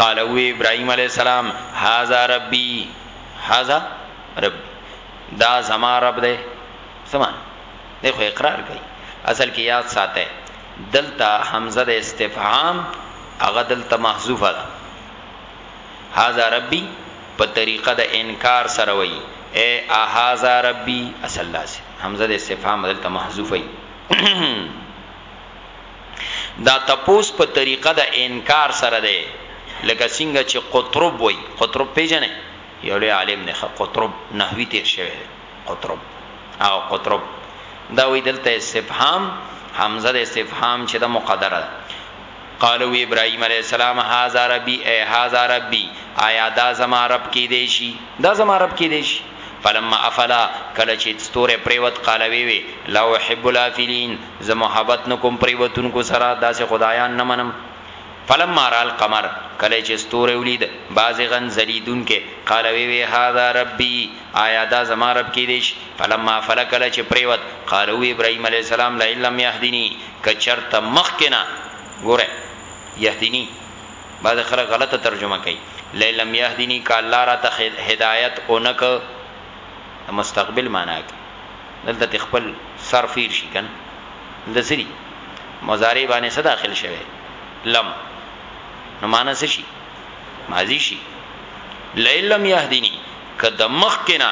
قال او ابراهيم عليه السلام هاذا ربي هذا رب دا زما رب دی سمان دی خو اقرار کوي اصل کې یاد ساته دلته حمزه د استفهام هغه دلته محذوفه ده هاذا ربي په طریقه د انکار سره وایي اے اهاذا ربي اصل لاس حمزه د استفهام دلته محذوفه دا تپوس په طریقه د انکار سره دی لکه څنګه چه قطرب وایی قطرب پیژنی یو لوی عالم دی ښه قطرب نحوی تیر شوی دی قطرب او قطرب دا وی دلته استفهام حمزه د استفهام چه دا مقدره ده قالو وی ابراهیم علیه السلام هذا ربی ای هذا ربی آیا دا زما رب کیدای شي دا زما رب کیدای شي فلما افلا کله چی ستوره پریوت قال وی وی لا احب الافلین زه محبت نکوم پریوتونکو سره داسې خدایان نه منم فلما را القمر کله چې ستوره ولید بازغن زلیدون کې قال وی وی هاذا ربي آیا دا زما رب کې دیش فلما فلکل چې پریوت قال وی ابراهيم عليه السلام لا لم يهدني که چرته مخکې نه ګوره يهديني بعضې خلک غلطه ترجمه کوي لئن لم يهديني که الله راته هدايت ونه کړ د مستقبل معنی کوي دلته ترې خپل سر فير شي کنه دلته څه دي مضارع باندې څه داخل شوی لم نو معنی څه شي ماضي شي لئن لم يهديني که د مخکې نه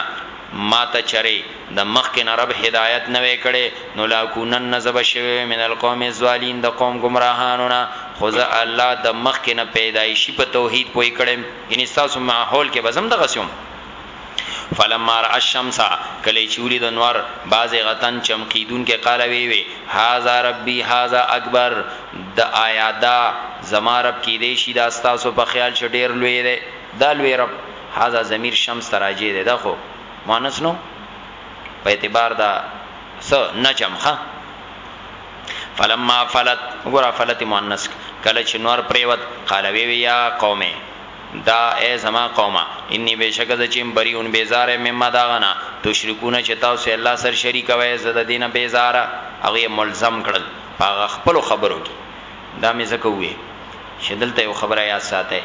ماته چرې د مخکې نه رب هدایت نه وی کړی نو لاکونن زه به شوی وی من القوم الضالین د قوم ګمراهانو نه خو زه الله د مخکې نه پیدایشی په توحید پوی کړم یعنی تاسو ماحول کې بزم د غسیوم فلما را الشمس کله چې ولید انور باز غتن چمقیدون کې قال وی وی هاذا ربی هاذا اکبر د آیادا زما رب کې دی شي دا تاسو په خیال شډیر لوی دی دا لوی رب هذا ضمیر شمس ته راجع دی دا خو مؤنث نو په اعتبار دا څه نجم ښه فلما فلت وګوره فلت مؤنث کله چې نور پریوت قال وی وی یا قومه دا ای زما قومه انی بشک د چیم بریون بیزار مما دا غنا تشرکونه چې تاسو الله سر شریک وای زده دینه بیزار هغه ملزم کړل هغه خپل خبرو کې دا مې ځکه ووې چې دلته یو خبره یاد ساتئ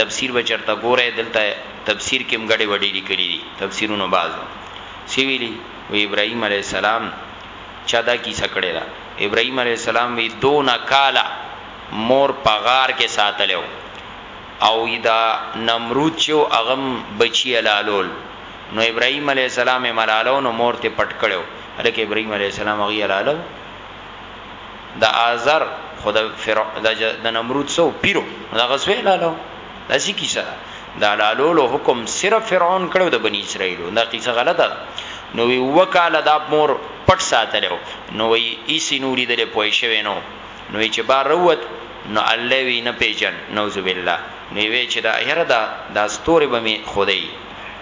تفسیر به چرته ګورئ دلته تفسیر کې هم ګډې وډې لیکلي دي تفسیرونو بعضو څه ویلي وی ابراهیم علیه السلام چا دا کیسه کړې ده ابراهیم علیه السلام وی دونه کاله مور په غار کې ساتلو او دا نمرود چې هغه بچی لالول نو ابراهیم علیه السلام ملالو نو مور ته پټ کړو الکه ابراهیم علیه السلام هغه لالو د آزر خود فر د نمرود سو پیرو دا غسوی لالو دا سی کیسه ده دا لالو له حکم صرف فرعون کړو د بنی اسرائیلو دا کیسه غلطه ده نو وی وکاله دا مور پټ ساتلو نو وی ایسی نوری دل پوي شوی نو نو چې بار وروت نو الله وی نه پیجن نوذ بالله نو وی چې دا یره دا د استوري به می خدای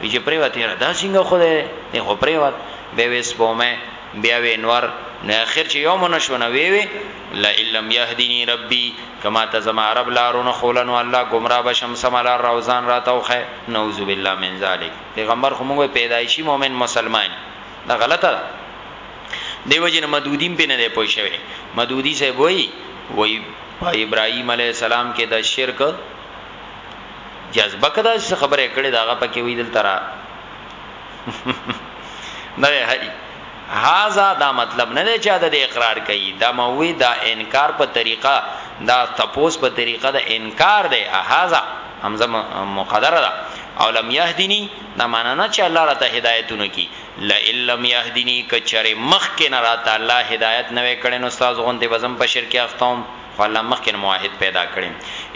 وی چې پریوت یره دا څنګه خدای نه خو پریوت به وس بومه بیا وی نور نه اخر چې یو مون شو نه وی وی لئن لم يهدني ربي کما ته زما رب لارونه خولنو الله گمراه بشم سملا روزان راتوخه نعوذ بالله من ذلک پیغمبر خو موږ پیدایشي مؤمن مسلمان دا غلطه ده دیو جن مدودیم په نه دی پوي شوی مدودی سه وای وای ابراهيم عليه السلام کې د شرک جذبه کده خبره کړي داغه پکې ویدل ترا نه هي هاذا دا مطلب نه دی چې دا د اقرار کوي دا موي دا انکار په طریقه دا تپوس په طریقه دا انکار دی هاذا همزه مقدره ده او لم يهدني دا معنا نه چې الله راته هدایتونه کی لا لم يهدني کچره مخ کې نه راته الله هدایت نه وکړي نو استاد غوندې وزم په شرک اختوم خو الله مخ کې موحد پیدا کړي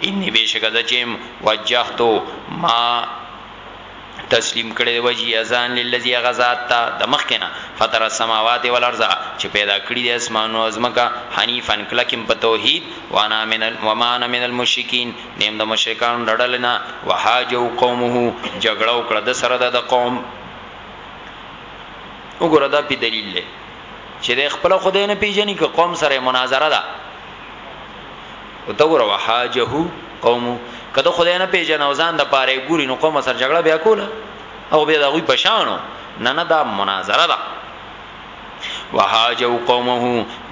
اني بشک د چم وجهتو ما تسلیم کړی دی وجی ازان للذی غزاد تا د مخکنه فطر السماوات والارض چې پیدا کړی دی اسمانو ازمکا حنیفن کلکم په توحید وانا من ومان من المشرکین نیم د مشرکان ډړلنا وحاجو قومه جګړه وکړه د سره د قوم وګوره دا په دلیل دی چې د خپل خدای نه پیژنې که قوم سره مناظره ده او ته ګور وحاجه قوم کده خدای نه پیژنه او ځان د پاره ګوري نو قوم سره جګړه بیا کوله او بیا دغه پشانو نه نه دا مناظره ده وحاجو قومه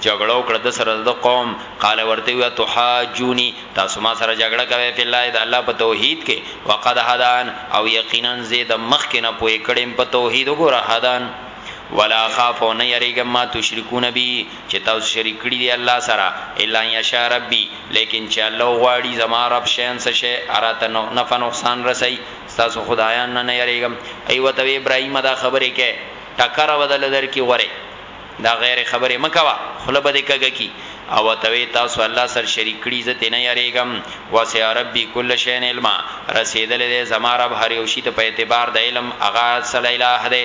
جګړه وکړه د سره د قوم قال ورته وی تو حاجونی تاسو ما سره جګړه کوي په الله د الله په توحید کې وقد هدان او یقینا زید مخ کې نه پوي کړم په توحید وګوره هدان ولا خاف نه یریګم ما تشرکون بی چې تاسو شریک کړي دي الله سره، الا ان یشاء ربی، لیکن چې الله وغواړي زما رب شیئا څه شی، اراد ته نفع نقصان رسوي، ستاسو خدایان نه نه یریږم، ای ورته وایه ابراهیمه دا خبرې که ټکره به درله درکړي غورې دا غیر خبرې مه کوه خوله به دې کږه کړي او ورته وایه تاسو الله سره شریک کړي زه ترې نه یریږم، وسع ربی کل شیء علما، رسیدلی دی زما رب هر یو شي ته په اعتبار د علم، هغه اصل اله دی.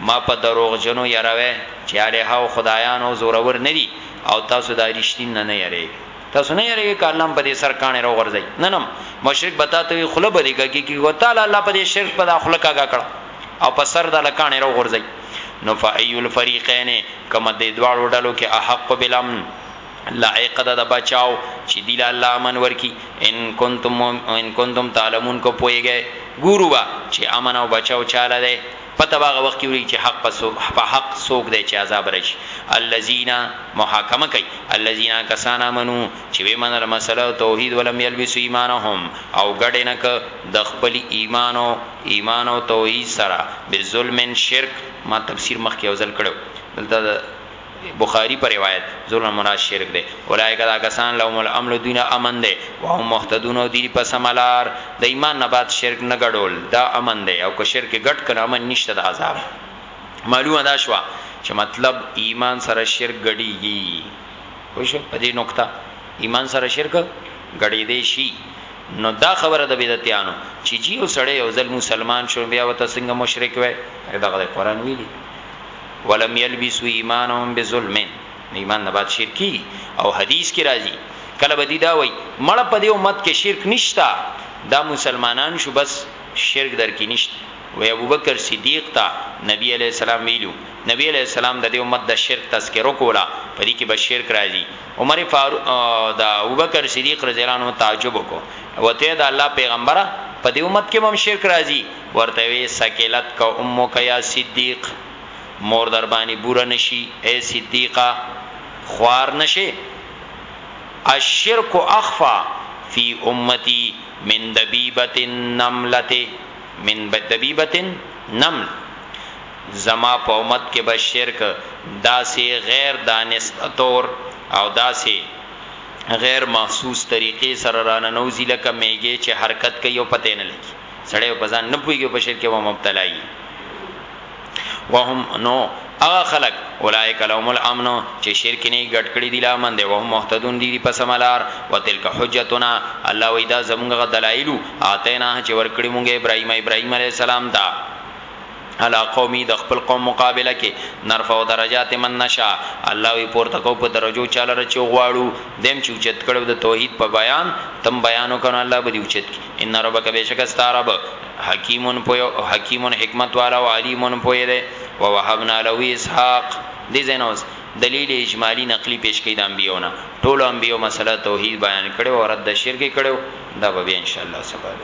ما په دروغجنو يروی چی الهه او خدايان او زورور نه دی او تاسو دا رشتين نه نه يريږی تاسو نه يريږی که الله هم په دی سر کاڼی را وغورځوی نن هم مشرک به تاته وی خوله به دی کږی کی او تاله الله په دی شرک په دا خوله کږه کړه او په سر داله کاڼی را وغورځوی نو فاي الفريقين کوم دی دواړو ډلو کی احق بالامن لائق ده د بچاو چې دی له الله امن ورکی ان کنتم ان کنتم تعلمون کو پويږي ګوروا چې امن او بچاو چاله ده پته به هغه وخت کي ولګي چي حق په حق څوک دی چي عذاب راشي الذين محاکمه کوي الذين هغه کسان امنو چي وي منله مسله توحيد ولم يلبسوا ايمانهم او ګډ يې نه کړ د خپل ايمان او ايمان او توحيد سره بظلم شرک ما تفسير مخکي يو ځل کړی وو دلته بخاری په روایت ظلم مراد شرک دی اولایک دا کسان لهم الامن دوی نه امن دی وهم مهتدون او دی په سملار د ایمان نه بعد شرک نه ګډول دا امن دی او که شرک ګډ کنه امن نشته د عذاب معلومه دا شو چې مطلب ایمان سره شرک ګډیږي خو شو په دې نقطه ایمان سره شرک غړې دې شي نو دا خبره د بدعتانو چې جیو سړی او ځل مسلمان شو بیا وته څنګه مشرک وای دغه قرآن ویلي ولم یلبسو ایمانهم بظلم نو ایمان نه بعد شرکی او حدیث کی راځي کله بدی دا وای مړه په دې امت کې شرک نشتا دا مسلمانان شو بس شرک در کې نشت وی ابوبکر صدیق تا نبی علیه السلام ویلو نبی علیه السلام د دې امت د شرک تذکرو کولا په دې کې به شرک راځي عمر فاروق دا ابوبکر صدیق رضی الله عنه تعجب وکړو وته دا الله پیغمبره په دې امت کې هم شرک راځي ورته وی ثقلت کا امک یا صدیق مور در باندې بوره نشی ای صدیقه خوار نشی الشرک اخفی فی امتی من دبیبة النملة من دبیبة النمل زما په امت کې به شرک داسې غیر دانسته طور او داسې غیر محسوس طریقې سره راننوزی لکه میږی چې حرکت کوي او پته یې نه لګي. سړی په ځان نه پويږي په شرک و مبتلا وي وهم نو هغه خلق اولایک لهم الامن چې شرک نه ګټ کړی دی لامن دی وهم مهتدون دی په سملار وتلک حجتنا الله ویدا زمغه دلایل اتینا چې ورکړی مونږه ابراهیم ابراهیم علی السلام دا علی قومی د خپل قوم مقابله کې نرفع درجات من نشا الله وی پورته کو په درجو چاله رچو غواړو دیم چې اوچت کړو د توحید په بیان تم بیانو کنه الله به دی اوچت کی ان ربک بشک استرب حکیمون پویو حکیمون حکمت والا او علیمون پوی دی ووهبنا له اسحاق دې زینوس دلیل اجمالی نقلی پیش کړي د انبیونه ټول انبیو مسله توحید بیان کړي او رد شرک کړي دا به ان شاء الله سبا